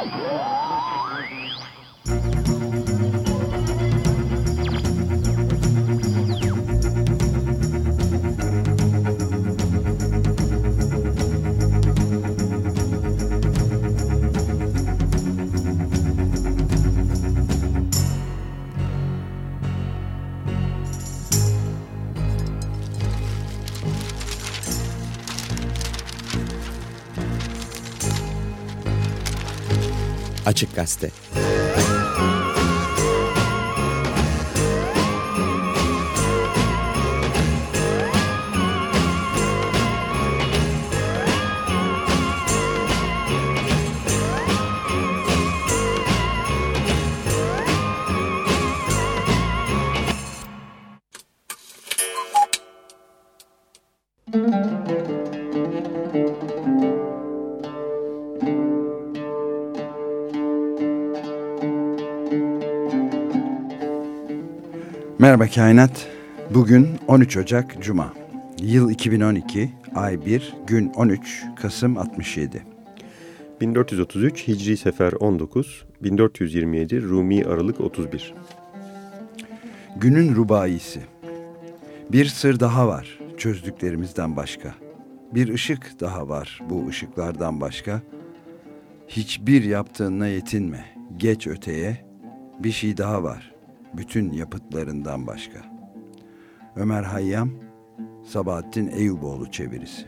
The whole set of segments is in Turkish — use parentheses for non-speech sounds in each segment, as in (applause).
Oh! Açık Gazete Merhaba Kainat. Bugün 13 Ocak Cuma. Yıl 2012, ay 1, gün 13, Kasım 67. 1433 Hicri Sefer 19, 1427 Rumi Aralık 31. Günün rubaisi. Bir sır daha var çözdüklerimizden başka. Bir ışık daha var bu ışıklardan başka. Hiçbir yaptığına yetinme. Geç öteye. Bir şey daha var bütün yapıtlarından başka. Ömer Hayyam, Sabahattin Eyüboğlu çevirisi.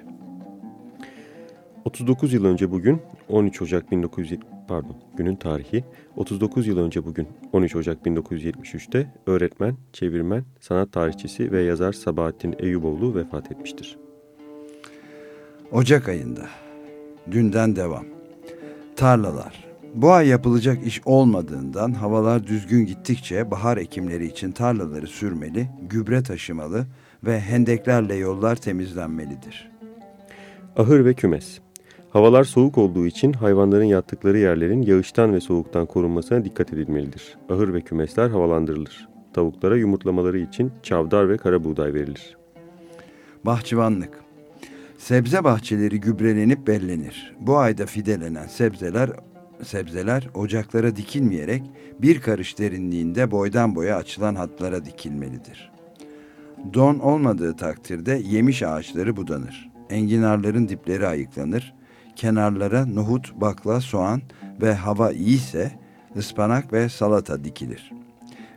39 yıl önce bugün 13 Ocak 1900 pardon günün tarihi 39 yıl önce bugün 13 Ocak 1973'te öğretmen, çevirmen, sanat tarihçisi ve yazar Sabahattin Eyüboğlu vefat etmiştir. Ocak ayında dünden devam. Tarlalar, bu ay yapılacak iş olmadığından havalar düzgün gittikçe bahar ekimleri için tarlaları sürmeli, gübre taşımalı ve hendeklerle yollar temizlenmelidir. Ahır ve kümes Havalar soğuk olduğu için hayvanların yattıkları yerlerin yağıştan ve soğuktan korunmasına dikkat edilmelidir. Ahır ve kümesler havalandırılır. Tavuklara yumurtlamaları için çavdar ve kara buğday verilir. Bahçıvanlık Sebze bahçeleri gübrelenip bellenir. Bu ayda fidelenen sebzeler sebzeler ocaklara dikilmeyerek bir karış derinliğinde boydan boya açılan hatlara dikilmelidir. Don olmadığı takdirde yemiş ağaçları budanır. Enginarların dipleri ayıklanır. Kenarlara nohut, bakla, soğan ve hava iyiyse ıspanak ve salata dikilir.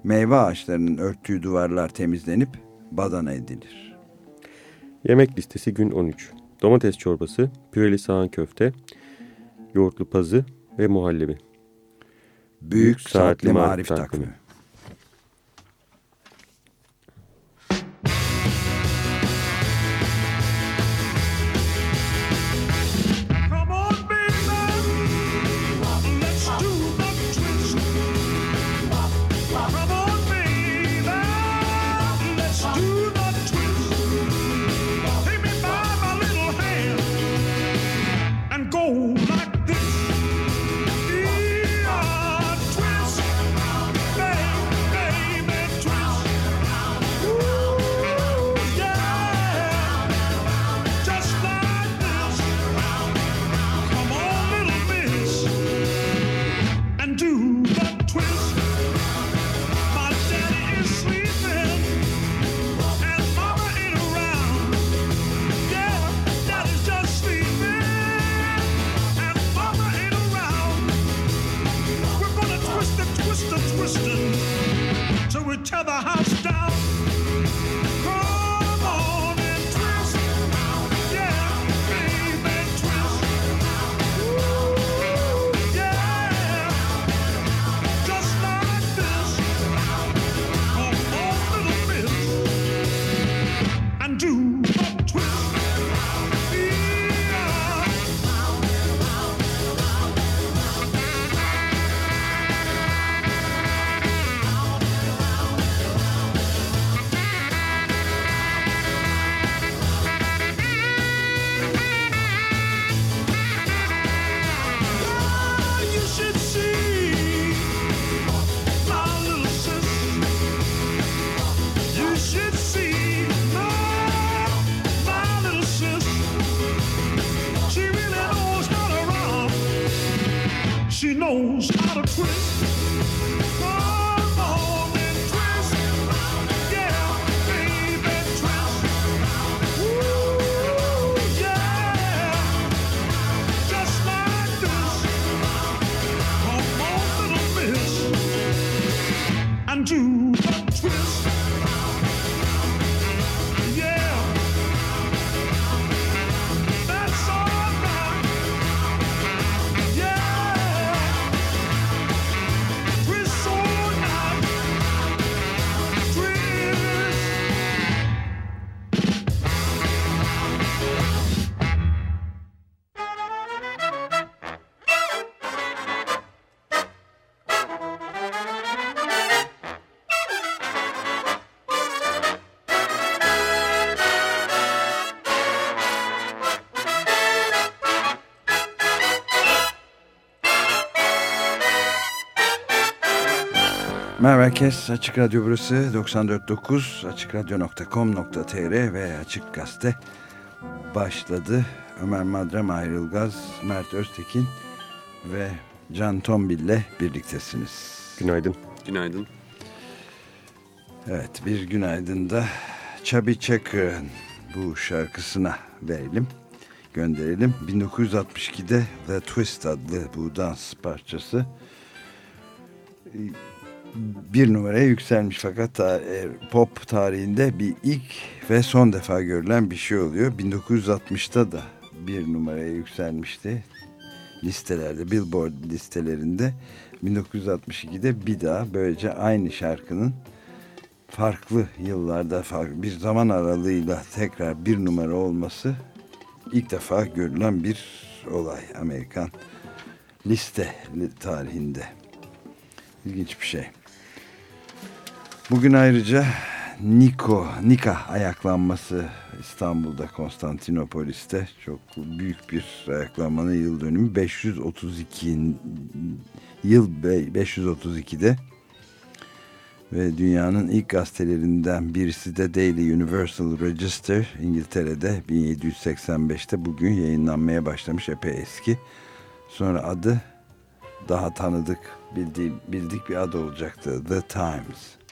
Meyve ağaçlarının örttüğü duvarlar temizlenip badana edilir. Yemek listesi gün 13. Domates çorbası, püreli sağan köfte, yoğurtlu pazı, ve muhallebi. Büyük Saatli Marif Takvimi. Merhaba herkes. Açık Radyo burası 94.9 açıkradyo.com.tr ve Açık Gazete başladı. Ömer Madra, Mahir Ilgaz, Mert Öztekin ve Can Tombil ile birliktesiniz. Günaydın. Günaydın. Evet bir günaydın da Chubby Checker'ın bu şarkısına verelim, gönderelim. 1962'de The Twist adlı bu dans parçası bir numaraya yükselmiş fakat e, pop tarihinde bir ilk ve son defa görülen bir şey oluyor. 1960'ta da bir numaraya yükselmişti listelerde, Billboard listelerinde. 1962'de bir daha böylece aynı şarkının farklı yıllarda farklı bir zaman aralığıyla tekrar bir numara olması ilk defa görülen bir olay Amerikan liste tarihinde. İlginç bir şey. Bugün ayrıca Niko, Nika ayaklanması İstanbul'da Konstantinopolis'te çok büyük bir ayaklanmanın yıl dönümü 532 yıl be- 532'de ve dünyanın ilk gazetelerinden birisi de Daily Universal Register İngiltere'de 1785'te bugün yayınlanmaya başlamış epey eski. Sonra adı daha tanıdık bildiğim, bildik bir adı olacaktı The Times.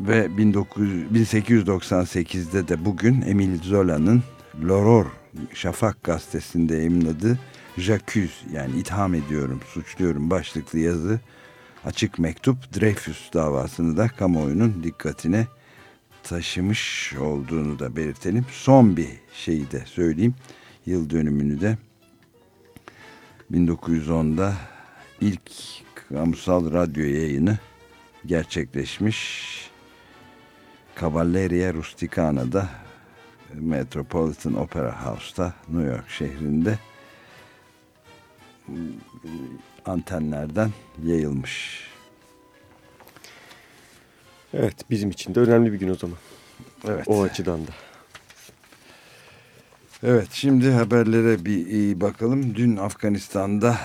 Ve 19, 1898'de de bugün Emile Zola'nın L'Aurore Şafak gazetesinde yayınladığı J'accuse yani itham ediyorum, suçluyorum başlıklı yazı açık mektup Dreyfus davasını da kamuoyunun dikkatine taşımış olduğunu da belirtelim. Son bir şeyi de söyleyeyim. Yıl dönümünü de 1910'da ilk kamusal radyo yayını gerçekleşmiş. Cavalleria Rusticana'da Metropolitan Opera House'ta New York şehrinde antenlerden yayılmış. Evet bizim için de önemli bir gün o zaman. Evet. O açıdan da. Evet şimdi haberlere bir iyi bakalım. Dün Afganistan'da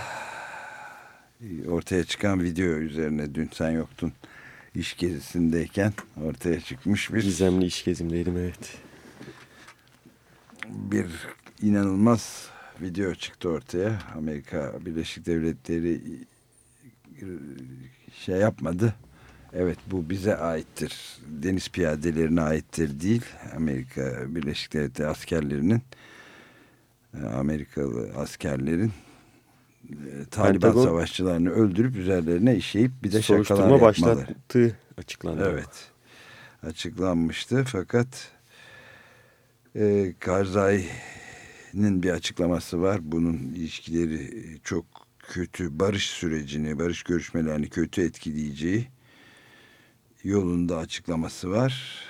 ortaya çıkan video üzerine dün sen yoktun iş gezisindeyken ortaya çıkmış bir Gizemli iş gezimdeydim evet. bir inanılmaz video çıktı ortaya. Amerika Birleşik Devletleri e, şey yapmadı. Evet bu bize aittir. Deniz piyadelerine aittir değil. Amerika Birleşik Devletleri askerlerinin e, Amerikalı askerlerin Taliban Pentagon- savaşçılarını öldürüp üzerlerine işleyip bir de şakalar yapmaları. başlattığı açıklandı. Evet. Açıklanmıştı fakat e, Karzai'nin bir açıklaması var. Bunun ilişkileri çok kötü barış sürecini, barış görüşmelerini kötü etkileyeceği yolunda açıklaması var.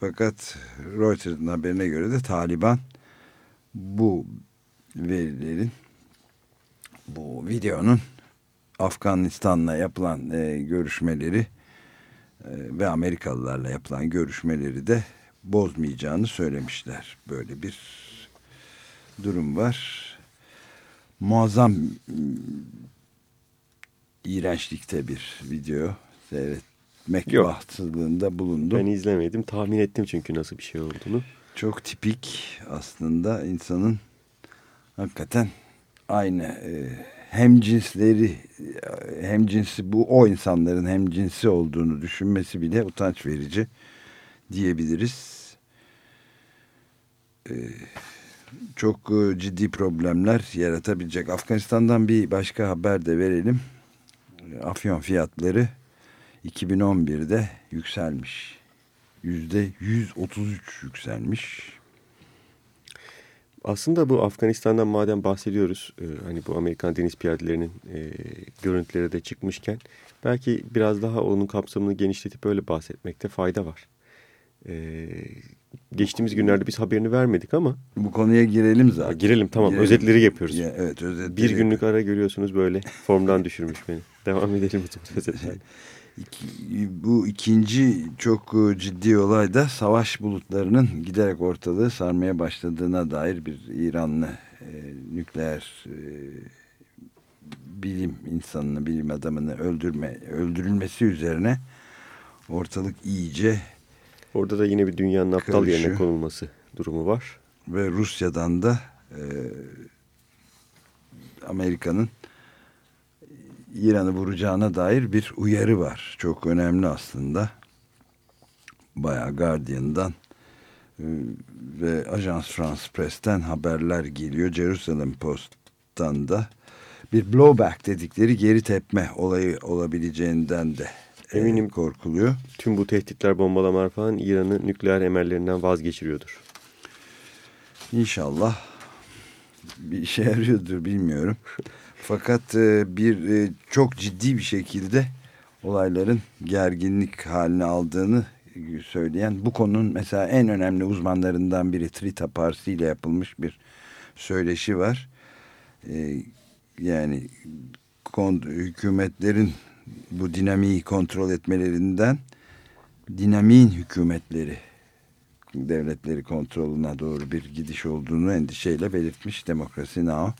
Fakat Reuters'ın haberine göre de Taliban bu verilerin bu videonun Afganistan'la yapılan e, görüşmeleri e, ve Amerikalılarla yapılan görüşmeleri de bozmayacağını söylemişler. Böyle bir durum var. Muazzam m, iğrençlikte bir video seyretmek Yok. bahtsızlığında bulundum. Ben izlemedim. Tahmin ettim çünkü nasıl bir şey olduğunu. Çok tipik aslında insanın hakikaten aynı e, hem cinsleri hem cinsi bu o insanların hem cinsi olduğunu düşünmesi bile utanç verici diyebiliriz. E, çok e, ciddi problemler yaratabilecek. Afganistan'dan bir başka haber de verelim. E, Afyon fiyatları 2011'de yükselmiş. Yüzde 133 yükselmiş. Aslında bu Afganistan'dan madem bahsediyoruz, e, hani bu Amerikan deniz piyadelerinin e, görüntüleri de çıkmışken belki biraz daha onun kapsamını genişletip öyle bahsetmekte fayda var. E, geçtiğimiz günlerde biz haberini vermedik ama Bu konuya girelim zaten. girelim tamam Girelim. özetleri yapıyoruz. Ya, evet özetleri. Bir günlük ara görüyorsunuz böyle formdan düşürmüş beni. Devam edelim zaman (laughs) özetlerle. İki- bu ikinci çok e, ciddi olay da savaş bulutlarının giderek ortalığı sarmaya başladığına dair bir İranlı e, nükleer e, bilim insanını, bilim adamını öldürme öldürülmesi üzerine ortalık iyice Orada da yine bir dünyanın aptal yerine Karışıyor. konulması durumu var. ve Rusya'dan da e, Amerika'nın İran'ı vuracağına dair bir uyarı var. Çok önemli aslında. Bayağı Guardian'dan e, ve Ajans France Press'ten haberler geliyor. Jerusalem Post'tan da bir blowback dedikleri geri tepme olayı olabileceğinden de e, Eminim. korkuluyor. Tüm bu tehditler, bombalamalar falan İran'ı nükleer emellerinden vazgeçiriyordur. İnşallah bir işe yarıyordur bilmiyorum. (laughs) Fakat e, bir e, çok ciddi bir şekilde olayların gerginlik haline aldığını söyleyen bu konunun mesela en önemli uzmanlarından biri Trita Parsi ile yapılmış bir söyleşi var. E, yani hükümetlerin bu dinamiği kontrol etmelerinden dinamiğin hükümetleri devletleri kontrolüne doğru bir gidiş olduğunu endişeyle belirtmiş Demokrasi Now.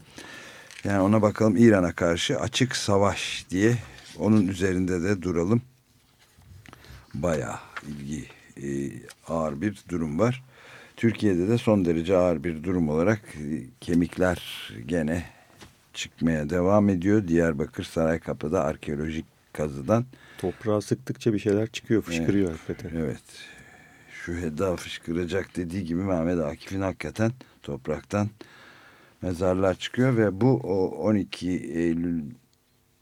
Yani ona bakalım İran'a karşı açık savaş diye onun üzerinde de duralım. Bayağı ilgi e, ağır bir durum var. Türkiye'de de son derece ağır bir durum olarak e, kemikler gene çıkmaya devam ediyor. Diyarbakır Saraykapı'da arkeolojik kazıdan Toprağa sıktıkça bir şeyler çıkıyor, fışkırıyor hakikaten. Evet. Şu Hedda fışkıracak dediği gibi Mehmet Akif'in hakikaten topraktan mezarlar çıkıyor ve bu o 12 Eylül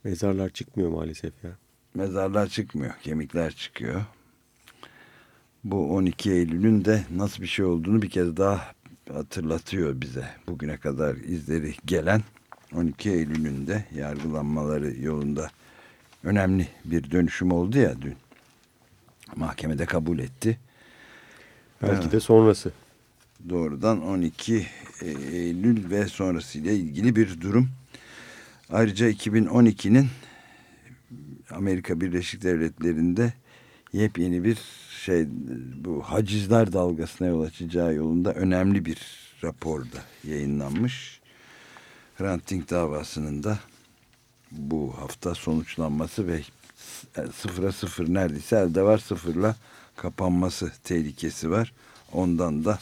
Mezarlar çıkmıyor maalesef ya. mezarlar çıkmıyor, kemikler çıkıyor. Bu 12 Eylül'ün de nasıl bir şey olduğunu bir kez daha hatırlatıyor bize. Bugüne kadar izleri gelen 12 Eylül'ün de yargılanmaları yolunda önemli bir dönüşüm oldu ya dün. Mahkemede kabul etti. Belki Evet. de sonrası. Doğrudan 12 Eylül ve sonrasıyla ilgili bir durum. Ayrıca 2012'nin Amerika Birleşik Devletleri'nde yepyeni bir şey bu hacizler dalgasına yol açacağı yolunda önemli bir raporda yayınlanmış. Hrant Dink davasının da bu hafta sonuçlanması ve sıfıra sıfır neredeyse elde var sıfırla kapanması tehlikesi var. Ondan da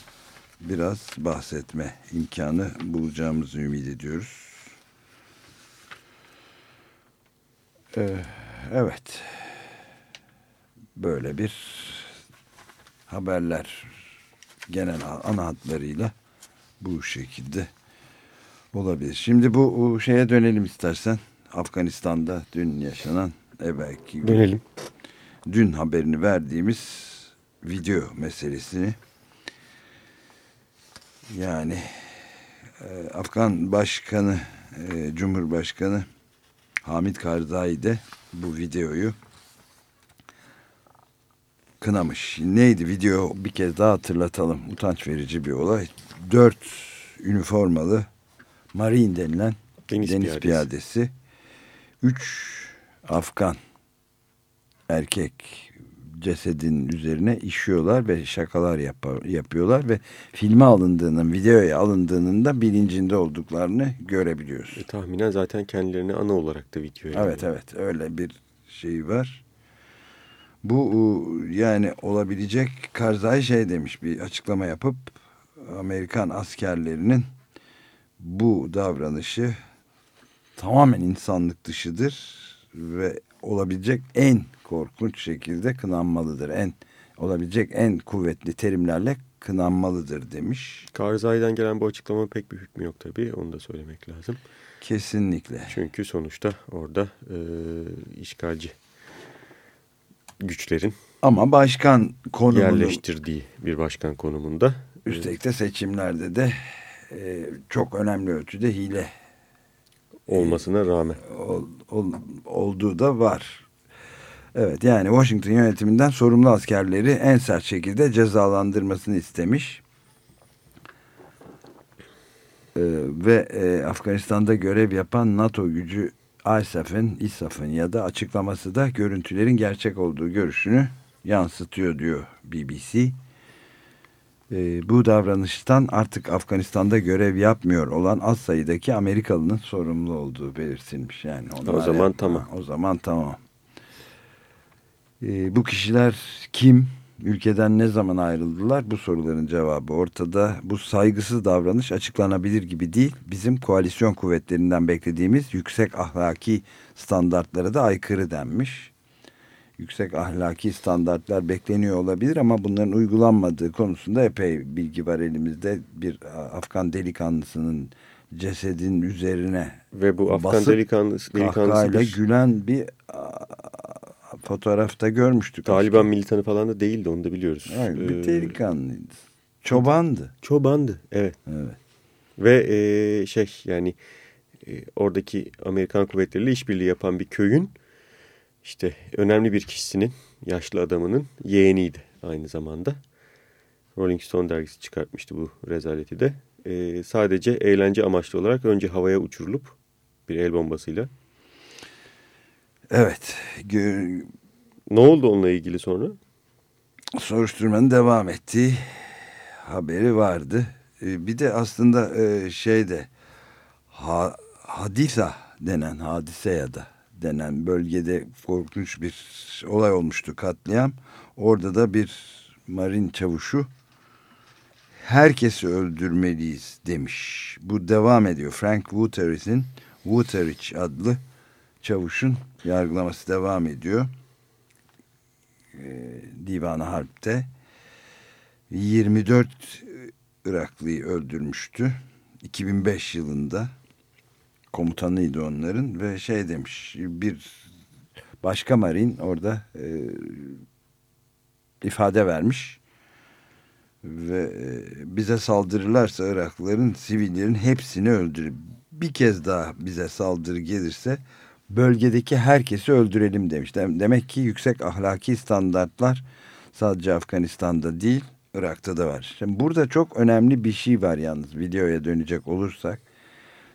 biraz bahsetme imkanı bulacağımızı ümit ediyoruz. Ee, evet. Böyle bir haberler genel ana hatlarıyla bu şekilde olabilir. Şimdi bu şeye dönelim istersen. Afganistan'da dün yaşanan evvelki Dönelim. dün haberini verdiğimiz video meselesini yani e, Afgan Başkanı e, Cumhurbaşkanı Hamid Karzai de bu videoyu kınamış. Neydi video bir kez daha hatırlatalım. Utanç verici bir olay. Dört üniformalı Marine denilen Deniz deniz, piyadesi. piyadesi. Üç Afgan erkek cesedin üzerine işiyorlar ve şakalar yapar, yapıyorlar ve filme alındığının, videoya alındığının da bilincinde olduklarını görebiliyoruz. E, tahminen zaten kendilerine ana olarak da video Evet evet öyle bir şey var. Bu yani olabilecek Karzai şey demiş bir açıklama yapıp Amerikan askerlerinin bu davranışı tamamen insanlık dışıdır ve olabilecek en korkunç şekilde kınanmalıdır. En olabilecek en kuvvetli terimlerle kınanmalıdır demiş. Karzai'den gelen bu açıklama pek bir hükmü yok tabii. Onu da söylemek lazım. Kesinlikle. Çünkü sonuçta orada e, işgalci güçlerin Ama başkan konumunu yerleştirdiği bir başkan konumunda. e, üstelik de seçimlerde de e, çok önemli ölçüde hile olmasına rağmen. ol- ol- olduğu da var. Evet yani Washington yönetiminden sorumlu askerleri en sert şekilde cezalandırmasını istemiş. Ee, ve e, Afganistan'da görev yapan NATO gücü ISAF'ın, ISAF'ın ya da açıklaması da görüntülerin gerçek olduğu görüşünü yansıtıyor diyor BBC. Ee, bu davranıştan artık Afganistan'da görev yapmıyor olan az sayıdaki Amerikalının sorumlu olduğu belirtilmiş. Yani onlar zaman tamam. O zaman tamam. Ee, bu kişiler kim? Ülkeden ne zaman ayrıldılar? Bu soruların cevabı ortada. Bu saygısız davranış açıklanabilir gibi değil. Bizim koalisyon kuvvetlerinden beklediğimiz yüksek ahlaki standartlara da aykırı denmiş. Yüksek ahlaki standartlar bekleniyor olabilir ama bunların uygulanmadığı konusunda epey bilgi var elimizde. Bir Afgan delikanlısının cesedin üzerine Ve bu Afgan basıp delikanlısı, delikanlısı kahkahayla bir gülen bir fotoğrafta görmüştük. Taliban militanı falan da değildi onu da biliyoruz. Evet, bir Ee, delikanlıydı. Çobandı. Çobandı evet. Evet. Ve e, şey yani e, oradaki Amerikan kuvvetleriyle işbirliği yapan bir köyün işte önemli bir kişisinin, yaşlı adamının yeğeniydi aynı zamanda. Rolling Stone dergisi çıkartmıştı bu rezaleti de. E, sadece eğlence amaçlı olarak önce havaya uçurulup bir el bombasıyla. Evet. Ne oldu onunla ilgili sonra? soruşturmanın devam ettiği haberi vardı. Ee, Bir de aslında e, şeyde ha, Hadisa denen hadise ya da denen bölgede korkunç bir olay olmuştu katliam. Orada da bir marin çavuşu herkesi öldürmeliyiz demiş. Bu devam ediyor. Frank Wooteris'in Wooterich adlı çavuşun yargılaması devam ediyor. Ee, Divan-ı Harp'te 24 Iraklıyı öldürmüştü. 2005 yılında komutanıydı onların ve şey demiş bir başka marin orada e, ifade vermiş ve e, bize saldırırlarsa Iraklıların sivillerin hepsini öldürür. Bir kez daha bize saldırı gelirse bölgedeki herkesi öldürelim demiş. Dem- Demek ki yüksek ahlaki standartlar sadece Afganistan'da değil Irak'ta da var. Şimdi burada çok önemli bir şey var yalnız videoya dönecek olursak.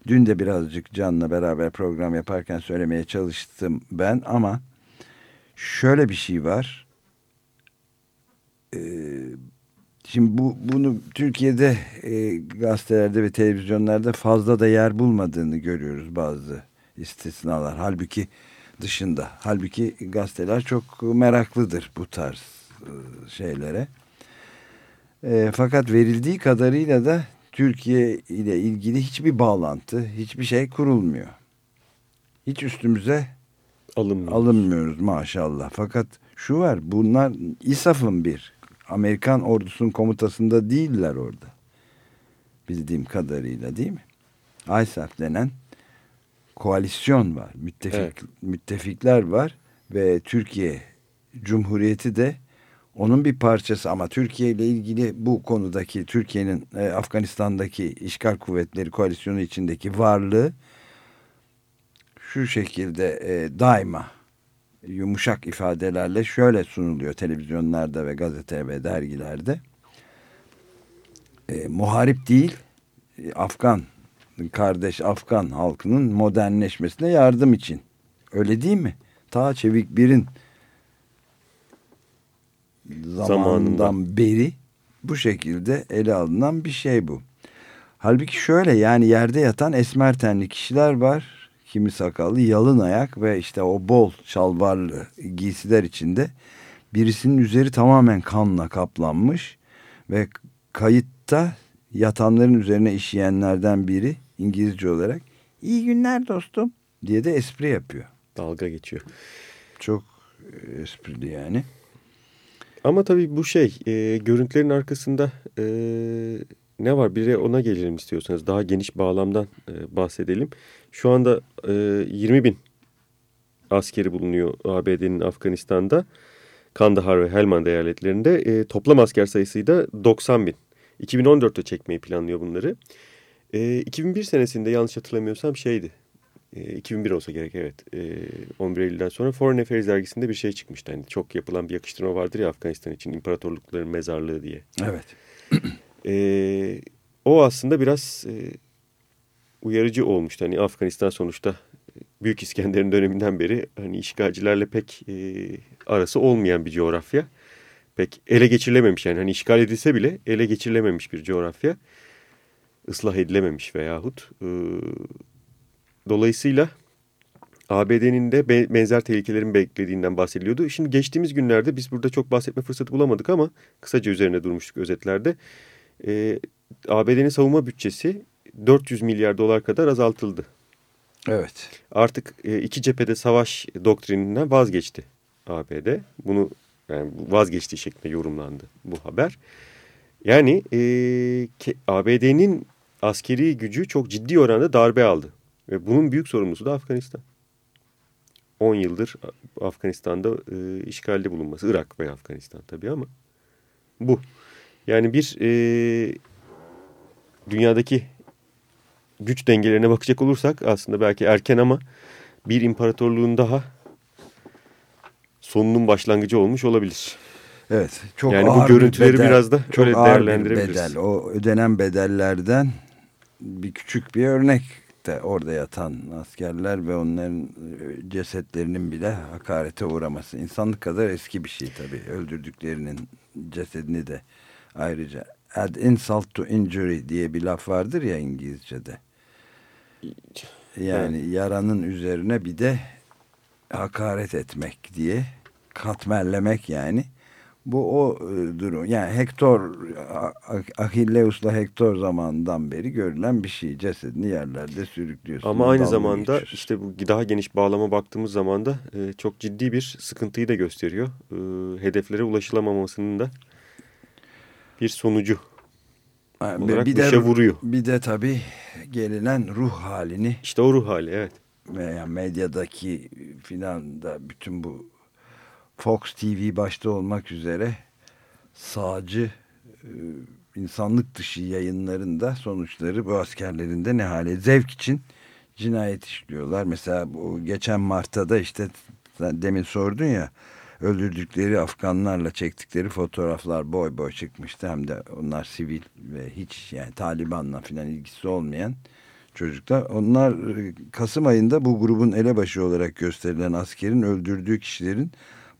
Dün de birazcık Can'la beraber program yaparken söylemeye çalıştım ben ama şöyle bir şey var. Ee, şimdi bu bunu Türkiye'de e, gazetelerde ve televizyonlarda fazla da yer bulmadığını görüyoruz bazı istisnalar. Halbuki dışında. Halbuki gazeteler çok meraklıdır bu tarz e, şeylere. E, fakat verildiği kadarıyla da Türkiye ile ilgili hiçbir bağlantı, hiçbir şey kurulmuyor. Hiç üstümüze Alınmıyor. alınmıyoruz maşallah. Fakat şu var bunlar İSAF'ın bir. Amerikan ordusunun komutasında değiller orada. Bildiğim kadarıyla değil mi? ISAF denen koalisyon var. Müttefik, Evet. Müttefikler var ve Türkiye Cumhuriyeti de onun bir parçası ama Türkiye ile ilgili bu konudaki Türkiye'nin e, Afganistan'daki işgal kuvvetleri koalisyonu içindeki varlığı şu şekilde e, daima yumuşak ifadelerle şöyle sunuluyor televizyonlarda ve gazete ve dergilerde. E, muharip değil, e, Afgan, kardeş Afgan halkının modernleşmesine yardım için. Öyle değil mi? Ta Çevik Bir'in zamanından Zamanında. beri bu şekilde ele alınan bir şey bu. Halbuki şöyle yani yerde yatan esmer tenli kişiler var. Kimi sakallı, yalın ayak ve işte o bol şalvarlı giysiler içinde birisinin üzeri tamamen kanla kaplanmış ve kayıtta yatanların üzerine işeyenlerden biri İngilizce olarak İyi günler dostum diye de espri yapıyor. Dalga geçiyor. Çok e, esprili yani. Ama tabii bu şey e, görüntülerin arkasında e, ne var? Bir de ona gelelim istiyorsanız. Daha geniş bağlamdan e, bahsedelim. Şu anda e, 20 bin askeri bulunuyor ABD'nin Afganistan'da. Kandahar ve Helmand eyaletlerinde. E, toplam asker sayısı da 90 bin. 2014'te çekmeyi planlıyor bunları. E, 2001 senesinde yanlış hatırlamıyorsam şeydi. E, 2001 olsa gerek evet. E, 11 Eylül'den sonra Foreign Affairs dergisinde bir şey çıkmıştı. Yani çok yapılan bir yakıştırma vardır ya Afganistan için imparatorlukların mezarlığı diye. Evet. (clears throat) E, o aslında biraz e, uyarıcı olmuştu. Hani Afganistan sonuçta Büyük İskender'in döneminden beri hani işgalcilerle pek e, arası olmayan bir coğrafya. Pek ele geçirilememiş yani hani işgal edilse bile ele geçirilememiş bir coğrafya. Islah edilememiş veyahut. E, dolayısıyla ABD'nin de be- benzer tehlikelerin beklediğinden bahsediliyordu. Şimdi geçtiğimiz günlerde biz burada çok bahsetme fırsatı bulamadık ama kısaca üzerine durmuştuk özetlerde. E, ABD'nin savunma bütçesi 400 milyar dolar kadar azaltıldı. Evet. Artık e, iki cephede savaş doktrininden vazgeçti ABD. Bunu yani vazgeçtiği şeklinde yorumlandı bu haber. Yani e, ABD'nin askeri gücü çok ciddi oranda darbe aldı. Ve bunun büyük sorumlusu da Afganistan. 10 yıldır Afganistan'da e, işgalde bulunması. Irak ve Afganistan tabii ama bu. Yani bir e, dünyadaki güç dengelerine bakacak olursak aslında belki erken ama bir imparatorluğun daha sonunun başlangıcı olmuş olabilir. Evet. Çok Yani bu ağır bir görüntüleri bedel, biraz da çok öyle ağır bir değerlendirebiliriz. bedel. O ödenen bedellerden bir küçük bir örnek de orada yatan askerler ve onların e, cesetlerinin bile hakarete uğraması. İnsanlık kadar eski bir şey tabii. Öldürdüklerinin cesedini de ayrıca add insult to injury diye bir laf vardır ya İngilizce'de. Yani yaranın üzerine bir de hakaret etmek diye katmerlemek yani. Bu o e, durum. Yani Hector, A- Achilleus'la Hector zamanından beri görülen bir şey. Cesedini yerlerde sürüklüyorsun. Ama aynı zamanda geçiyorsun. işte bu daha geniş bağlama baktığımız zaman da e, çok ciddi bir sıkıntıyı da gösteriyor. E, hedeflere ulaşılamamasının da bir sonucu Ha, olarak bir de, vuruyor. bir de tabii gelinen ruh halini İşte o ruh hali evet. veya medyadaki filan da bütün bu Fox TV başta olmak üzere sağcı e, insanlık dışı yayınlarında sonuçları bu askerlerin de ne hale zevk için cinayet işliyorlar. Mesela bu geçen Mart'ta da işte demin sordun ya öldürdükleri Afganlarla çektikleri fotoğraflar boy boy çıkmıştı. Hem de onlar sivil ve hiç yani Taliban'la filan ilgisi olmayan çocuklar. Onlar e, Kasım ayında bu grubun elebaşı olarak gösterilen askerin öldürdüğü kişilerin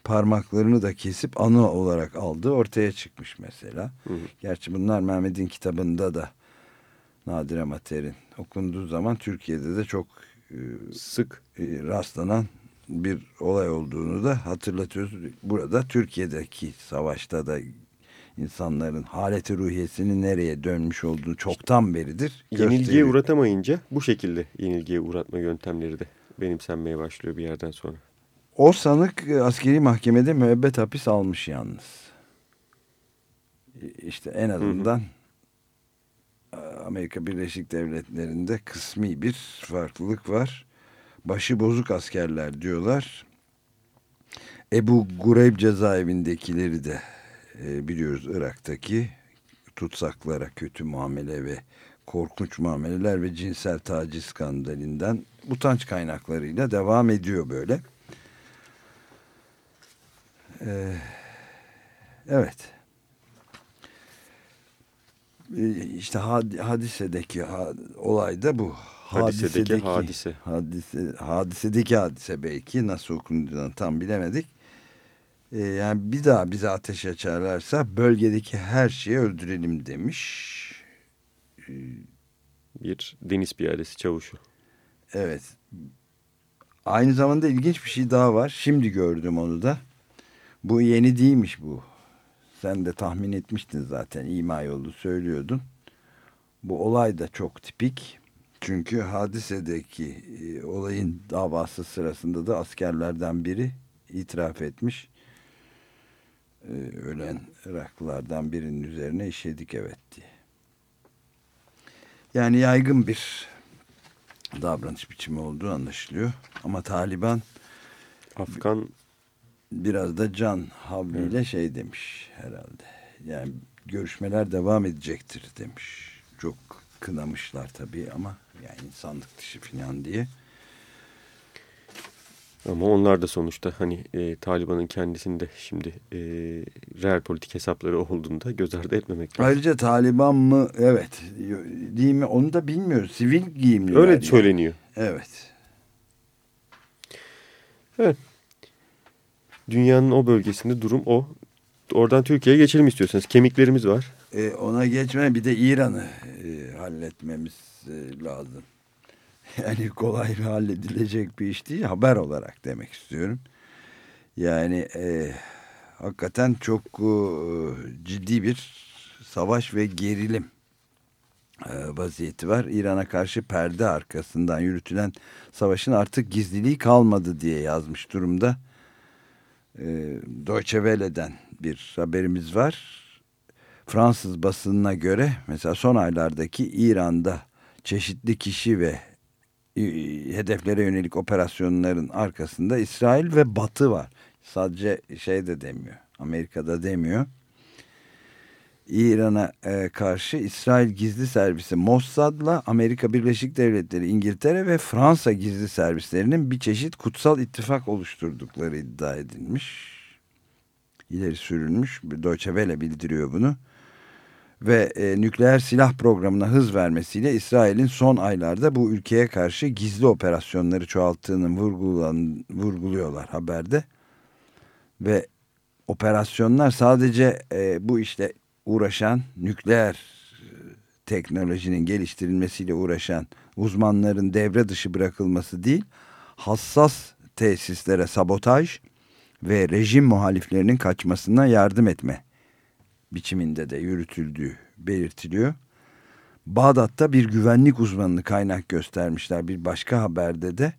parmaklarını da kesip anı olarak aldığı ortaya çıkmış mesela. Gerçi bunlar Mehmet'in kitabında da Nadir Amater'in okunduğu zaman Türkiye'de de çok e, Sık e, rastlanan bir olay olduğunu da hatırlatıyoruz. Burada Türkiye'deki savaşta da insanların haleti ruhiyesinin nereye dönmüş olduğunu çoktan beridir. yenilgiye gösteriyor. uğratamayınca bu şekilde yenilgiye uğratma yöntemleri de benimsenmeye başlıyor bir yerden sonra. O sanık e, askeri mahkemede müebbet hapis almış yalnız. İşte en azından e, Amerika Birleşik Devletleri'nde kısmi bir farklılık var. Başı bozuk askerler diyorlar. Ebu Gureyb cezaevindekileri de e, biliyoruz Irak'taki tutsaklara kötü muamele ve korkunç muameleler ve cinsel taciz skandalinden utanç kaynaklarıyla devam ediyor böyle. Ee, evet. Ee, işte had- hadisedeki ha- olay da bu. Hadisedeki hadise. Hadise, hadisedeki hadise belki nasıl okunduğunu tam bilemedik. Ee, yani bir daha bize ateş açarlarsa bölgedeki her şeyi öldürelim demiş. Bir deniz piyadesi çavuşu. Evet. Aynı zamanda ilginç bir şey daha var. Şimdi gördüm onu da. Bu yeni değilmiş bu. Sen de tahmin etmiştin zaten. İma yolu söylüyordun. Bu olay da çok tipik. Çünkü hadisedeki e, olayın davası sırasında da askerlerden biri itiraf etmiş. E, ölen Iraklılardan birinin üzerine işedik evet diye. Yani yaygın bir davranış biçimi olduğu anlaşılıyor. Ama Taliban Afgan biraz da can havliyle şey demiş herhalde. Yani görüşmeler devam edecektir demiş. Çok kınamışlar tabii ama yani insanlık dışı falan diye. ama onlar da sonuçta hani e, Taliban'ın kendisinde şimdi e, real politik hesapları olduğunda göz ardı etmemek lazım. Ayrıca Taliban mı? Evet. Değil mi? Onu da bilmiyoruz. Sivil giyimliler. Öyle yani. söyleniyor. Evet. Dünyanın o bölgesinde durum o. Oradan Türkiye'ye geçelim istiyorsanız. Kemiklerimiz var. E, ona geçme bir de İran'ı e, halletmemiz e, lazım. (laughs) Yani kolay halledilecek bir iş değil. Haber olarak demek istiyorum. Yani e, hakikaten çok e, ciddi bir savaş ve gerilim e, vaziyeti var. İran'a karşı perde arkasından yürütülen savaşın artık gizliliği kalmadı diye yazmış durumda. E, Deutsche Welle'den bir haberimiz var. Fransız basınına göre mesela son aylardaki İran'da çeşitli kişi ve e, hedeflere yönelik operasyonların arkasında İsrail ve Batı var. Sadece şey de demiyor. Amerika'da demiyor. İran'a e, karşı İsrail gizli servisi Mossad'la Amerika Birleşik Devletleri, İngiltere ve Fransa gizli servislerinin bir çeşit kutsal ittifak oluşturdukları iddia edilmiş. İleri sürülmüş. Deutsche Welle bildiriyor bunu ve e, nükleer silah programına hız vermesiyle İsrail'in son aylarda bu ülkeye karşı gizli operasyonları çoğalttığını vurgulan, vurguluyorlar haberde. Ve operasyonlar sadece e, bu işte uğraşan nükleer e, teknolojinin geliştirilmesiyle uğraşan uzmanların devre dışı bırakılması değil, hassas tesislere sabotaj ve rejim muhaliflerinin kaçmasına yardım etme biçiminde de yürütüldüğü belirtiliyor. Bağdat'ta bir güvenlik uzmanını kaynak göstermişler. Bir başka haberde de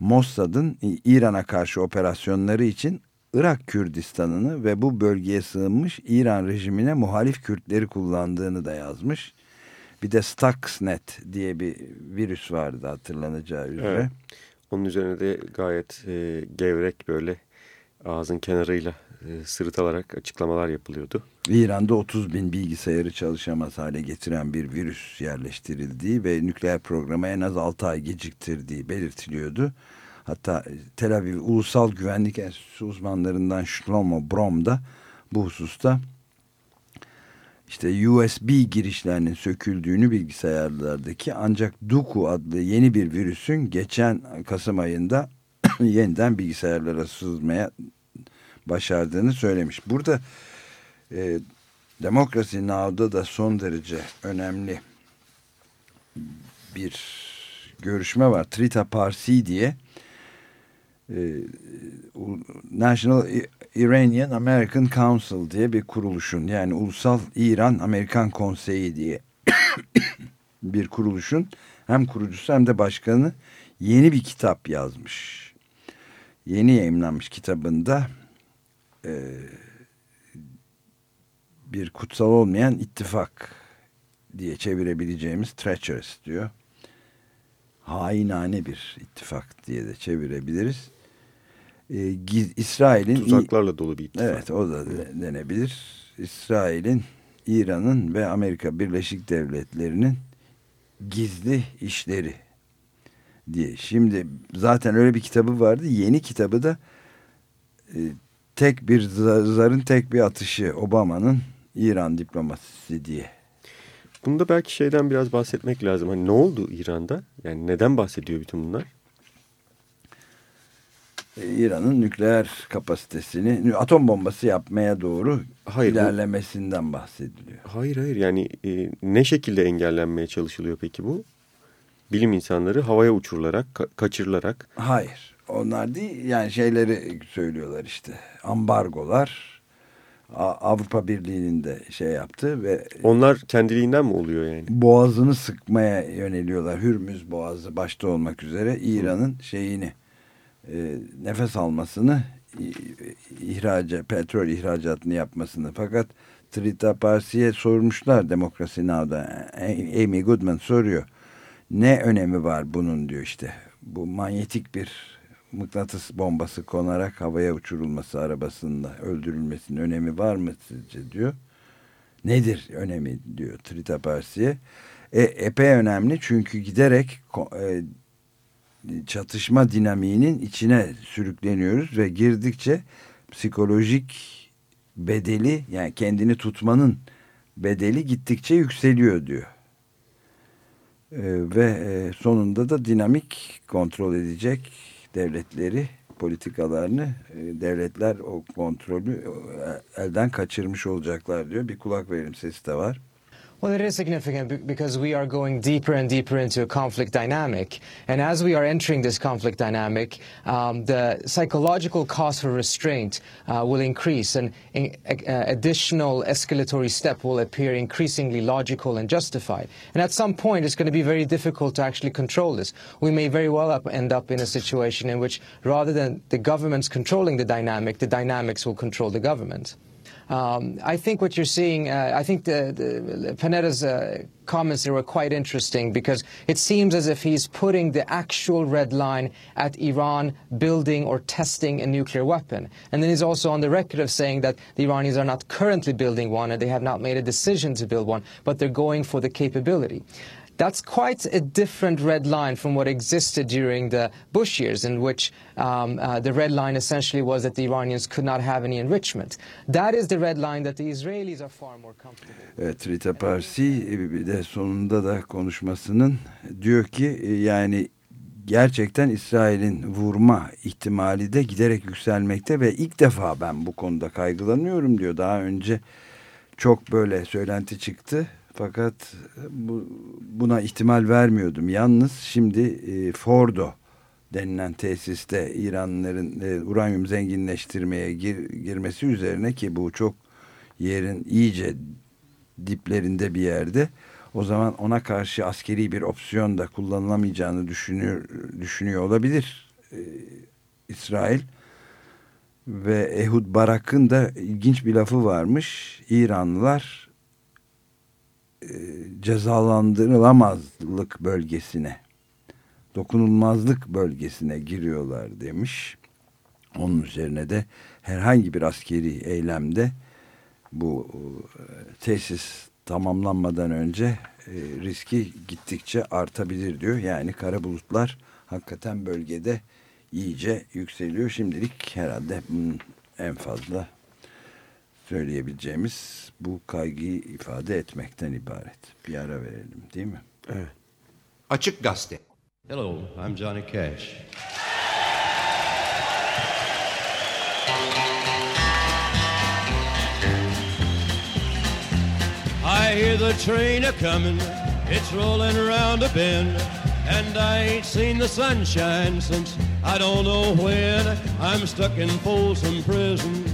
Mossad'ın İran'a karşı operasyonları için Irak Kürdistan'ını ve bu bölgeye sığınmış İran rejimine muhalif Kürtleri kullandığını da yazmış. Bir de Stuxnet diye bir virüs vardı hatırlanacağı üzere. Evet. Onun üzerine de gayet e, gevrek böyle ağzın kenarıyla e, sırıtılarak açıklamalar yapılıyordu. İran'da 30 bin bilgisayarı çalışamaz hale getiren bir virüs yerleştirildiği ve nükleer programı en az 6 ay geciktirdiği belirtiliyordu. Hatta Tel Aviv Ulusal Güvenlik Enstitüsü uzmanlarından Shlomo Brom da bu hususta işte USB girişlerinin söküldüğünü bilgisayarlardaki ancak Duku adlı yeni bir virüsün geçen Kasım ayında (coughs) yeniden bilgisayarlara sızmaya başardığını söylemiş. Burada e, Demokrasi Now'da da son derece önemli bir görüşme var. Trita Parsi diye e, National Iranian American Council diye bir kuruluşun yani Ulusal İran Amerikan Konseyi diye (coughs) bir kuruluşun hem kurucusu hem de başkanı yeni bir kitap yazmış. Yeni yayınlanmış kitabında e, bir kutsal olmayan ittifak diye çevirebileceğimiz treacherous diyor. Hainane bir ittifak diye de çevirebiliriz. Ee, İsrail'in Tuzaklarla dolu bir ittifak. Evet o da de- denebilir. İsrail'in, İran'ın ve Amerika Birleşik Devletleri'nin gizli işleri diye. Şimdi zaten öyle bir kitabı vardı. Yeni kitabı da e, tek bir za- zarın tek bir atışı Obama'nın İran diplomasisi diye. Bunda belki şeyden biraz bahsetmek lazım. Hani ne oldu İran'da? Yani neden bahsediyor bütün bunlar? E, İran'ın nükleer kapasitesini atom bombası yapmaya doğru Hayır, ilerlemesinden bahsediliyor. Hayır hayır yani e, ne şekilde engellenmeye çalışılıyor peki bu? Bilim insanları havaya uçurularak, ka- kaçırılarak Hayır. Onlar değil yani şeyleri söylüyorlar işte. Ambargolar, Avrupa Birliği'nin de şey yaptı ve Onlar kendiliğinden mi oluyor yani? boğazını sıkmaya yöneliyorlar. Hürmüz Boğazı başta olmak üzere İran'ın şeyini e, nefes almasını ihraca petrol ihracatını yapmasını. Fakat Trita Parsi'ye sormuşlar Demokrasi Now'da. Amy Goodman soruyor. Ne önemi var bunun diyor işte. Bu manyetik bir mıknatıs bombası konarak havaya uçurulması arabasında öldürülmesinin önemi var mı sizce diyor. Nedir önemi diyor Trita Parsi'ye. E, epey önemli çünkü giderek e, çatışma dinamiğinin içine sürükleniyoruz ve girdikçe psikolojik bedeli yani kendini tutmanın bedeli gittikçe yükseliyor diyor. E, ve e, sonunda da dinamik kontrol edecek devletleri politikalarını e, devletler o kontrolü e, elden kaçırmış olacaklar diyor. Bir kulak verelim sesi de var. Well, it is significant because we are going deeper and deeper into a conflict dynamic. And as we are entering this conflict dynamic, um, the psychological cost for restraint uh, will increase, and uh, additional escalatory step will appear increasingly logical and justified. And at some point, it's going to be very difficult to actually control this. We may very well up, end up in a situation in which, rather than the governments controlling the dynamic, the dynamics will control the government. Um, I think what you're seeing, uh, I think the, the Panetta's uh, comments there were quite interesting because it seems as if he's putting the actual red line at Iran building or testing a nuclear weapon. And then he's also on the record of saying that the Iranians are not currently building one and they have not made a decision to build one, but they're going for the capability. That's quite a different red line from what existed during the Bush years, in which um, uh, the red line essentially was that the Iranians could not have any enrichment. That is the red line that the Israelis are far more comfortable. Evet, Rita Parsi e, bir de sonunda da konuşmasının diyor ki e, yani gerçekten İsrail'in vurma ihtimali de giderek yükselmekte ve ilk defa ben bu konuda kaygılanıyorum diyor. Daha önce çok böyle söylenti çıktı fakat bu, buna ihtimal vermiyordum. Yalnız şimdi e, Fordo denilen tesiste İranlıların e, uranyum zenginleştirmeye gir- girmesi üzerine ki bu çok yerin iyice diplerinde bir yerde o zaman ona karşı askeri bir opsiyon da kullanılamayacağını düşünüyor, düşünüyor olabilir e, İsrail ve Ehud Barak'ın da ilginç bir lafı varmış İranlılar e, cezalandırılamazlık bölgesine dokunulmazlık bölgesine giriyorlar demiş. Onun üzerine de herhangi bir askeri eylemde bu e, tesis tamamlanmadan önce e, riski gittikçe artabilir diyor. Yani kara bulutlar hakikaten bölgede iyice yükseliyor. Şimdilik herhalde en fazla söyleyebileceğimiz bu kaygıyı ifade etmekten ibaret. Bir ara verelim değil mi? Açık Gazete. Hello, I'm Johnny Cash. I hear the train a comin', it's rollin' around a bend, and I ain't seen the sunshine since I don't know when. I'm stuck in Folsom Prison,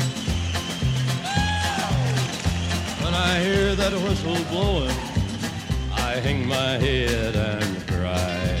When I hear that whistle blowing, I hang my head and cry.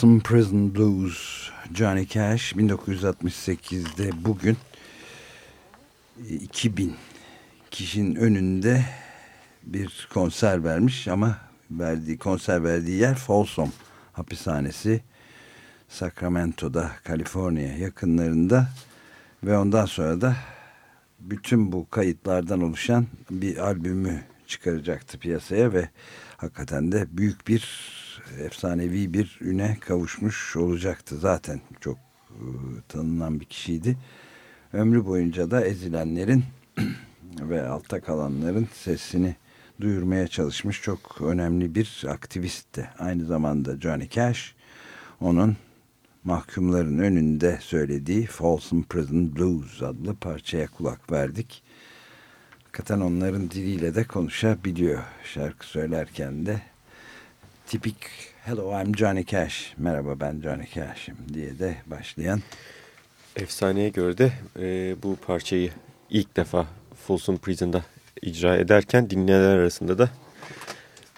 Folsom Prison Blues, Johnny Cash 1968'de bugün e, 2000 kişinin önünde bir konser vermiş ama verdiği konser verdiği yer Folsom hapishanesi Sacramento'da Kaliforniya yakınlarında ve ondan sonra da bütün bu kayıtlardan oluşan bir albümü çıkaracaktı piyasaya ve hakikaten de büyük bir efsanevi bir üne kavuşmuş olacaktı. Zaten çok e, tanınan bir kişiydi. Ömrü boyunca da ezilenlerin (clears throat) ve altta kalanların sesini duyurmaya çalışmış çok önemli bir aktivistti. Aynı zamanda Johnny Cash onun mahkumların önünde söylediği Folsom Prison Blues adlı parçaya kulak verdik. Hakikaten onların diliyle de konuşabiliyor şarkı söylerken de. Tipik Hello I'm Johnny Cash, merhaba ben Johnny Cash'im diye de başlayan. Efsaneye göre de e, bu parçayı ilk defa Folsom Prison'da icra ederken dinleyenler arasında da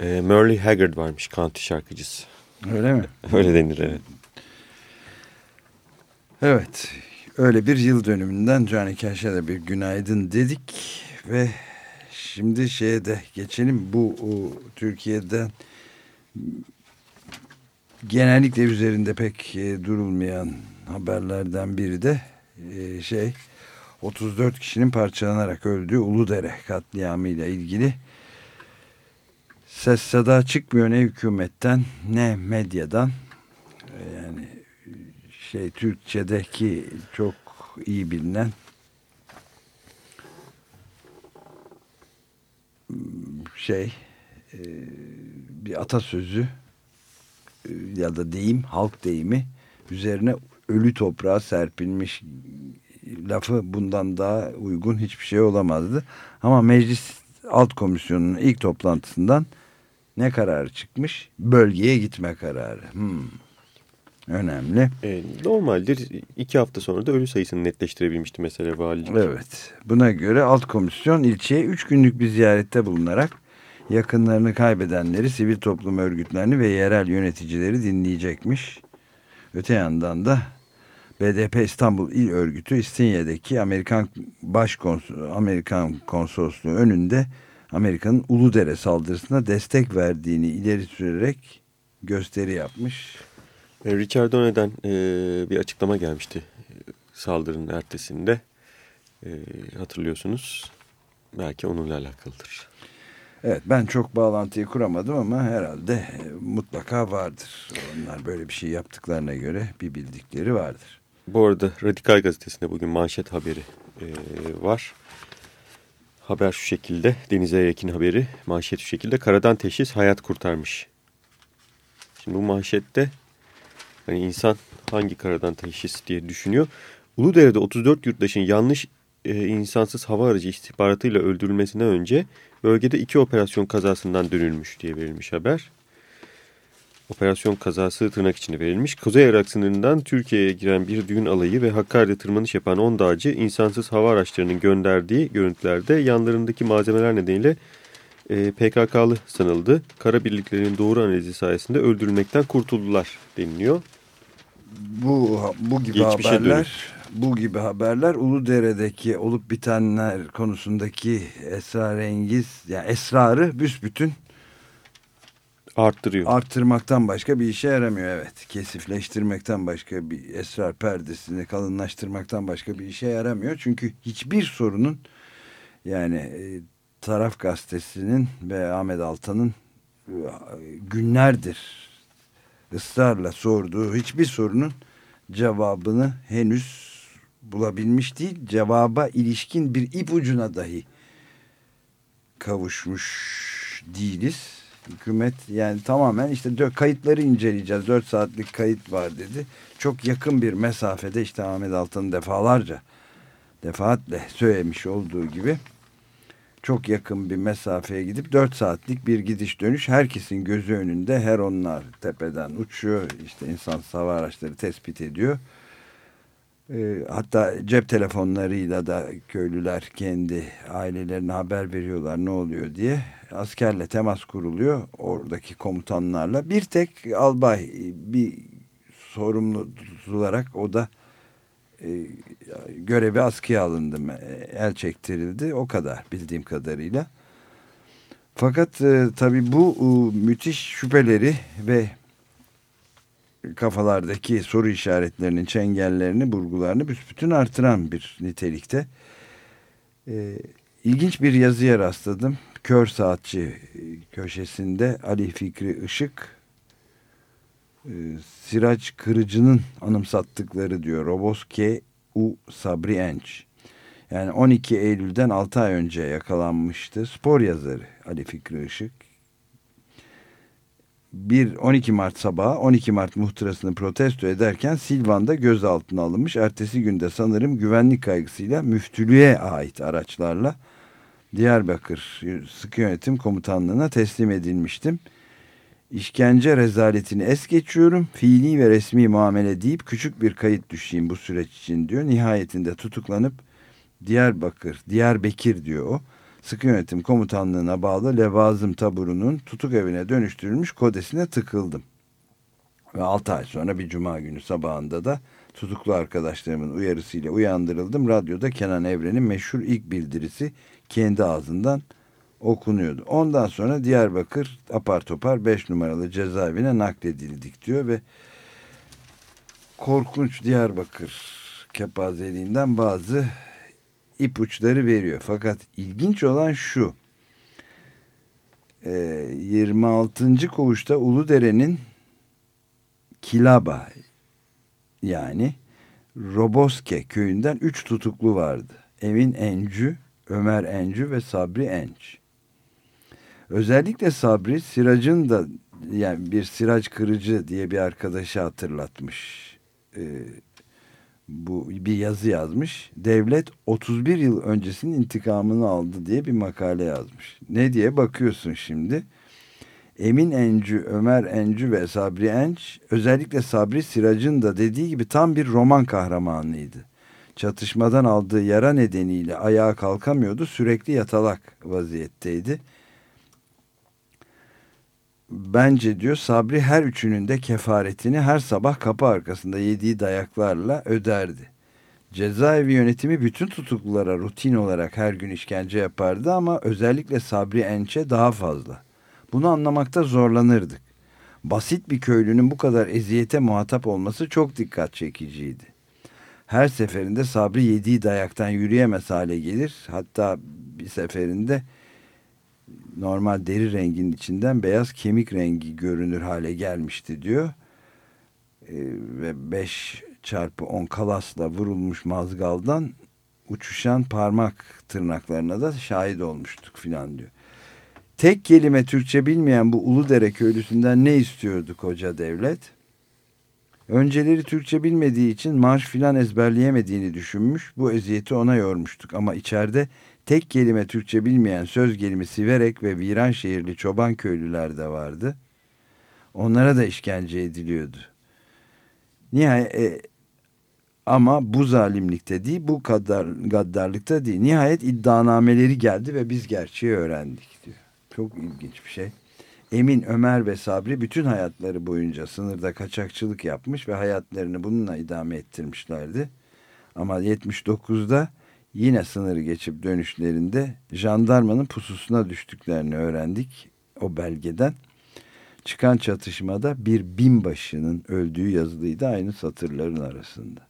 e, Merle Haggard varmış country şarkıcısı. Öyle mi? Öyle denir evet. Evet, öyle bir yıl dönümünden Johnny Cash'e de bir günaydın dedik ve şimdi şeye de geçelim. Bu o, Türkiye'den genellikle üzerinde pek e, durulmayan haberlerden biri de e, şey 34 kişinin parçalanarak öldüğü Uludere katliamı ile ilgili. Ses sada çıkmıyor ne hükümetten ne medyadan. E, yani şey Türkçedeki çok iyi bilinen şey bir atasözü e, ya da deyim halk deyimi üzerine ölü toprağa serpilmiş lafı bundan daha uygun hiçbir şey olamazdı. Ama meclis alt komisyonunun ilk toplantısından ne kararı çıkmış? Bölgeye gitme kararı. Hmm. Önemli. E, normaldir iki hafta sonra da ölü sayısını netleştirebilmişti mesela valilik. Evet. Buna göre alt komisyon ilçeye üç günlük bir ziyarette bulunarak yakınlarını kaybedenleri, sivil toplum örgütlerini ve yerel yöneticileri dinleyecekmiş. Öte yandan da BDP İstanbul İl Örgütü İstinye'deki Amerikan Başkonsol Amerikan Konsolosluğu önünde Amerika'nın Uludere saldırısına destek verdiğini ileri sürerek gösteri yapmış. E, Richard Donner'den e, bir açıklama gelmişti e, saldırının ertesinde. E, hatırlıyorsunuz. Belki onunla alakalıdır. Evet ben çok bağlantıyı kuramadım ama herhalde e, mutlaka vardır. Onlar böyle bir şey yaptıklarına göre bir bildikleri vardır. Bu arada Radikal Gazetesi'nde bugün manşet haberi e, var. Haber şu şekilde. Denize Ekin haberi. Manşet şu şekilde. Karadan teşhis hayat kurtarmış. Şimdi bu manşette hani insan hangi karadan teşhis diye düşünüyor. Uludere'de 34 yurttaşın yanlış e, insansız hava aracı istihbaratıyla öldürülmesinden önce bölgede iki operasyon kazasından dönülmüş diye verilmiş haber. Operasyon kazası tırnak içinde verilmiş. Kuzey Irak sınırından Türkiye'ye giren bir düğün alayı ve Hakkari'de tırmanış yapan 10 dağcı insansız hava araçlarının gönderdiği görüntülerde yanlarındaki malzemeler nedeniyle e, PKK'lı sanıldı. Kara birliklerinin doğru analizi sayesinde öldürülmekten kurtuldular deniliyor. Bu bu gibi Geçmişe haberler dönük. Bu gibi haberler Uludere'deki olup bitenler konusundaki esrarengiz yani esrarı büsbütün Arttırıyor. arttırmaktan başka bir işe yaramıyor evet. Kesifleştirmekten başka bir esrar perdesini kalınlaştırmaktan başka bir işe yaramıyor. Çünkü hiçbir sorunun yani e, taraf gazetesinin ve Ahmet Altan'ın e, günlerdir ısrarla sorduğu hiçbir sorunun cevabını henüz bulabilmiş değil. Cevaba ilişkin bir ipucuna dahi kavuşmuş değiliz. Hükümet yani tamamen işte kayıtları inceleyeceğiz. 4 saatlik kayıt var dedi. Çok yakın bir mesafede işte Ahmet Altan'ın defalarca defaatle söylemiş olduğu gibi çok yakın bir mesafeye gidip 4 saatlik bir gidiş dönüş herkesin gözü önünde her onlar tepeden uçuyor işte insan hava araçları tespit ediyor hatta cep telefonlarıyla da köylüler kendi ailelerine haber veriyorlar ne oluyor diye. Askerle temas kuruluyor oradaki komutanlarla. Bir tek albay bir sorumlu tutularak o da e, görevi askıya alındı. El çektirildi o kadar bildiğim kadarıyla. Fakat e, tabi bu e, müthiş şüpheleri ve kafalardaki soru işaretlerinin çengellerini burgularını büsbütün artıran bir nitelikte e, ilginç bir yazıya rastladım Kör Saatçi e, köşesinde Ali Fikri Işık e, Siraç Kırıcı'nın anımsattıkları diyor. Roboske U Sabri Enç. Yani 12 Eylül'den 6 ay önce yakalanmıştı. Spor yazarı Ali Fikri Işık. Bir 12 Mart sabahı 12 Mart muhtırasını protesto ederken Silvan'da gözaltına alınmış. Ertesi günde sanırım güvenlik kaygısıyla müftülüğe ait araçlarla Diyarbakır Sıkı Yönetim Komutanlığı'na teslim edilmiştim. İşkence rezaletini es geçiyorum. Fiili ve resmi muamele deyip küçük bir kayıt düşeyim bu süreç için diyor. Nihayetinde tutuklanıp Diyarbakır, Diyarbekir diyor o. Sıkı Yönetim Komutanlığı'na bağlı Levazım taburunun tutuk evine dönüştürülmüş kodesine tıkıldım. Ve 6 ay sonra bir cuma günü sabahında da tutuklu arkadaşlarımın uyarısıyla uyandırıldım. Radyoda Kenan Evren'in meşhur ilk bildirisi kendi ağzından okunuyordu. Ondan sonra Diyarbakır apar topar 5 numaralı cezaevine nakledildik diyor ve korkunç Diyarbakır kepazeliğinden bazı ipuçları veriyor. Fakat ilginç olan şu. Ee, 26. koğuşta Uludere'nin Kilaba yani Roboske köyünden 3 tutuklu vardı. Emin Encü, Ömer Encü ve Sabri Enç. Özellikle Sabri Sirac'ın da yani bir Sirac kırıcı diye bir arkadaşı hatırlatmış. Ee, bu bir yazı yazmış. Devlet 31 yıl öncesinin intikamını aldı diye bir makale yazmış. Ne diye bakıyorsun şimdi? Emin Encü, Ömer Encü ve Sabri Enç özellikle Sabri Sirac'ın da dediği gibi tam bir roman kahramanıydı. Çatışmadan aldığı yara nedeniyle ayağa kalkamıyordu. Sürekli yatalak vaziyetteydi. Bence diyor Sabri her üçünün de kefaretini her sabah kapı arkasında yediği dayaklarla öderdi. Cezaevi yönetimi bütün tutuklulara rutin olarak her gün işkence yapardı ama özellikle Sabri Enç'e daha fazla. Bunu anlamakta zorlanırdık. Basit bir köylünün bu kadar eziyete muhatap olması çok dikkat çekiciydi. Her seferinde Sabri yediği dayaktan yürüyemez hale gelir. Hatta bir seferinde normal deri renginin içinden beyaz kemik rengi görünür hale gelmişti diyor. Ee, ve 5 çarpı 10 kalasla vurulmuş mazgaldan uçuşan parmak tırnaklarına da şahit olmuştuk filan diyor. Tek kelime Türkçe bilmeyen bu Uludere köylüsünden ne istiyordu koca devlet? Önceleri Türkçe bilmediği için marş filan ezberleyemediğini düşünmüş. Bu eziyeti ona yormuştuk ama içeride tek kelime Türkçe bilmeyen söz gelimi Siverek ve Viranşehirli çoban köylüler de vardı. Onlara da işkence ediliyordu. Nihayet e, ama bu zalimlikte değil, bu kadar gaddarlıkta değil. Nihayet iddianameleri geldi ve biz gerçeği öğrendik diyor. Çok ilginç bir şey. Emin, Ömer ve Sabri bütün hayatları boyunca sınırda kaçakçılık yapmış ve hayatlarını bununla idame ettirmişlerdi. Ama 79'da yine sınırı geçip dönüşlerinde jandarmanın pususuna düştüklerini öğrendik o belgeden. Çıkan çatışmada bir binbaşının öldüğü yazılıydı aynı satırların arasında.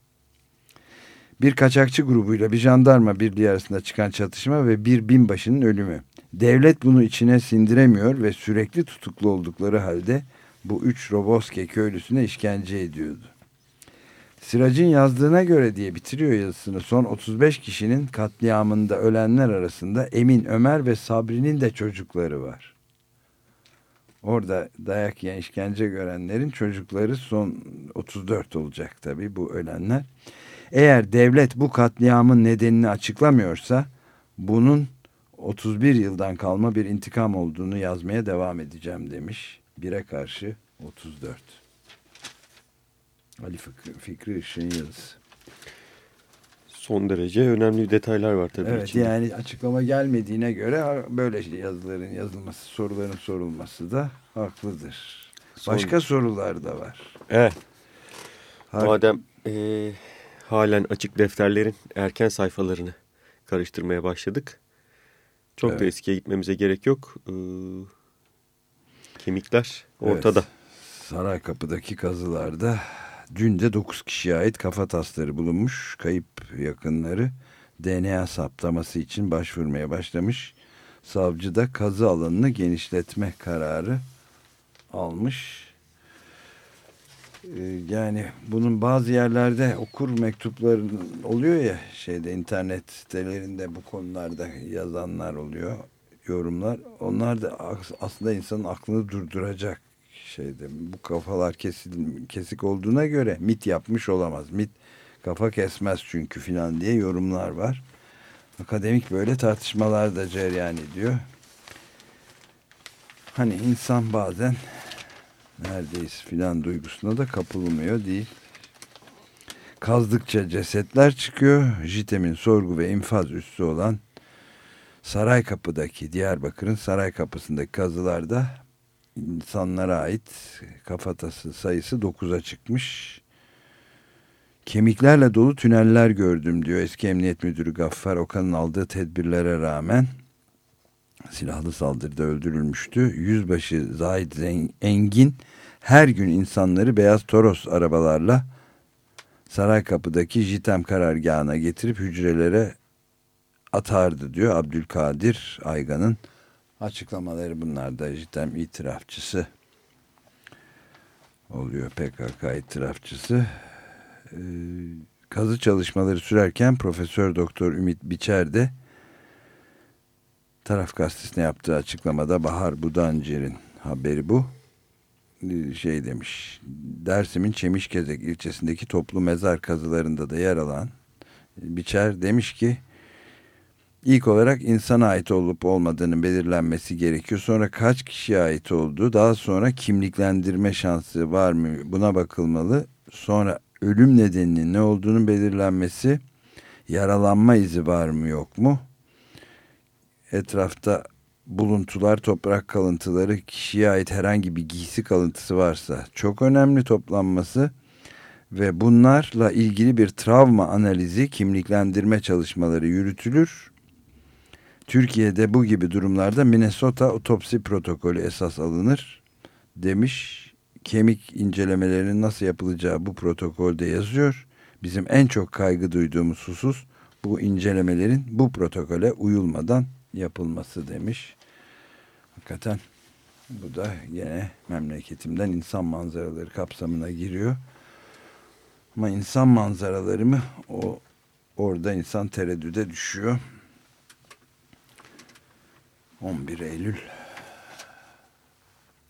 Bir kaçakçı grubuyla bir jandarma birliği arasında çıkan çatışma ve bir binbaşının ölümü. Devlet bunu içine sindiremiyor ve sürekli tutuklu oldukları halde bu üç Roboske köylüsüne işkence ediyordu. Sirac'ın yazdığına göre diye bitiriyor yazısını. Son 35 kişinin katliamında ölenler arasında Emin, Ömer ve Sabri'nin de çocukları var. Orada dayak yiyen işkence görenlerin çocukları son 34 olacak tabii bu ölenler. Eğer devlet bu katliamın nedenini açıklamıyorsa bunun 31 yıldan kalma bir intikam olduğunu yazmaya devam edeceğim demiş. Bire karşı 34. Ali Fikri, Fikri yazısı. Son derece önemli detaylar var tabii Evet içinde. yani açıklama gelmediğine göre böyle yazıların yazılması, soruların sorulması da haklıdır. Son- Başka sorular da var. Evet. Har- Madem e, halen açık defterlerin erken sayfalarını karıştırmaya başladık. Çok da Evet. eskiye gitmemize gerek yok. Ee, kemikler Evet. ortada. Saray kapıdaki kazılarda dün de 9 kişiye ait kafa tasları bulunmuş. Kayıp yakınları DNA saptaması için başvurmaya başlamış. Savcı da kazı alanını genişletme kararı almış. Ee, Yani bunun bazı yerlerde okur mektupları oluyor ya şeyde internet sitelerinde bu konularda yazanlar oluyor yorumlar. Onlar da as- aslında insanın aklını durduracak şeyde. Bu kafalar kesil, kesik olduğuna göre MIT yapmış olamaz. MIT kafa kesmez çünkü filan diye yorumlar var. Akademik böyle tartışmalar da cereyan ediyor. Hani insan bazen neredeyiz filan duygusuna da kapılmıyor değil. Kazdıkça cesetler çıkıyor. JITEM'in sorgu ve infaz üssü olan Saraykapı'daki Diyarbakır'ın Saraykapı'sındaki kazılarda insanlara ait kafatası sayısı 9'a çıkmış. Kemiklerle dolu tüneller gördüm diyor eski emniyet müdürü Gaffar Okan'ın aldığı tedbirlere rağmen silahlı saldırıda öldürülmüştü. Yüzbaşı Zahid Engin her gün insanları beyaz Toros arabalarla Saraykapı'daki JITEM karargahına getirip hücrelere atardı diyor Abdülkadir Aygan'ın açıklamaları bunlar da JITEM itirafçısı oluyor PKK itirafçısı. Ee, kazı çalışmaları sürerken Profesör Doktor Ümit Biçer de Taraf Gazetesi'ne yaptığı açıklamada Bahar Budancır'ın haberi bu. Ee, Şey demiş, Dersim'in Çemişkezek ilçesindeki toplu mezar kazılarında da yer alan Biçer demiş ki ilk olarak insana ait olup olmadığının belirlenmesi gerekiyor. Sonra kaç kişiye ait olduğu, daha sonra kimliklendirme şansı var mı buna bakılmalı. Sonra ölüm nedeninin ne olduğunu belirlenmesi, yaralanma izi var mı yok mu? Etrafta buluntular, toprak kalıntıları, kişiye ait herhangi bir giysi kalıntısı varsa çok önemli toplanması ve bunlarla ilgili bir travma analizi, kimliklendirme çalışmaları yürütülür. Türkiye'de bu gibi durumlarda Minnesota otopsi protokolü esas alınır demiş. Kemik incelemelerinin nasıl yapılacağı bu protokolde yazıyor. Bizim en çok kaygı duyduğumuz husus bu incelemelerin bu protokole uyulmadan yapılması demiş. Hakikaten bu da yine memleketimden insan manzaraları kapsamına giriyor. Ama insan manzaraları mı o orada insan tereddüde düşüyor. 11 Eylül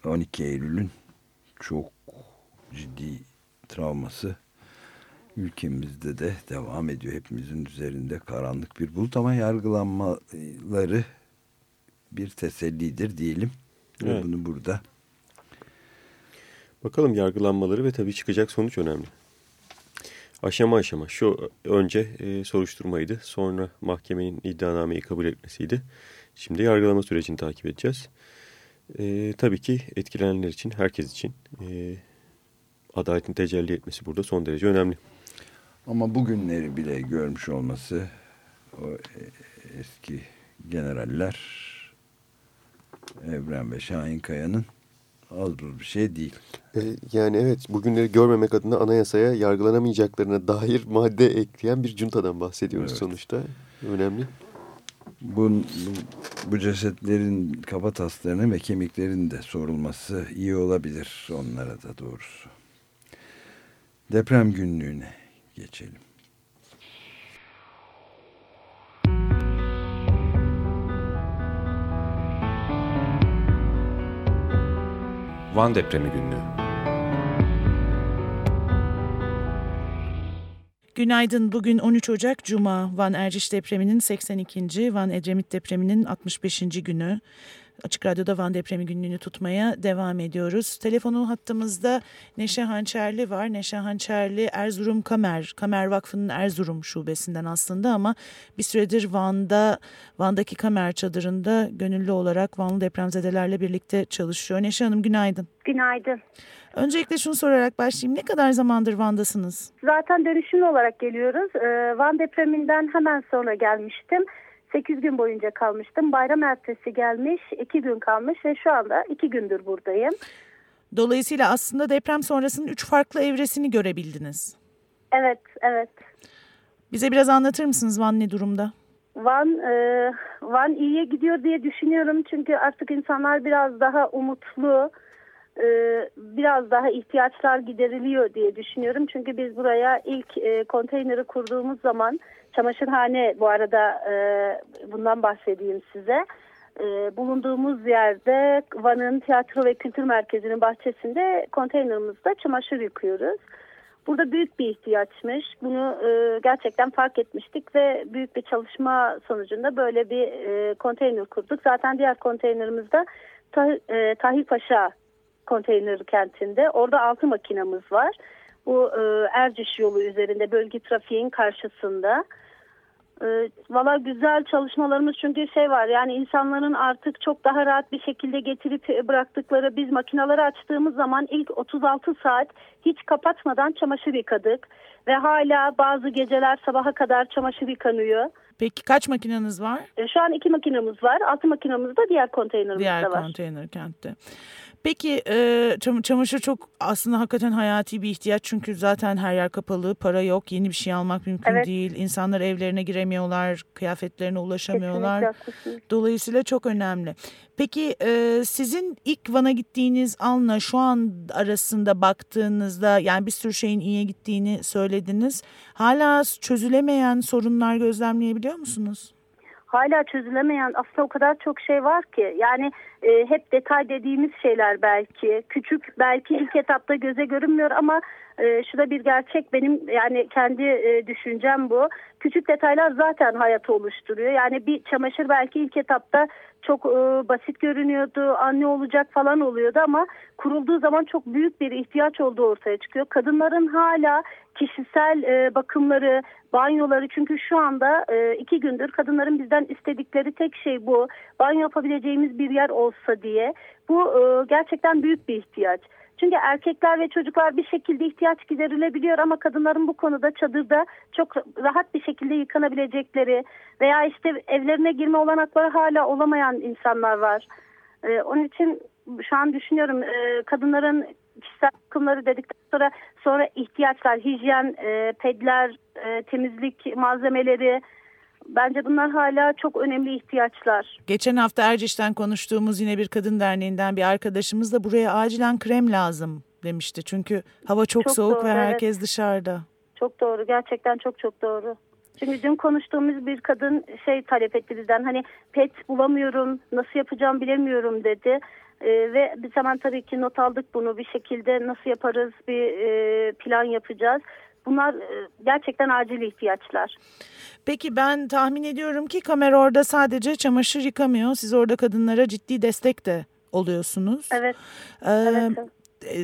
12 Eylül'ün çok ciddi travması ülkemizde de devam ediyor. Hepimizin üzerinde karanlık bir bulut ama yargılanmaları bir tesellidir diyelim. Ve Evet. Bunu burada Bakalım yargılanmaları ve tabii çıkacak sonuç önemli. Aşama aşama. Şu önce e, soruşturmaydı. Sonra mahkemenin iddianameyi kabul etmesiydi. Şimdi yargılama sürecini takip edeceğiz. E, tabii ki etkilenenler için, herkes için e, adaletin tecelli etmesi burada son derece önemli. Ama bugünleri bile görmüş olması o e, eski generaller Evren ve Şahin Kaya'nın az buz bir şey değil. E, yani evet bugünleri görmemek adına anayasaya yargılanamayacaklarına dair madde ekleyen bir cuntadan bahsediyoruz Evet. sonuçta. Önemli. Bu, bu, cesetlerin kafa taslarının ve kemiklerin de sorulması iyi olabilir onlara da doğrusu. Deprem günlüğüne geçelim. Van depremi günlüğü. Günaydın. Bugün 13 Ocak Cuma. Van Erciş depreminin 82. Van Edremit depreminin 65. günü. Açık Radyo'da Van depremi günlüğünü tutmaya devam ediyoruz. Telefonu hattımızda Neşe Hançerli var. Neşe Hançerli Erzurum Kamer, Kamer Vakfı'nın Erzurum şubesinden aslında ama bir süredir Van'da, Van'daki Kamer çadırında gönüllü olarak Vanlı depremzedelerle birlikte çalışıyor. Neşe Hanım günaydın. Günaydın. Öncelikle şunu sorarak başlayayım. Ne kadar zamandır Van'dasınız? Zaten dönüşümlü olarak geliyoruz. Ee, Van depreminden hemen sonra gelmiştim. 8 gün boyunca kalmıştım. Bayram ertesi gelmiş, 2 gün kalmış ve şu anda 2 gündür buradayım. Dolayısıyla aslında deprem sonrasının üç farklı evresini görebildiniz. Evet, evet. Bize biraz anlatır mısınız Van ne durumda? Van, e, Van iyiye gidiyor diye düşünüyorum. Çünkü artık insanlar biraz daha umutlu, e, biraz daha ihtiyaçlar gideriliyor diye düşünüyorum. Çünkü biz buraya ilk e, konteyneri kurduğumuz zaman, çamaşırhane bu arada e, bundan bahsedeyim size. E, bulunduğumuz yerde Van'ın tiyatro ve kültür merkezinin bahçesinde konteynerimizde çamaşır yıkıyoruz. Burada büyük bir ihtiyaçmış. Bunu e, gerçekten fark etmiştik ve büyük bir çalışma sonucunda böyle bir e, konteyner kurduk. Zaten diğer konteynerimiz de Tah- e, Tahir Paşa konteyner kentinde. Orada altı makinamız var. Bu e, Erciş yolu üzerinde bölge trafiğin karşısında. E, Valla güzel çalışmalarımız çünkü şey var yani insanların artık çok daha rahat bir şekilde getirip e, bıraktıkları biz makinaları açtığımız zaman ilk 36 saat hiç kapatmadan çamaşır yıkadık. Ve hala bazı geceler sabaha kadar çamaşır yıkanıyor. Peki kaç makineniz var? E, Şu an iki makinamız var. Altı makinamız da diğer konteynerimizde Diğer var. konteyner kentte. Peki e, çam- çamaşır çok aslında hakikaten hayati bir ihtiyaç çünkü zaten her yer kapalı, para yok, yeni bir şey almak mümkün Evet. değil. İnsanlar evlerine giremiyorlar, kıyafetlerine ulaşamıyorlar. Kesinlikle. Dolayısıyla çok önemli. Peki e, sizin ilk Van'a gittiğiniz anla şu an arasında baktığınızda yani bir sürü şeyin iyiye gittiğini söylediniz. Hala çözülemeyen sorunlar gözlemleyebiliyor musunuz? Hala çözülemeyen aslında o kadar çok şey var ki. Yani e, hep detay dediğimiz şeyler belki. Küçük belki ilk etapta göze görünmüyor ama e, şu da bir gerçek benim yani kendi e, düşüncem bu küçük detaylar zaten hayatı oluşturuyor yani bir çamaşır belki ilk etapta çok e, basit görünüyordu anne olacak falan oluyordu ama kurulduğu zaman çok büyük bir ihtiyaç olduğu ortaya çıkıyor kadınların hala kişisel e, bakımları banyoları çünkü şu anda e, iki gündür kadınların bizden istedikleri tek şey bu. Banyo yapabileceğimiz bir yer olsa diye. Bu e, gerçekten büyük bir ihtiyaç. Çünkü erkekler ve çocuklar bir şekilde ihtiyaç giderilebiliyor ama kadınların bu konuda çadırda çok rahat bir şekilde yıkanabilecekleri veya işte evlerine girme olanakları hala olamayan insanlar var. E, onun için şu an düşünüyorum e, kadınların kişisel bakımları dedikten sonra sonra ihtiyaçlar, hijyen, e, pedler, e, temizlik malzemeleri bence bunlar hala çok önemli ihtiyaçlar. Geçen hafta Erciş'ten konuştuğumuz yine bir kadın derneğinden bir arkadaşımız da buraya acilen krem lazım demişti. Çünkü hava çok, Çok soğuk doğru, ve evet. herkes dışarıda. Çok doğru, gerçekten çok çok doğru. Çünkü dün konuştuğumuz bir kadın şey talep etti bizden hani pet bulamıyorum, nasıl yapacağım bilemiyorum dedi. E, ve biz hemen tabii ki not aldık bunu bir şekilde nasıl yaparız bir e, plan yapacağız. Bunlar e, gerçekten acil ihtiyaçlar. Peki ben tahmin ediyorum ki kamera orada sadece çamaşır yıkamıyor. Siz orada kadınlara ciddi destek de oluyorsunuz. Evet, Ee, evet.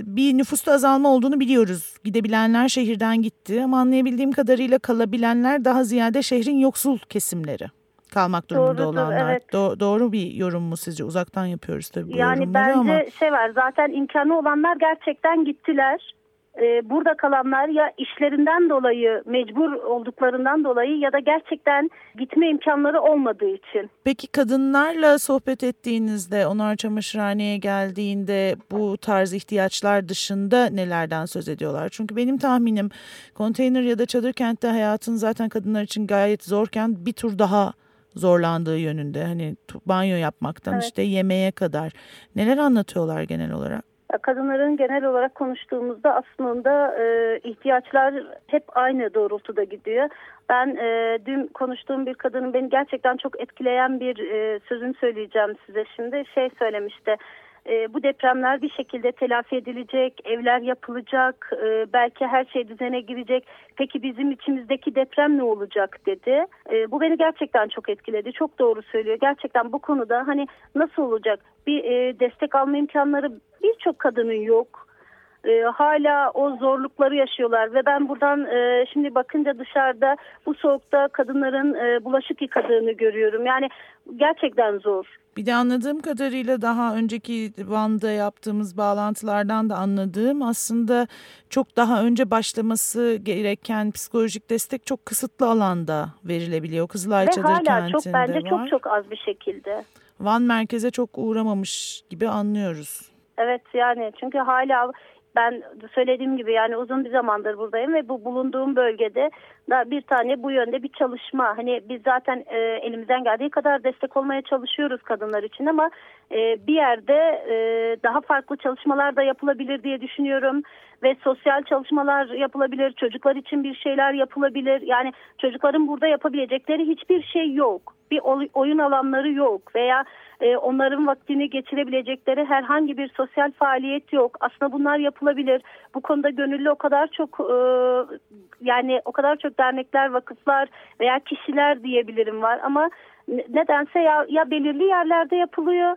bir nüfusta azalma olduğunu biliyoruz. Gidebilenler şehirden gitti ama anlayabildiğim kadarıyla kalabilenler daha ziyade şehrin yoksul kesimleri. Kalmak durumunda Doğrudur, olanlar. evet. Do- doğru bir yorum mu sizce? Uzaktan yapıyoruz tabii bu Yani yorumları bence ama. şey var zaten imkanı olanlar gerçekten gittiler. E, burada kalanlar ya işlerinden dolayı mecbur olduklarından dolayı ya da gerçekten gitme imkanları olmadığı için. Peki kadınlarla sohbet ettiğinizde, onlar çamaşırhaneye geldiğinde bu tarz ihtiyaçlar dışında nelerden söz ediyorlar? Çünkü benim tahminim konteyner ya da çadır kentte hayatın zaten kadınlar için gayet zorken bir tur daha zorlandığı yönünde. Hani banyo yapmaktan Evet. işte yemeğe kadar. Neler anlatıyorlar genel olarak? Kadınların genel olarak konuştuğumuzda aslında e, ihtiyaçlar hep aynı doğrultuda gidiyor. Ben e, dün konuştuğum bir kadının beni gerçekten çok etkileyen bir e, sözünü söyleyeceğim size şimdi. Şey söylemişti. E, bu depremler bir şekilde telafi edilecek, evler yapılacak, e, belki her şey düzene girecek. Peki bizim içimizdeki deprem ne olacak dedi. E, bu beni gerçekten çok etkiledi. Çok doğru söylüyor. Gerçekten bu konuda hani nasıl olacak? Bir e, destek alma imkanları birçok kadının yok. E, hala o zorlukları yaşıyorlar ve ben buradan e, şimdi bakınca dışarıda bu soğukta kadınların e, bulaşık yıkadığını görüyorum. Yani gerçekten zor. Bir de anladığım kadarıyla daha önceki Van'da yaptığımız bağlantılardan da anladığım aslında çok daha önce başlaması gereken psikolojik destek çok kısıtlı alanda verilebiliyor. Kızılay ve Çadır hala Kenti'nde çok bence var. çok çok az bir şekilde. Van merkeze çok uğramamış gibi anlıyoruz. Evet yani çünkü hala ben söylediğim gibi yani uzun bir zamandır buradayım ve bu bulunduğum bölgede da bir tane bu yönde bir çalışma. Hani biz zaten e, elimizden geldiği kadar destek olmaya çalışıyoruz kadınlar için ama e, bir yerde e, daha farklı çalışmalar da yapılabilir diye düşünüyorum ve sosyal çalışmalar yapılabilir. Çocuklar için bir şeyler yapılabilir. Yani çocukların burada yapabilecekleri hiçbir şey yok. Bir oy- oyun alanları yok veya e, onların vaktini geçirebilecekleri herhangi bir sosyal faaliyet yok. Aslında bunlar yapılabilir. Bu konuda gönüllü o kadar çok e, yani o kadar çok dernekler, vakıflar veya kişiler diyebilirim var ama ne- nedense ya, ya belirli yerlerde yapılıyor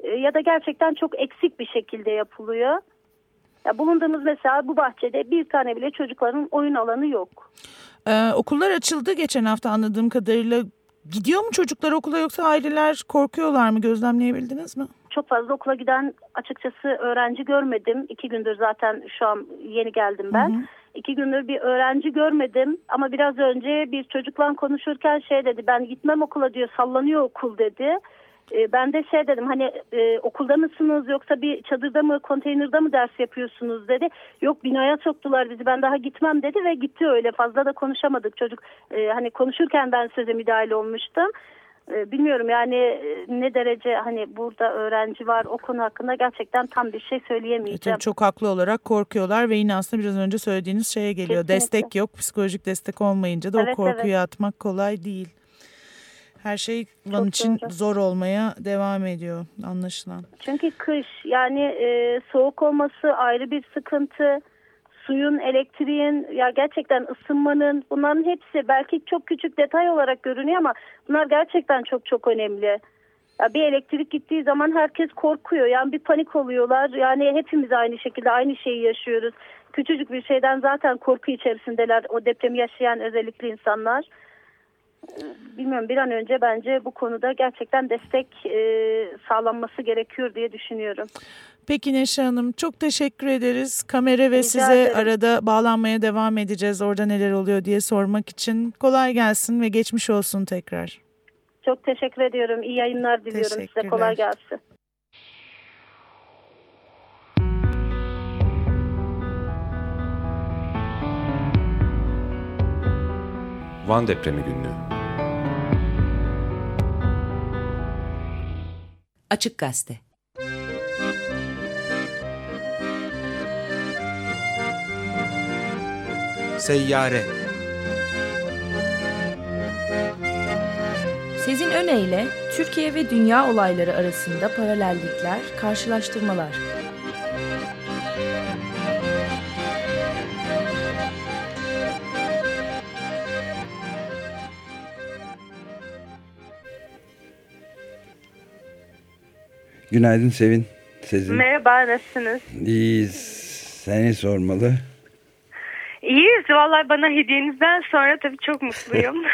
e, ya da gerçekten çok eksik bir şekilde yapılıyor. Ya bulunduğumuz mesela bu bahçede bir tane bile çocukların oyun alanı yok. Ee, okullar açıldı geçen hafta anladığım kadarıyla. Gidiyor mu çocuklar okula yoksa aileler korkuyorlar mı gözlemleyebildiniz mi? Çok fazla okula giden açıkçası öğrenci görmedim. İki gündür zaten şu an yeni geldim ben. İki gündür bir öğrenci görmedim ama biraz önce bir çocukla konuşurken şey dedi ben gitmem okula diyor sallanıyor okul dedi. E, ben de şey dedim hani e, okulda mısınız yoksa bir çadırda mı konteynerde mı ders yapıyorsunuz dedi. Yok binaya soktular bizi ben daha gitmem dedi ve gitti öyle fazla da konuşamadık çocuk. E, hani konuşurken ben söze müdahale olmuştum. E, bilmiyorum yani e, ne derece hani burada öğrenci var o konu hakkında gerçekten tam bir şey E, söyleyemeyeceğim. tabii çok haklı olarak korkuyorlar ve yine aslında biraz önce söylediğiniz şeye geliyor. Kesinlikle. Destek yok, psikolojik destek olmayınca da o Evet, korkuyu evet. atmak kolay değil. Her şey Çok için doğru. zor olmaya devam ediyor anlaşılan. Çünkü kış yani e, soğuk olması ayrı bir sıkıntı. Suyun, elektriğin, ya gerçekten ısınmanın bunların hepsi belki çok küçük detay olarak görünüyor ama bunlar gerçekten çok çok önemli. Ya bir elektrik gittiği zaman herkes korkuyor. Yani bir panik oluyorlar. Yani hepimiz aynı şekilde aynı şeyi yaşıyoruz. Küçücük bir şeyden zaten korku içerisindeler. O depremi yaşayan özellikle insanlar. Bilmiyorum bir an önce bence bu konuda gerçekten destek e, sağlanması gerekiyor diye düşünüyorum. Peki Neşe Hanım çok teşekkür ederiz. Kamera ve Rica size ederim. arada bağlanmaya devam edeceğiz. Orada neler oluyor diye sormak için. Kolay gelsin ve geçmiş olsun tekrar. Çok teşekkür ediyorum. İyi yayınlar diliyorum size. Kolay gelsin. Van depremi günlüğü. Açık Gazete Seyyare Sezin Öne ile Türkiye ve dünya olayları arasında paralellikler, karşılaştırmalar. Günaydın Sevin. Sezin. Merhaba, nasılsınız? İyiyiz. Seni sormalı. İyiyiz. Vallahi bana hediyenizden sonra tabii çok mutluyum. (laughs)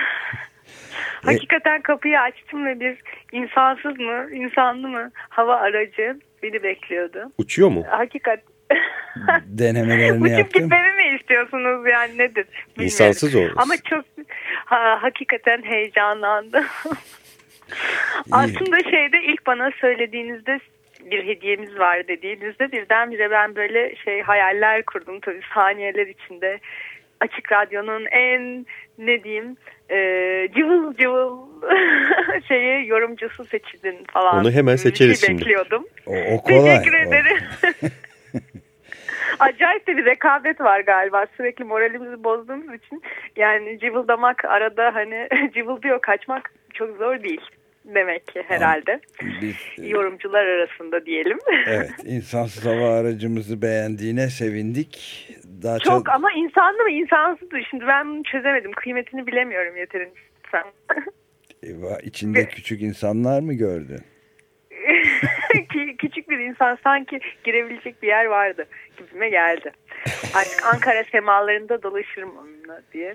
Hakikaten kapıyı açtım ve bir insansız mı, insanlı mı hava aracı beni bekliyordu. Uçuyor mu? Hakikat (laughs) Denemelerini Uçup yaptın. gitmemi mi istiyorsunuz yani nedir? Bilmiyorum. İnsansız olmaz. Ama çok ha, hakikaten heyecanlandım. (laughs) Aslında şeyde ilk bana söylediğinizde bir hediyemiz var dediğinizde birdenbire ben böyle şey hayaller kurdum tabii saniyeler içinde. Açık Radyo'nun en ne diyeyim e, cıvıl cıvıl (laughs) şeyi yorumcusu seçildin falan. Onu hemen seçeriz şey şimdi. bekliyordum. O, o kolay. Teşekkür ederim. (laughs) Acayip de bir rekabet var galiba. Sürekli moralimizi bozduğumuz için yani cıvıldamak arada hani (laughs) cıvıldıyor kaçmak çok zor değil demek ki herhalde. Biz, e, Yorumcular arasında diyelim. (laughs) evet, insansız hava aracımızı beğendiğine sevindik. Daha çok ama insanlı mı insansız mı? Şimdi ben bunu çözemedim. Kıymetini bilemiyorum yeterince. Sen. Eyvah, içinde küçük insanlar mı gördün? (laughs) Bir insan sanki girebilecek bir yer vardı gibime geldi. Artık Ankara semalarında dolaşırım onunla diye.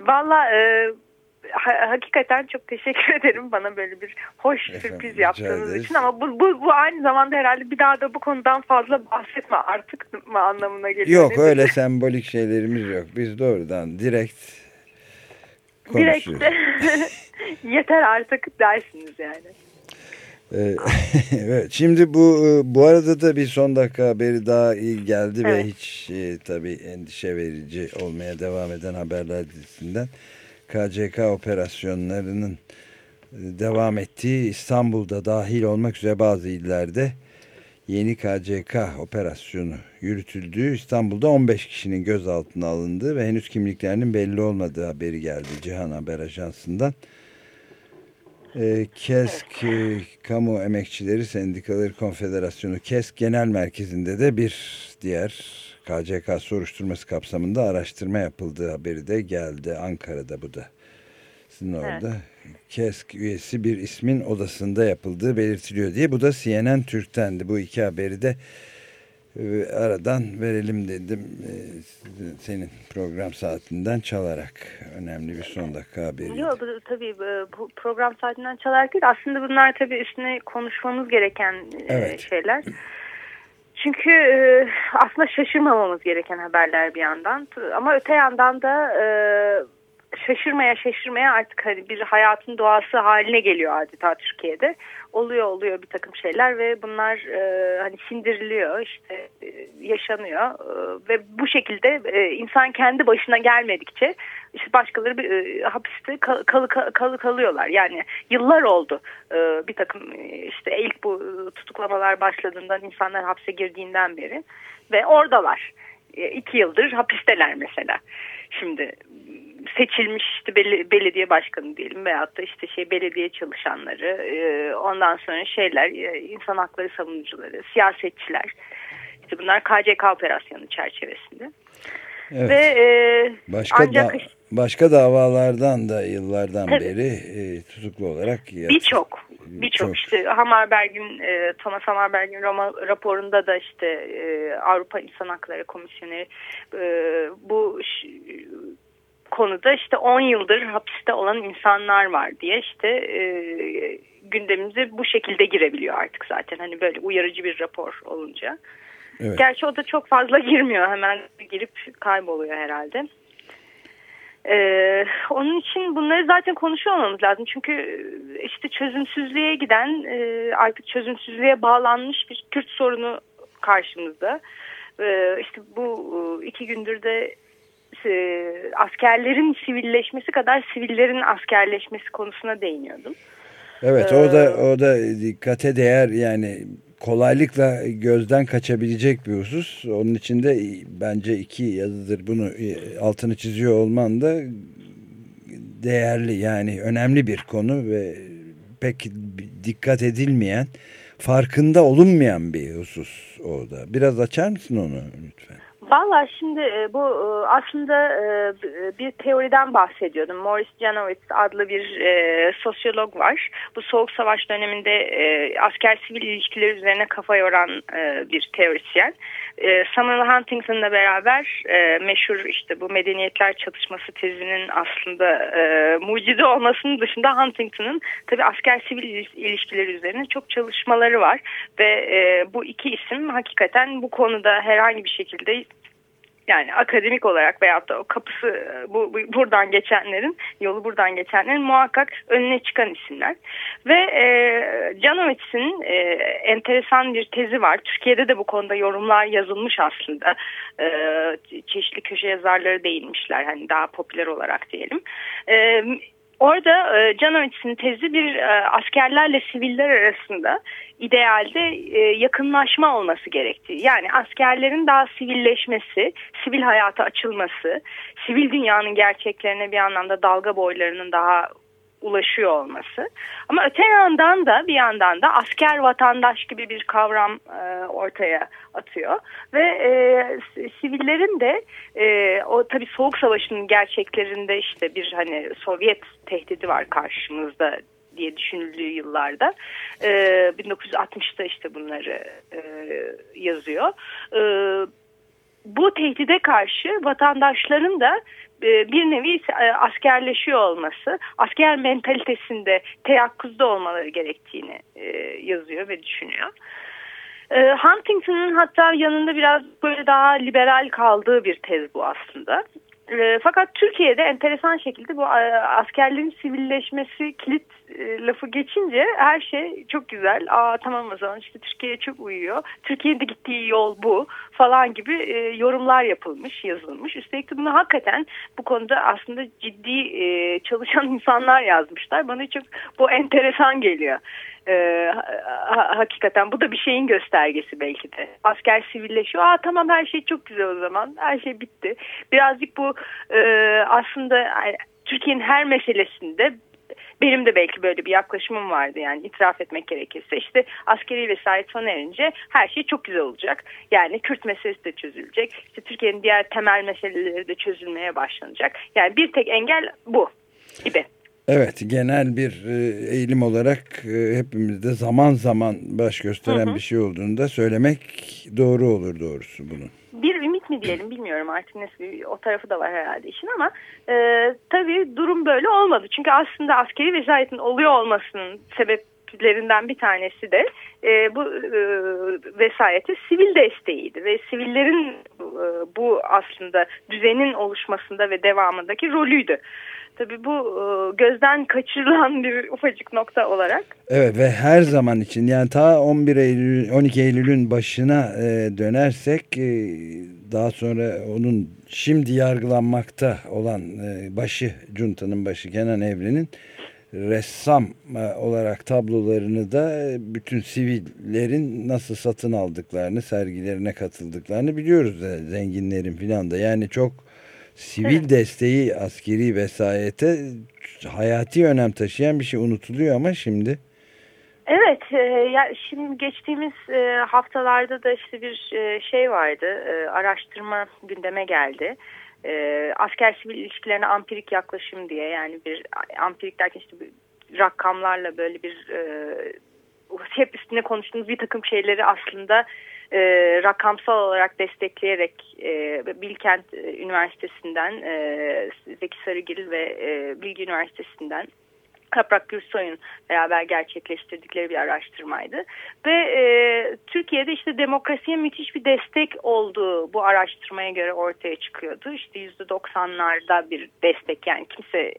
Valla e, ha- hakikaten çok teşekkür (laughs) ederim bana böyle bir hoş Efendim, sürpriz yaptığınız için ama bu, bu, bu aynı zamanda herhalde bir daha da bu konudan fazla bahsetme artık mı anlamına geliyor. Yok öyle sembolik şeylerimiz yok. Biz doğrudan direkt Direkt konuşuyoruz. (laughs) yeter artık dersiniz yani. Ee, (laughs) evet, şimdi bu e, bu arada da bir son dakika haberi daha iyi geldi ve Evet. hiç e, tabii endişe verici olmaya devam eden haberler dizisinden KCK operasyonlarının e, devam ettiği İstanbul'da dahil olmak üzere bazı illerde yeni KCK operasyonu yürütüldüğü İstanbul'da 15 kişinin gözaltına alındığı ve henüz kimliklerinin belli olmadığı haberi geldi Cihan Haber Ajansı'ndan. E, KESK e, Kamu Emekçileri Sendikaları Konfederasyonu KESK Genel Merkezi'nde de bir diğer KCK soruşturması kapsamında araştırma yapıldığı haberi de geldi. Ankara'da bu da. Sizin orada. KESK üyesi bir ismin odasında yapıldığı belirtiliyor diye. Bu da CNN Türk'tendi. Bu iki haberi de aradan verelim dedim. E, sizin- senin program saatinden çalarak önemli bir son dakika haberi. Yok tabii bu program saatinden çalar değil. Aslında bunlar tabii üstüne konuşmamız gereken e, Evet. şeyler. Çünkü e, aslında şaşırmamamız gereken haberler bir yandan. Ama öte yandan da e, şaşırmaya şaşırmaya artık hani bir hayatın doğası haline geliyor adeta Türkiye'de. Oluyor oluyor bir takım şeyler ve bunlar e, hani sindiriliyor işte e, yaşanıyor E, ve bu şekilde e, insan kendi başına gelmedikçe işte başkaları bir, e, hapiste kal, kal, kal- kal- kalıyorlar. Yani yıllar oldu e, bir takım e, işte ilk bu e, tutuklamalar başladığından insanlar hapse girdiğinden beri ve oradalar. E, iki yıldır hapisteler mesela. Şimdi seçilmiş işte bel- belediye başkanı diyelim veyahut da işte şey belediye çalışanları e, ondan sonra şeyler e, insan hakları savunucuları siyasetçiler işte bunlar KCK operasyonu çerçevesinde Evet. ve e, Başka ancak da, başka davalardan da yıllardan Tabii. beri e, tutuklu olarak birçok birçok işte Hammarberg'in e, Thomas Hammarberg'in Roma raporunda da işte e, Avrupa İnsan Hakları Komisyonu e, bu konuda işte 10 yıldır hapiste olan insanlar var diye işte e, gündemimize bu şekilde girebiliyor artık zaten hani böyle uyarıcı bir rapor olunca. Evet. Gerçi o da çok fazla girmiyor hemen girip kayboluyor herhalde. Ee, onun için bunları zaten konuşuyor olmamız lazım. Çünkü işte çözümsüzlüğe giden e, artık çözümsüzlüğe bağlanmış bir Kürt sorunu karşımızda. Ee, işte bu e, iki gündür de e, askerlerin sivilleşmesi kadar sivillerin askerleşmesi konusuna değiniyordum. Evet o da o da dikkate değer yani kolaylıkla gözden kaçabilecek bir husus. Onun için de bence iki yazıdır bunu e, altını çiziyor olman da değerli yani önemli bir konu ve pek dikkat edilmeyen farkında olunmayan bir husus o da. Biraz açar mısın onu lütfen? Valla şimdi e, bu e, aslında e, bir teoriden bahsediyordum. Morris Janowitz adlı bir sosyolog var. Bu Soğuk Savaş döneminde asker-sivil ilişkiler üzerine kafa yoran bir teorisyen. Samuel Huntington'la beraber meşhur işte bu medeniyetler çatışması tezinin aslında mucidi olmasının dışında Huntington'ın tabii asker sivil ilişkileri üzerine çok çalışmaları var ve bu iki isim hakikaten bu konuda herhangi bir şekilde yani akademik olarak veyahut da o kapısı bu, bu buradan geçenlerin yolu buradan geçenlerin muhakkak önüne çıkan isimler. Ve e, Canovitz'in e, enteresan bir tezi var. Türkiye'de de bu konuda yorumlar yazılmış aslında. E, çeşitli köşe yazarları değinmişler hani daha popüler olarak diyelim. E, Orada e, Canovitz'in tezi bir e, askerlerle siviller arasında idealde e, yakınlaşma olması gerektiği. Yani askerlerin daha sivilleşmesi, sivil hayata açılması, sivil dünyanın gerçeklerine bir anlamda dalga boylarının daha ulaşıyor olması. Ama öte yandan da bir yandan da asker vatandaş gibi bir kavram e, ortaya atıyor. Ve e, sivillerin de e, o tabii soğuk savaşının gerçeklerinde işte bir hani Sovyet tehdidi var karşımızda diye düşünüldüğü yıllarda e, 1960'ta işte bunları e, yazıyor. E, bu tehdide karşı vatandaşların da e, bir nevi e, askerleşiyor olması, asker mentalitesinde teyakkuzda olmaları gerektiğini e, yazıyor ve düşünüyor. Huntington'ın hatta yanında biraz böyle daha liberal kaldığı bir tez bu aslında. Fakat Türkiye'de enteresan şekilde bu askerlerin sivilleşmesi kilit lafı geçince her şey çok güzel. Aa tamam o zaman işte Türkiye'ye çok uyuyor. Türkiye'de gittiği yol bu falan gibi e, yorumlar yapılmış, yazılmış. Üstelik de bunu hakikaten bu konuda aslında ciddi e, çalışan (laughs) insanlar yazmışlar. Bana çok bu enteresan geliyor. E, ha, hakikaten bu da bir şeyin göstergesi belki de. Asker sivilleşiyor. Aa tamam her şey çok güzel o zaman. Her şey bitti. Birazcık bu e, aslında Türkiye'nin her meselesinde benim de belki böyle bir yaklaşımım vardı yani itiraf etmek gerekirse. işte askeri vesayet sona erince her şey çok güzel olacak. Yani Kürt meselesi de çözülecek. İşte Türkiye'nin diğer temel meseleleri de çözülmeye başlanacak. Yani bir tek engel bu gibi. Evet genel bir e, eğilim olarak e, hepimizde zaman zaman baş gösteren hı hı. bir şey olduğunu da söylemek doğru olur doğrusu bunun bir ümit mi diyelim bilmiyorum artık nasıl o tarafı da var herhalde işin ama e, tabii durum böyle olmadı. Çünkü aslında askeri vesayetin oluyor olmasının sebeplerinden bir tanesi de e, bu e, vesayete sivil desteğiydi ve sivillerin e, bu aslında düzenin oluşmasında ve devamındaki rolüydü. Tabii bu e, gözden kaçırılan bir ufacık nokta olarak. Evet ve her zaman için yani ta 11 Eylül 12 Eylül'ün başına e, dönersek e, daha sonra onun şimdi yargılanmakta olan başı Cunta'nın başı Kenan Evren'in ressam olarak tablolarını da bütün sivillerin nasıl satın aldıklarını, sergilerine katıldıklarını biliyoruz zenginlerin filan da. Yani çok sivil evet. desteği askeri vesayete hayati önem taşıyan bir şey unutuluyor ama şimdi. Evet, e, ya şimdi geçtiğimiz e, haftalarda da işte bir e, şey vardı, e, araştırma gündeme geldi. E, asker sivil ilişkilerine ampirik yaklaşım diye yani bir ampirik derken işte rakamlarla böyle bir e, hep üstüne konuştuğumuz bir takım şeyleri aslında e, rakamsal olarak destekleyerek e, Bilkent Üniversitesi'nden e, Zeki Sarıgil ve e, Bilgi Üniversitesi'nden Kaprak Gürsoy'un beraber gerçekleştirdikleri bir araştırmaydı. Ve e, Türkiye'de işte demokrasiye müthiş bir destek olduğu bu araştırmaya göre ortaya çıkıyordu. İşte yüzde doksanlarda bir destek yani kimse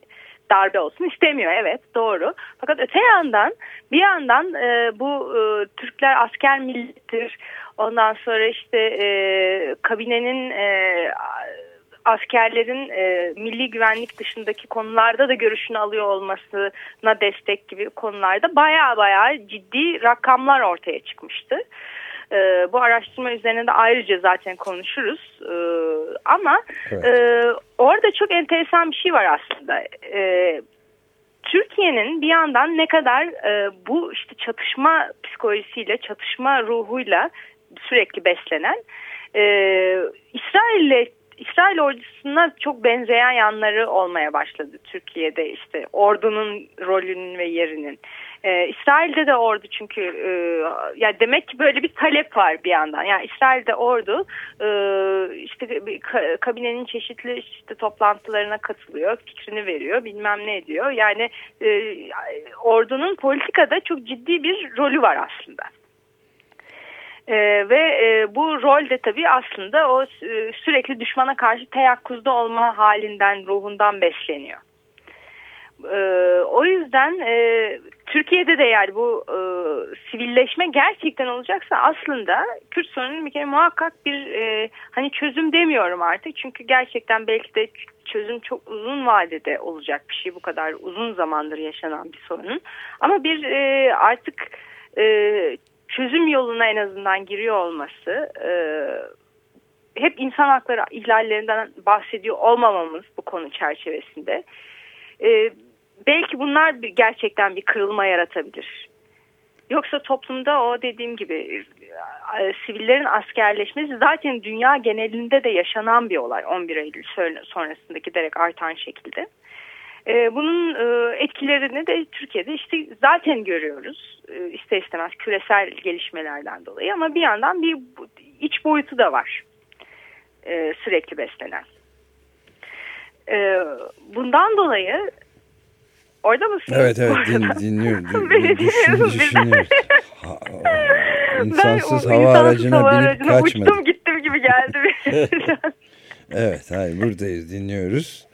darbe olsun istemiyor evet doğru. Fakat öte yandan bir yandan e, bu e, Türkler asker millettir Ondan sonra işte e, kabinenin e, askerlerin e, milli güvenlik dışındaki konularda da görüşünü alıyor olmasına destek gibi konularda baya baya ciddi rakamlar ortaya çıkmıştı. E, bu araştırma üzerine de ayrıca zaten konuşuruz. E, ama evet. e, orada çok enteresan bir şey var aslında. E, Türkiye'nin bir yandan ne kadar e, bu işte çatışma psikolojisiyle, çatışma ruhuyla sürekli beslenen e, İsrail'le İsrail ordusuna çok benzeyen yanları olmaya başladı Türkiye'de işte ordunun rolünün ve yerinin. Ee, İsrail'de de ordu çünkü e, ya demek ki böyle bir talep var bir yandan. Yani İsrail'de ordu e, işte ka- kabinenin çeşitli işte toplantılarına katılıyor, fikrini veriyor, bilmem ne ediyor. Yani e, ordunun politikada çok ciddi bir rolü var aslında. Ee, ve e, bu rol de tabii aslında o e, sürekli düşmana karşı teyakkuzda olma halinden, ruhundan besleniyor. Ee, o yüzden e, Türkiye'de de yani bu e, sivilleşme gerçekten olacaksa aslında Kürt sorunun bir kere muhakkak bir e, hani çözüm demiyorum artık. Çünkü gerçekten belki de çözüm çok uzun vadede olacak bir şey bu kadar uzun zamandır yaşanan bir sorunun. Ama bir e, artık e, çözüm yoluna en azından giriyor olması e, hep insan hakları ihlallerinden bahsediyor olmamamız bu konu çerçevesinde. E, belki bunlar bir, gerçekten bir kırılma yaratabilir. Yoksa toplumda o dediğim gibi e, sivillerin askerleşmesi zaten dünya genelinde de yaşanan bir olay 11 Eylül sonrasında giderek artan şekilde. E, bunun e, etkilerini de Türkiye'de işte zaten görüyoruz e, ister istemez küresel gelişmelerden dolayı ama bir yandan bir iç boyutu da var e, sürekli beslenen. E, bundan dolayı Orada mısın? Evet evet (laughs) din, dinliyorum. (laughs) Din, Beni dinliyorsun. (laughs) Ha, insansız ben, hava insansız aracına hava binip aracına kaçmadım. Uçtum gittim gibi geldi. Evet hayır buradayız dinliyoruz.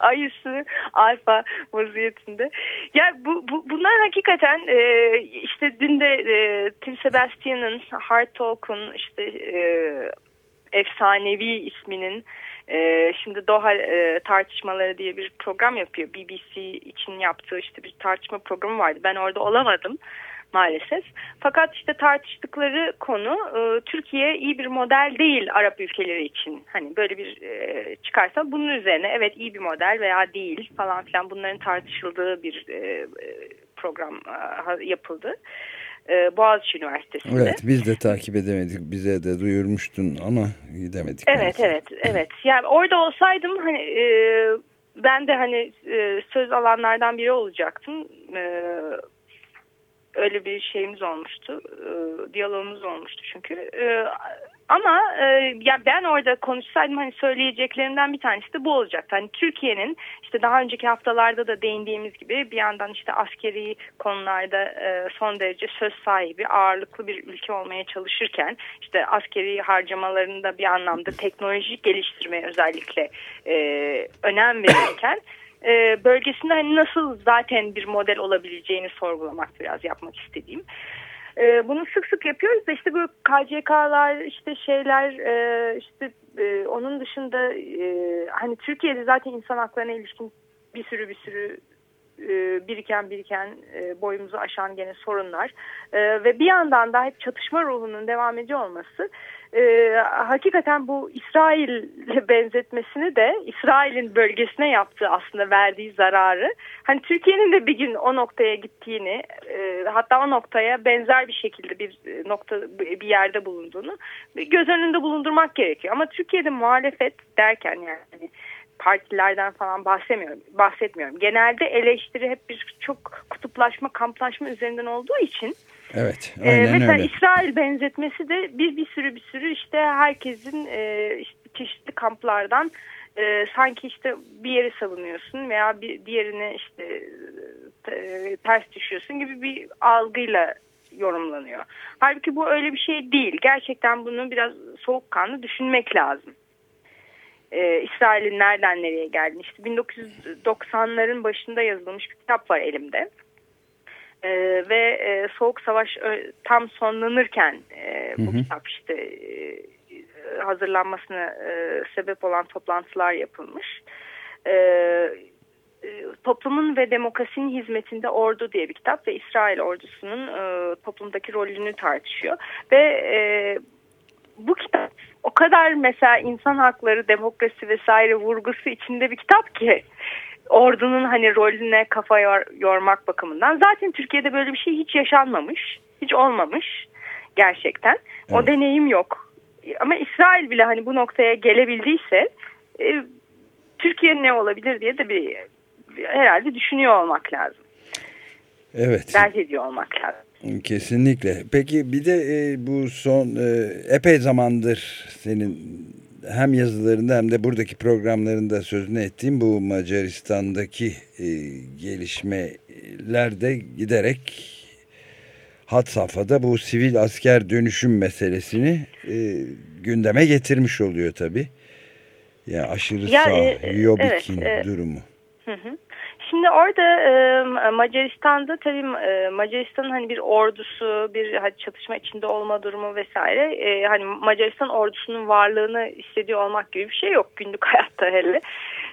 Ayısı alfa vaziyetinde. Ya bu, bu bunlar hakikaten e, işte dün de e, Tim Sebastian'ın Hard Talk'un işte e, efsanevi isminin e, şimdi Doha e, tartışmaları diye bir program yapıyor. BBC için yaptığı işte bir tartışma programı vardı. Ben orada olamadım maalesef. Fakat işte tartıştıkları konu e, Türkiye iyi bir model değil Arap ülkeleri için. Hani böyle bir e, çıkarsa bunun üzerine evet iyi bir model veya değil falan filan bunların tartışıldığı bir e, e program e, yapıldı. E, Boğaziçi Üniversitesi'nde. Evet biz de takip edemedik. Bize de duyurmuştun ama gidemedik. Evet maalesef. evet evet. Yani orada olsaydım hani e, ben de hani e, söz alanlardan biri olacaktım. E, öyle bir şeyimiz olmuştu. E, diyalogumuz olmuştu çünkü. E, ama e, ya ben orada konuşsaydım hani söyleyeceklerimden bir tanesi de bu olacaktı. Hani Türkiye'nin işte daha önceki haftalarda da değindiğimiz gibi bir yandan işte askeri konularda e, son derece söz sahibi ağırlıklı bir ülke olmaya çalışırken işte askeri harcamalarında bir anlamda teknolojik geliştirmeye özellikle e, önem verirken (laughs) e, bölgesinde hani nasıl zaten bir model olabileceğini sorgulamak biraz yapmak istediğim. E, bunu sık sık yapıyoruz da işte bu KCK'lar işte şeyler e, işte onun dışında hani Türkiye'de zaten insan haklarına ilişkin bir sürü bir sürü e, biriken biriken e, boyumuzu aşan gene sorunlar. E, ve bir yandan da hep çatışma ruhunun devam ediyor olması hakikaten bu İsrail (laughs) benzetmesini de İsrail'in bölgesine yaptığı aslında verdiği zararı hani Türkiye'nin de bir gün o noktaya gittiğini hatta o noktaya benzer bir şekilde bir nokta bir yerde bulunduğunu göz önünde bulundurmak gerekiyor. Ama Türkiye'de muhalefet derken yani partilerden falan bahsetmiyorum. bahsetmiyorum. Genelde eleştiri hep bir çok kutuplaşma, kamplaşma üzerinden olduğu için Evet, ee, aynen mesela öyle. İsrail benzetmesi de bir bir sürü bir sürü işte herkesin e, işte çeşitli kamplardan e, sanki işte bir yeri savunuyorsun veya bir diğerine işte e, ters düşüyorsun gibi bir algıyla yorumlanıyor. Halbuki bu öyle bir şey değil. Gerçekten bunu biraz soğukkanlı düşünmek lazım. Ee, İsrail'in nereden nereye geldiğini. İşte 1990'ların başında yazılmış bir kitap var elimde. Ee, ve e, Soğuk Savaş ö- tam sonlanırken e, bu Hı hı. kitap işte e, hazırlanmasına e, sebep olan toplantılar yapılmış. E, e, Toplumun ve Demokrasinin Hizmetinde Ordu diye bir kitap ve İsrail ordusunun e, toplumdaki rolünü tartışıyor. Ve e, bu kitap o kadar mesela insan hakları, demokrasi vesaire vurgusu içinde bir kitap ki ordunun hani rolüne kafa yor, yormak bakımından. Zaten Türkiye'de böyle bir şey hiç yaşanmamış, hiç olmamış gerçekten. O deneyim yok. Ama İsrail bile hani bu noktaya gelebildiyse e, Türkiye ne olabilir diye de bir, bir herhalde düşünüyor olmak lazım. Evet. dert ediyor olmak lazım. Kesinlikle. Peki bir de e, bu son e, epey zamandır senin hem yazılarında hem de buradaki programlarında sözünü ettiğim bu Macaristan'daki e, gelişmeler de giderek had safhada bu sivil asker dönüşüm meselesini e, gündeme getirmiş oluyor tabi. Ya aşırı Ya, sağ e, Jobbik'in evet, e, durumu. Hı hı. Şimdi orada e, Macaristan'da tabii e, Macaristan'ın hani bir ordusu, bir hani çatışma içinde olma durumu vesaire e, hani Macaristan ordusunun varlığını hissediyor olmak gibi bir şey yok günlük (laughs) hayatta hele.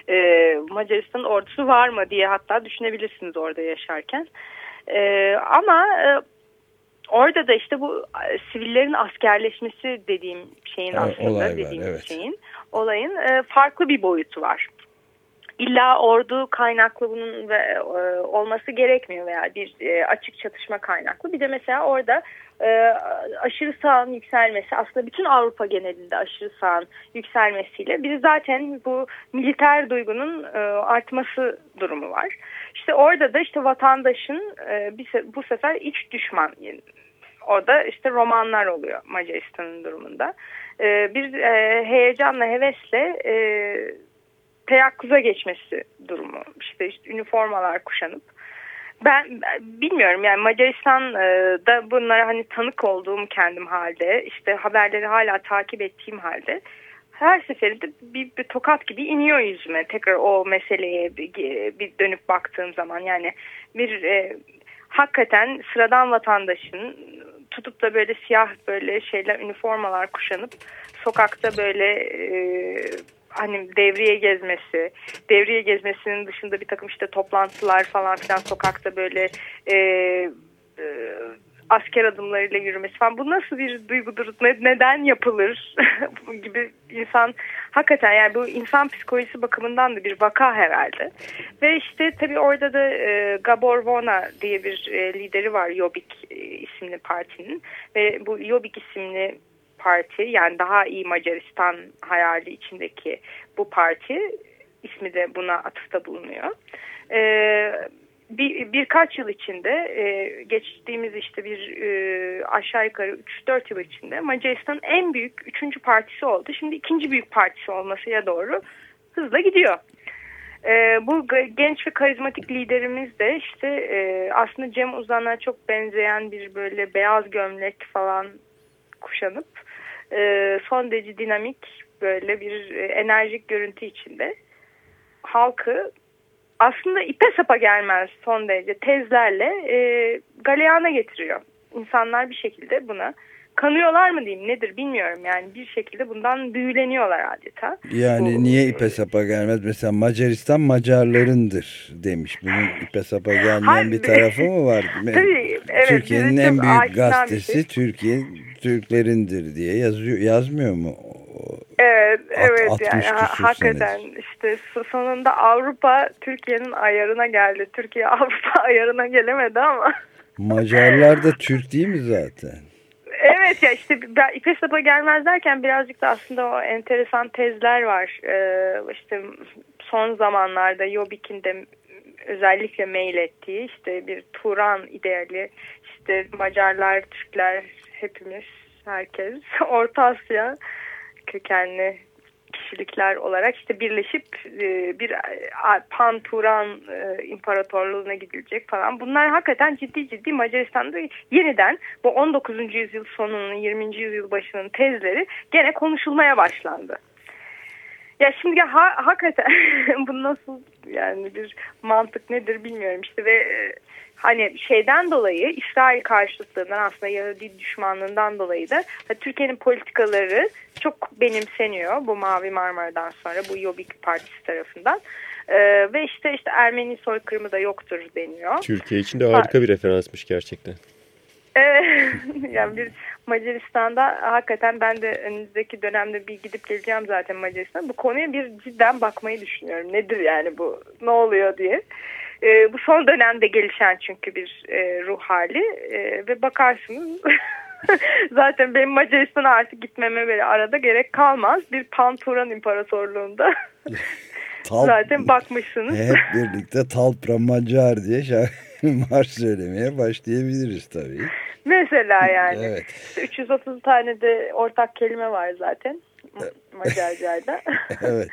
E, Macaristan ordusu var mı diye hatta düşünebilirsiniz orada yaşarken. E, ama e, orada da işte bu e, sivillerin askerleşmesi dediğim şeyin Evet, aslında olay var, dediğim evet. şeyin olayın e, farklı bir boyutu var. İlla ordu kaynaklı bunun ve e, olması gerekmiyor veya bir e, açık çatışma kaynaklı. Bir de mesela orada e, aşırı sağın yükselmesi aslında bütün Avrupa genelinde aşırı sağın yükselmesiyle bir zaten bu militer duygunun e, artması durumu var. İşte orada da işte vatandaşın e, bir bu sefer iç düşman Orada işte romanlar oluyor Macaristan'ın durumunda. E, bir e, heyecanla, hevesle e, teyakkuza geçmesi durumu. İşte, işte üniformalar kuşanıp. Ben bilmiyorum yani Macaristan'da bunlara hani tanık olduğum kendim halde işte haberleri hala takip ettiğim halde her seferinde bir, bir tokat gibi iniyor yüzüme tekrar o meseleye bir, bir dönüp baktığım zaman yani bir e, hakikaten sıradan vatandaşın tutup da böyle siyah böyle şeyler üniformalar kuşanıp sokakta böyle e, hani devriye gezmesi, devriye gezmesinin dışında bir takım işte toplantılar falan filan sokakta böyle e, e, asker adımlarıyla yürümesi falan. Bu nasıl bir duygudur, ne- neden yapılır? (laughs) Gibi insan hakikaten yani bu insan psikolojisi bakımından da bir vaka herhalde. Ve işte tabii orada da e, Gabor Vona diye bir e, lideri var Jobbik e, isimli partinin. Ve bu Jobbik isimli parti yani daha iyi Macaristan hayali içindeki bu parti ismi de buna atıfta bulunuyor. Ee, bir, birkaç yıl içinde e, geçtiğimiz işte bir e, aşağı yukarı 3-4 yıl içinde Macaristan'ın en büyük üçüncü partisi oldu. Şimdi ikinci büyük partisi olmasıya doğru hızla gidiyor. Ee, bu genç ve karizmatik liderimiz de işte e, aslında Cem Uzan'a çok benzeyen bir böyle beyaz gömlek falan kuşanıp e, son derece dinamik böyle bir e, enerjik görüntü içinde halkı aslında ipe sapa gelmez son derece tezlerle e, galeyana getiriyor. İnsanlar bir şekilde buna kanıyorlar mı diyeyim nedir bilmiyorum yani bir şekilde bundan büyüleniyorlar adeta. Yani Bu- niye ipe sapa gelmez? Mesela Macaristan Macarlarındır demiş. Bunun ipe sapa gelmeyen bir tarafı mı var? (laughs) Tabii, evet, Türkiye'nin en büyük bir gazetesi şey. Türkiye Türklerindir diye yazıyor yazmıyor mu? Evet, evet 60 yani hakikaten işte so- sonunda Avrupa Türkiye'nin ayarına geldi. Türkiye (laughs) Avrupa ayarına gelemedi ama. Macarlar da Türk değil mi zaten? Evet ya işte ipe sapa gelmez derken birazcık da aslında o enteresan tezler var. Ee, işte son zamanlarda Jobbik'in de özellikle mail ettiği işte bir Turan ideali işte Macarlar, Türkler hepimiz herkes (laughs) Orta Asya kökenli kişilikler olarak işte birleşip e, bir pan Turan e, imparatorluğuna gidilecek falan. Bunlar hakikaten ciddi ciddi Macaristan'da yeniden bu 19. yüzyıl sonunun 20. yüzyıl başının tezleri gene konuşulmaya başlandı. Ya şimdi ha, hakikaten (laughs) bu nasıl yani bir mantık nedir bilmiyorum işte ve e, hani şeyden dolayı İsrail karşıtlığından aslında Yahudi düşmanlığından dolayı da Türkiye'nin politikaları çok benimseniyor bu Mavi Marmara'dan sonra bu Jobbik Partisi tarafından. Ee, ve işte işte Ermeni soykırımı da yoktur deniyor. Türkiye için de harika bir referansmış gerçekten. Evet, (laughs) yani bir Macaristan'da hakikaten ben de önümüzdeki dönemde bir gidip geleceğim zaten Macaristan. Bu konuya bir cidden bakmayı düşünüyorum. Nedir yani bu? Ne oluyor diye. Ee, bu son dönemde gelişen çünkü bir e, ruh hali Ee, ve bakarsınız (laughs) zaten benim Macaristan'a artık gitmeme böyle arada gerek kalmaz. Bir Panturan İmparatorluğu'nda (laughs) zaten bakmışsınız. Hep birlikte Talpra Macar diye (laughs) marş söylemeye başlayabiliriz tabii. Mesela yani. Evet. İşte 330 tane de ortak kelime var zaten Macarca'da. evet.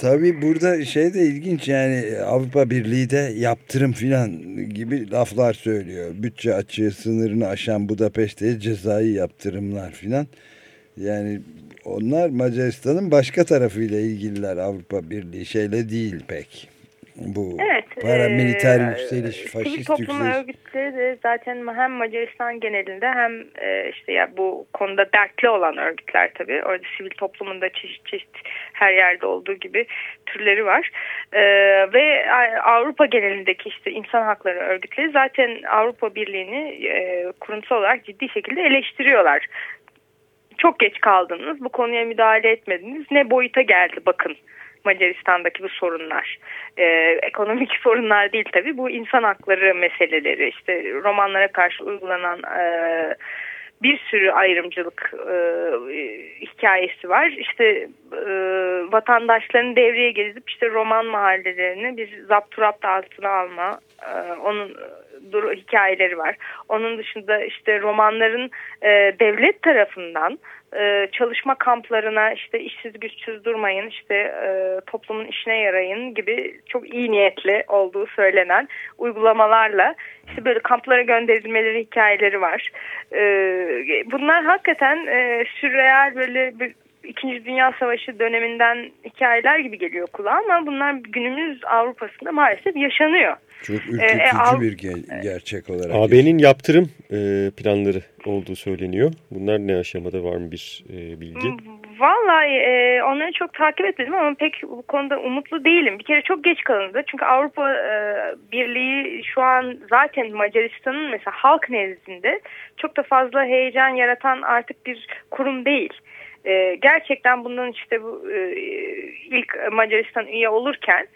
Tabii burada şey de ilginç yani Avrupa Birliği de yaptırım filan gibi laflar söylüyor. Bütçe açığı sınırını aşan Budapeşte'ye cezai yaptırımlar filan. Yani onlar Macaristan'ın başka tarafıyla ilgililer Avrupa Birliği şeyle değil pek. Bu Evet. paramiliter e, yükseliş, Sivil faşist toplum yükseliş. örgütleri de zaten hem Macaristan genelinde hem e, işte ya bu konuda dertli olan örgütler tabii. Orada sivil toplumun da çeşit çeşit her yerde olduğu gibi türleri var. E, ve Avrupa genelindeki işte insan hakları örgütleri zaten Avrupa Birliği'ni e, kurumsal olarak ciddi şekilde eleştiriyorlar. Çok geç kaldınız, bu konuya müdahale etmediniz. Ne boyuta geldi bakın. Macaristan'daki bu sorunlar. Ee, ekonomik (laughs) sorunlar değil tabii. Bu insan hakları meseleleri, işte romanlara karşı uygulanan e, bir sürü ayrımcılık e, hikayesi var. İşte e, vatandaşların devreye gezip işte roman mahallelerini bir zapturapt altına alma, e, onun dur hikayeleri var. Onun dışında işte romanların e, devlet tarafından e, çalışma kamplarına işte işsiz güçsüz durmayın işte e, toplumun işine yarayın gibi çok iyi niyetli olduğu söylenen uygulamalarla işte böyle kamplara gönderilmeleri hikayeleri var. E, bunlar hakikaten e, sürreal böyle bir İkinci Dünya Savaşı döneminden hikayeler gibi geliyor kulağa ama bunlar günümüz Avrupa'sında maalesef yaşanıyor. Çok E, ürkütücü e, Av- bir ge- gerçek olarak. AB'nin yaptırım e, planları olduğu söyleniyor. Bunlar ne aşamada var mı bir e, bilgi? Vallahi e, onları çok takip etmedim ama pek bu konuda umutlu değilim. Bir kere çok geç kalındı. Çünkü Avrupa e, Birliği şu an zaten Macaristan'ın mesela halk nezdinde çok da fazla heyecan yaratan artık bir kurum değil. E, gerçekten bundan işte bu e, ilk Macaristan üye olurken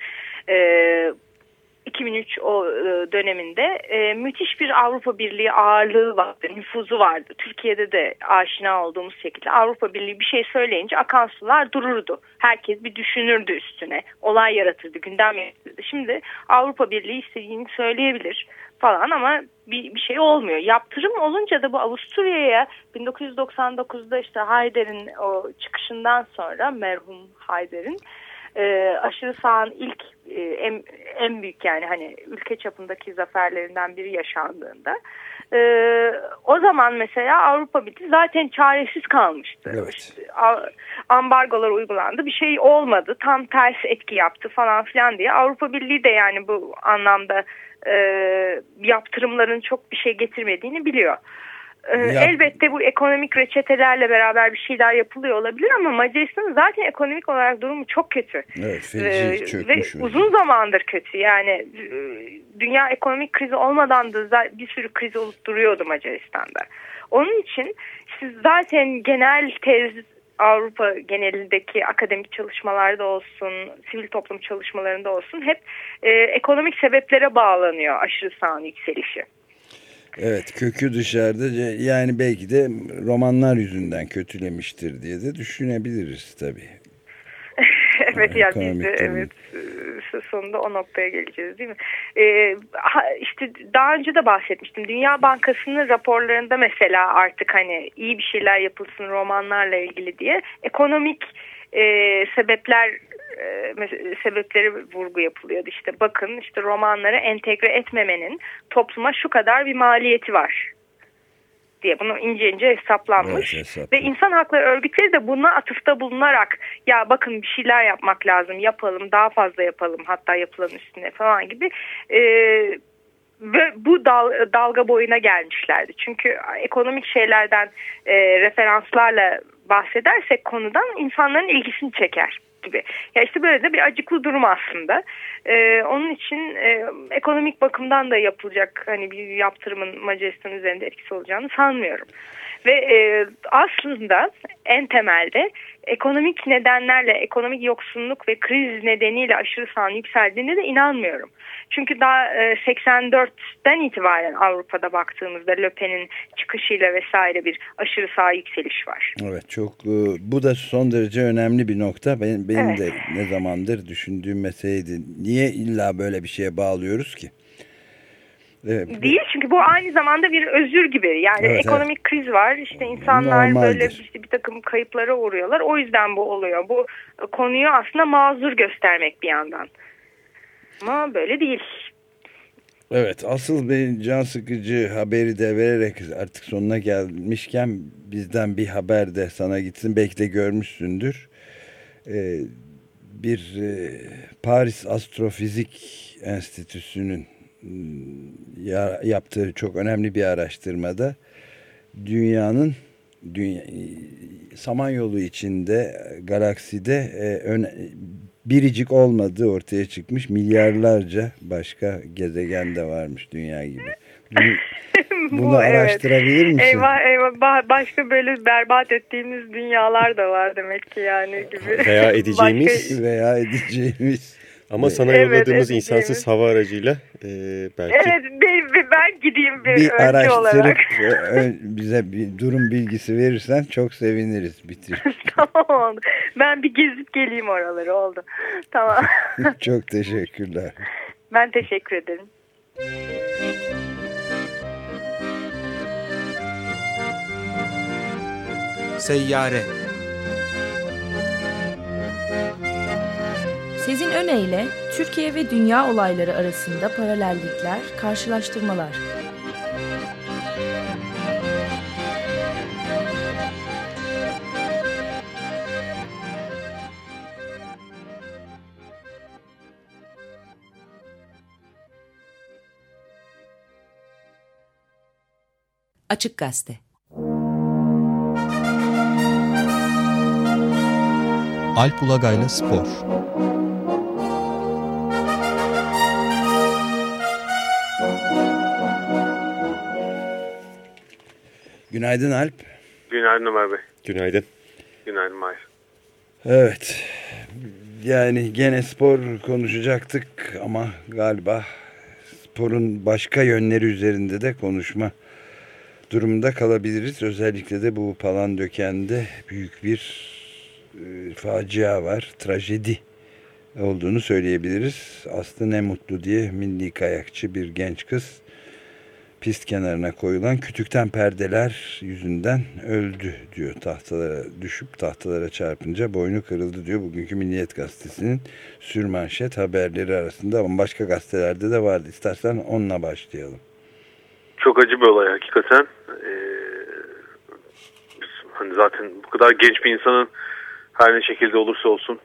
e, 2003 o e, döneminde e, müthiş bir Avrupa Birliği ağırlığı vardı, nüfuzu vardı. Türkiye'de de aşina olduğumuz şekilde Avrupa Birliği bir şey söyleyince akan sular dururdu. Herkes bir düşünürdü üstüne. Olay yaratırdı, gündem yaratırdı. Şimdi Avrupa Birliği istediğini söyleyebilir falan ama bir, bir şey olmuyor. Yaptırım olunca da bu Avusturya'ya 1999'da işte Hayder'in o çıkışından sonra merhum Hayder'in e, aşırı sağın ilk e, en, en büyük yani hani ülke çapındaki zaferlerinden biri yaşandığında e, o zaman mesela Avrupa Birliği zaten çaresiz kalmıştı. Evet. A- ambargolar uygulandı bir şey olmadı tam ters etki yaptı falan filan diye Avrupa Birliği de yani bu anlamda e, yaptırımların çok bir şey getirmediğini biliyor. Ee, Yap- Elbette bu ekonomik reçetelerle beraber bir şeyler yapılıyor olabilir ama Macaristan'ın zaten ekonomik olarak durumu çok kötü. Evet feci Ee, ve uzun zamandır kötü yani e, dünya ekonomik krizi olmadan da bir sürü kriz olup duruyordu Macaristan'da. Onun için siz zaten genel tez Avrupa genelindeki akademik çalışmalarda olsun, sivil toplum çalışmalarında olsun hep e, ekonomik sebeplere bağlanıyor aşırı sağın yükselişi. Evet kökü dışarıda yani belki de romanlar yüzünden kötülemiştir diye de düşünebiliriz tabii. (laughs) evet ya biz de evet e, sonunda o noktaya geleceğiz değil mi? Ee, işte daha önce de bahsetmiştim. Dünya Bankası'nın raporlarında mesela artık hani iyi bir şeyler yapılsın romanlarla ilgili diye ekonomik e, sebepler sebepleri vurgu yapılıyordu. İşte bakın işte romanları entegre etmemenin topluma şu kadar bir maliyeti var diye bunu ince ince hesaplanmış. Evet, hesaplı. Ve insan hakları örgütleri de buna atıfta bulunarak ya bakın bir şeyler yapmak lazım yapalım daha fazla yapalım hatta yapılan üstüne falan gibi e, ve bu dal, dalga boyuna gelmişlerdi. Çünkü ekonomik şeylerden e, referanslarla bahsedersek konudan insanların ilgisini çeker gibi. Ya işte böyle de bir acıklı durum aslında. Ee, onun için e, ekonomik bakımdan da yapılacak hani bir yaptırımın Macaristan üzerinde etkisi olacağını sanmıyorum. Ve e, aslında en temelde ekonomik nedenlerle, ekonomik yoksunluk ve kriz nedeniyle aşırı sağın yükseldiğine de inanmıyorum. Çünkü daha e, 84'ten itibaren Avrupa'da baktığımızda Le Pen'in çıkışıyla vesaire bir aşırı sağ yükseliş var. Evet çok e, bu da son derece önemli bir nokta. Benim, benim Evet. de ne zamandır düşündüğüm meseleydi. Niye illa böyle bir şeye bağlıyoruz ki? Evet. Değil çünkü bu aynı zamanda bir özür gibi. Yani Evet, ekonomik kriz var. İşte insanlar Normaldir. böyle işte bir takım kayıplara uğruyorlar. O yüzden bu oluyor. Bu konuyu aslında mazur göstermek bir yandan. Ama böyle değil. Evet asıl bir can sıkıcı haberi de vererek artık sonuna gelmişken bizden bir haber de sana gitsin. Belki de görmüşsündür. Ee, bir e, Paris Astrofizik Enstitüsü'nün yaptığı çok önemli bir araştırmada dünyanın dünya, Samanyolu içinde galakside e, öne- biricik olmadığı ortaya çıkmış. Milyarlarca başka gezegen de varmış dünya gibi. (laughs) Bunu, Bu, evet. araştırabilir misin? Eyvah eyvah Ba- başka böyle berbat ettiğimiz dünyalar da var demek ki yani gibi. Veya (laughs) edeceğimiz Başka- Veya edeceğimiz. Ama sana Evet, yolladığımız edeceğimiz. insansız hava aracıyla e, belki Evet ben, ben gideyim bir, Bir araştırıp olarak. (laughs) e, bize bir durum bilgisi verirsen çok seviniriz. Bitir. (laughs) tamam oldu. Ben bir gezip geleyim oraları oldu. Tamam. (laughs) çok teşekkürler. ben teşekkür ederim. Seyyare Sezin Öne Türkiye ve dünya olayları arasında paralellikler, karşılaştırmalar. Açık Gazete Alp Ulagay'la Spor Günaydın Alp. Günaydın Ömer Bey. günaydın. Günaydın Mahir. Evet. Yani gene spor konuşacaktık ama galiba sporun başka yönleri üzerinde de konuşma durumunda kalabiliriz. Özellikle de bu Palandöken'de büyük bir e, facia var, trajedi olduğunu söyleyebiliriz. Aslı ne mutlu diye milli kayakçı bir genç kız pist kenarına koyulan kütükten perdeler yüzünden öldü diyor. Tahtalara düşüp tahtalara çarpınca boynu kırıldı diyor. Bugünkü Milliyet Gazetesi'nin sürmanşet haberleri arasında ama başka gazetelerde de vardı. İstersen onunla başlayalım. Çok acı bir olay hakikaten. Ee, hani zaten bu kadar genç bir insanın her ne şekilde olursa olsun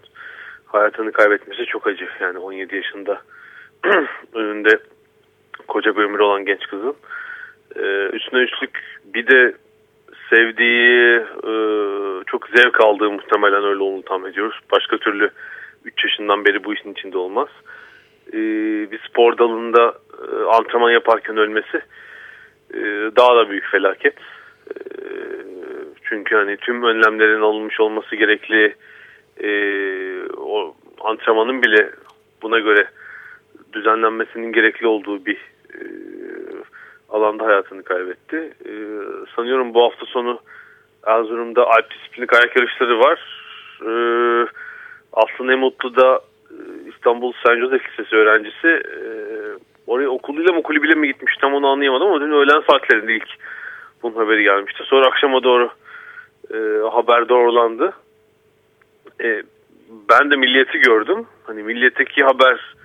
hayatını kaybetmesi çok acı. Yani 17 yaşında (clears throat) önünde koca bir ömür olan genç kızın. Ee, üstüne üstlük bir de sevdiği, e, çok zevk aldığı muhtemelen öyle olduğunu tahmin ediyoruz. Başka türlü 3 yaşından beri bu işin içinde olmaz. Ee, bir spor dalında e, antrenman yaparken ölmesi e, daha da büyük felaket. E, çünkü hani tüm önlemlerin alınmış olması gerekli e, o antrenmanın bile buna göre düzenlenmesinin gerekli olduğu bir alanda hayatını kaybetti. E, sanıyorum bu hafta sonu Erzurum'da Alp disiplini kayak yarışları var. E, Aslı Nemutlu da e, İstanbul St. Joseph Lisesi öğrencisi. E, oraya okuluyla mı kulübüyle mi gitmiş tam onu anlayamadım ama dün öğlen saatlerinde ilk bunun haberi gelmişti. Sonra akşama doğru e, haber doğrulandı. E, ben de milliyeti gördüm. Hani milliyetteki haber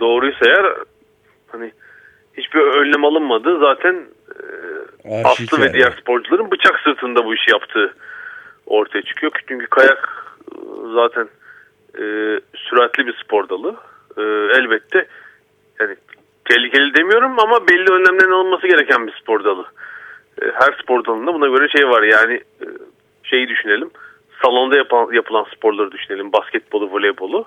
doğruysa eğer hani hiçbir önlem alınmadı. Zaten e, Aslı ve diğer sporcuların bıçak sırtında bu işi yaptığı ortaya çıkıyor. Çünkü kayak e, zaten e, süratli bir spor dalı. E, elbette yani tehlikeli demiyorum ama belli önlemlerin alınması gereken bir spor dalı. E, her spor dalında buna göre şey var yani e, şeyi düşünelim. Salonda yapan, yapılan sporları düşünelim. Basketbolu, voleybolu. E,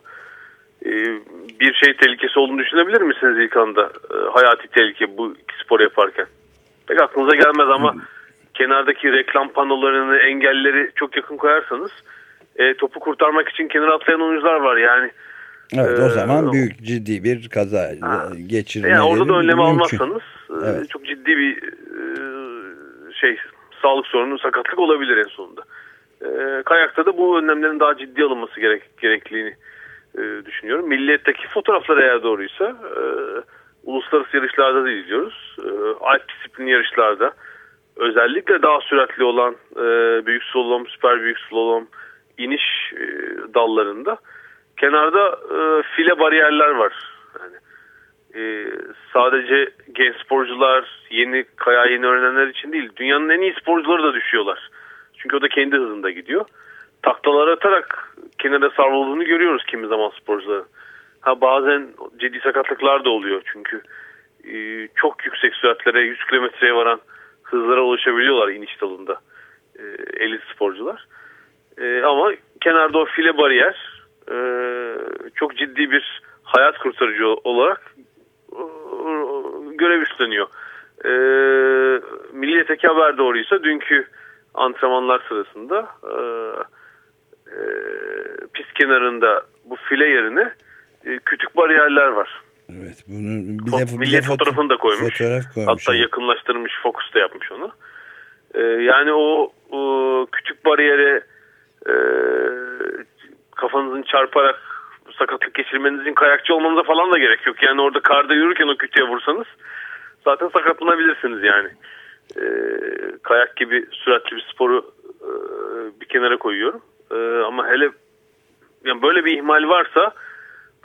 bir şey tehlikesi olduğunu düşünebilir misiniz ilk anda? E, hayati tehlike bu spor yaparken. Pek aklınıza gelmez ama kenardaki reklam panolarını, engelleri çok yakın koyarsanız e, topu kurtarmak için kenara atlayan oyuncular var yani. Evet o Ee, zaman büyük ciddi bir kaza geçirmeleri Yani orada da önlem mümkün. almazsanız e, Evet. çok ciddi bir e, şey sağlık sorunu, sakatlık olabilir en sonunda. E, kayakta da bu önlemlerin daha ciddi alınması gerek, gerektiğini e, düşünüyorum. Milliyetteki fotoğraflar eğer doğruysa e, uluslararası yarışlarda da izliyoruz. E, alp disiplini yarışlarda özellikle daha süratli olan e, büyük slalom, süper büyük slalom, iniş e, dallarında kenarda e, file bariyerler var. Yani, e, sadece genç sporcular, yeni kaya yeni öğrenenler için değil, dünyanın en iyi sporcuları da düşüyorlar. Çünkü o da kendi hızında gidiyor. Taklalar atarak kenara savrulduğunu görüyoruz kimi zaman sporcuların. Ha bazen ciddi sakatlıklar da oluyor çünkü e, çok yüksek süratlere 100 kilometreye varan hızlara ulaşabiliyorlar iniş dalında e, elit sporcular. E, ama kenarda o file bariyer e, çok ciddi bir hayat kurtarıcı olarak e, görev üstleniyor. E, Milliyet'teki haber doğruysa dünkü antrenmanlar sırasında e, e, pist kenarında bu file yerine e, küçük bariyerler var. Evet, bunu bir Fo- de, bir de Milliyet foto- fotoğrafını da koymuş. Fotoğraf koymuş. Hatta yakınlaştırmış, fokus da yapmış onu. Ee, yani o, o küçük bariyere e, kafanızın çarparak sakatlık geçirmenizin kayakçı olmanıza falan da gerek yok. Yani orada karda yürürken o kütüğe vursanız zaten sakatlanabilirsiniz yani. Ee, kayak gibi süratli bir sporu e, bir kenara koyuyorum. Ee, ama hele yani böyle bir ihmal varsa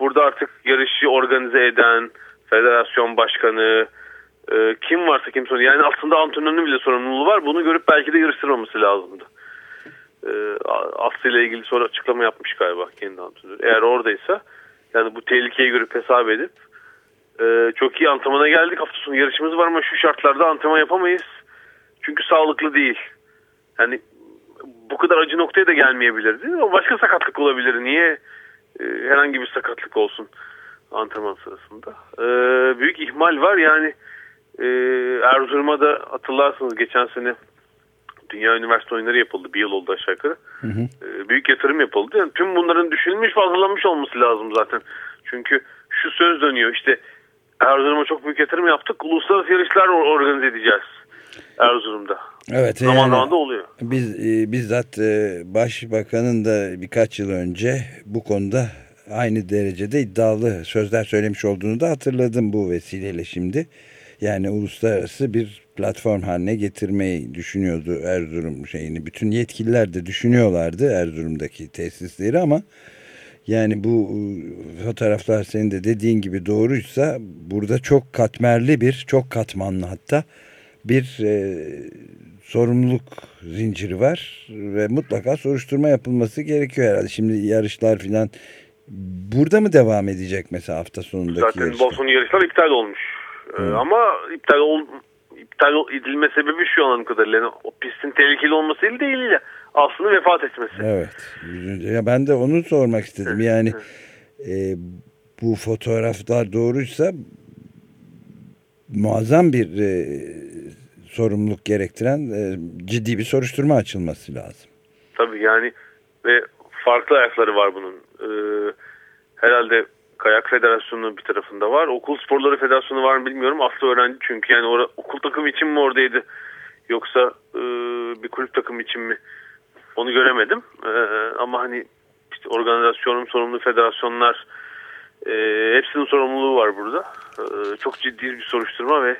burada artık yarışı organize eden federasyon başkanı e, kim varsa kim sorumlu. Yani aslında antrenörün bile sorumluluğu var. Bunu görüp belki de yarıştırmaması lazımdı. E, Aslı ile ilgili sonra açıklama yapmış galiba kendi antrenörü. Eğer oradaysa yani bu tehlikeyi görüp hesap edip e, çok iyi antrenmana geldik. Hafta sonu yarışımız var ama şu şartlarda antrenman yapamayız. Çünkü sağlıklı değil. Yani bu kadar acı noktaya da gelmeyebilirdi. Ama başka sakatlık olabilir. Niye e, herhangi bir sakatlık olsun antrenman sırasında? E, büyük ihmal var. Yani e, Erzurum'a da hatırlarsınız geçen sene Dünya Üniversite oyunları yapıldı. Bir yıl oldu aşağı yukarı. E, büyük yatırım yapıldı. Yani tüm bunların düşünülmüş ve hazırlanmış olması lazım zaten. Çünkü şu söz dönüyor işte Erzurum'a çok büyük yatırım yaptık. Uluslararası yarışlar or- organize edeceğiz Erzurum'da. Evet, Zaman yani zaman da oluyor. Biz e, bizzat e, başbakanın da birkaç yıl önce bu konuda aynı derecede iddialı sözler söylemiş olduğunu da hatırladım bu vesileyle şimdi. Yani uluslararası bir platform haline getirmeyi düşünüyordu Erzurum şeyini. Bütün yetkililer de düşünüyorlardı Erzurum'daki tesisleri ama yani bu e, fotoğraflar senin de dediğin gibi doğruysa burada çok katmerli bir, çok katmanlı hatta bir e, sorumluluk zinciri var ve mutlaka soruşturma yapılması gerekiyor herhalde. Şimdi yarışlar filan burada mı devam edecek mesela hafta sonundaki Zaten yarışlar? Boston yarışlar iptal olmuş. Ee, ama iptal ol, iptal edilme sebebi şu an kadarıyla. Yani o pistin tehlikeli olmasıyla değil de aslında vefat etmesi. Evet. Ya ben de onu sormak istedim. Yani e, bu fotoğraflar doğruysa muazzam bir e, sorumluluk gerektiren e, ciddi bir soruşturma açılması lazım. Tabii yani ve farklı ayakları var bunun. Ee, herhalde Kayak Federasyonu bir tarafında var. Okul Sporları Federasyonu var mı bilmiyorum. Aslı öğrenci çünkü yani ora, okul takımı için mi oradaydı yoksa e, bir kulüp takımı için mi onu göremedim. Ama hani işte organizasyonun sorumlu federasyonlar e, hepsinin sorumluluğu var burada. Ee, çok ciddi bir soruşturma ve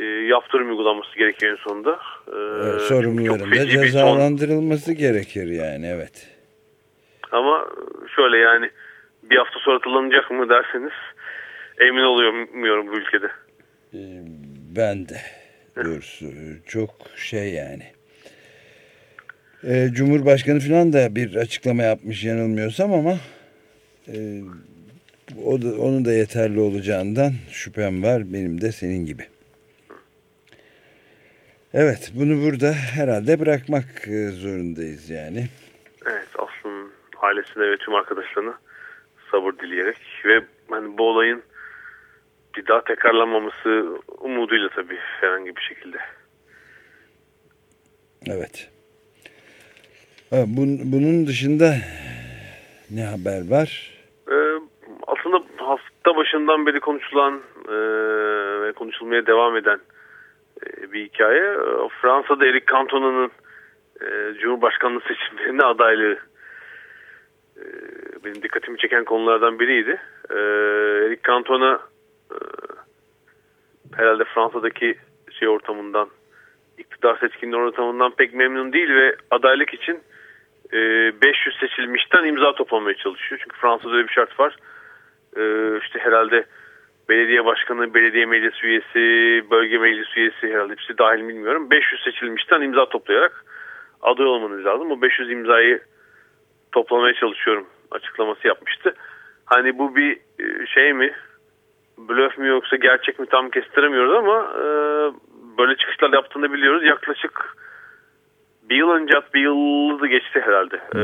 e, yaptırım uygulanması gerekiyor en sonunda. Ee, E, sorumluların da cezalandırılması gerekir yani evet. Ama şöyle yani bir hafta sonra hatırlanacak mı derseniz emin olamıyorum bu ülkede. E, Ben de doğrusu çok şey yani. E, Cumhurbaşkanı falan da bir açıklama yapmış yanılmıyorsam ama e, o da, onun da yeterli olacağından şüphem var benim de senin gibi. Evet bunu burada herhalde bırakmak e, zorundayız yani. Evet Aslı'nın ailesine ve tüm arkadaşlarına sabır dileyerek ve hani bu olayın bir daha tekrarlanmaması umuduyla tabii herhangi bir şekilde. Evet. Bunun dışında ne haber var? Ee, aslında hafta başından beri konuşulan e, ve konuşulmaya devam eden bir hikaye. E, Fransa'da Eric Cantona'nın e, Cumhurbaşkanlığı seçimlerine adaylığı e, benim dikkatimi çeken konulardan biriydi. E, Eric Cantona e, herhalde Fransa'daki şey ortamından iktidar seçkinliği ortamından pek memnun değil ve adaylık için e, 500 seçilmişten imza toplamaya çalışıyor. Çünkü Fransa'da öyle bir şart var. E, işte herhalde belediye başkanı, belediye meclis üyesi, bölge meclis üyesi herhalde hepsi dahil bilmiyorum. 500 seçilmişten imza toplayarak aday olmanız lazım. Bu 500 imzayı toplamaya çalışıyorum açıklaması yapmıştı. Hani bu bir e, şey mi, blöf mü yoksa gerçek mi tam kestiremiyoruz ama e, böyle çıkışlar yaptığını biliyoruz. Yaklaşık bir yıl önce bir yılı geçti herhalde. E,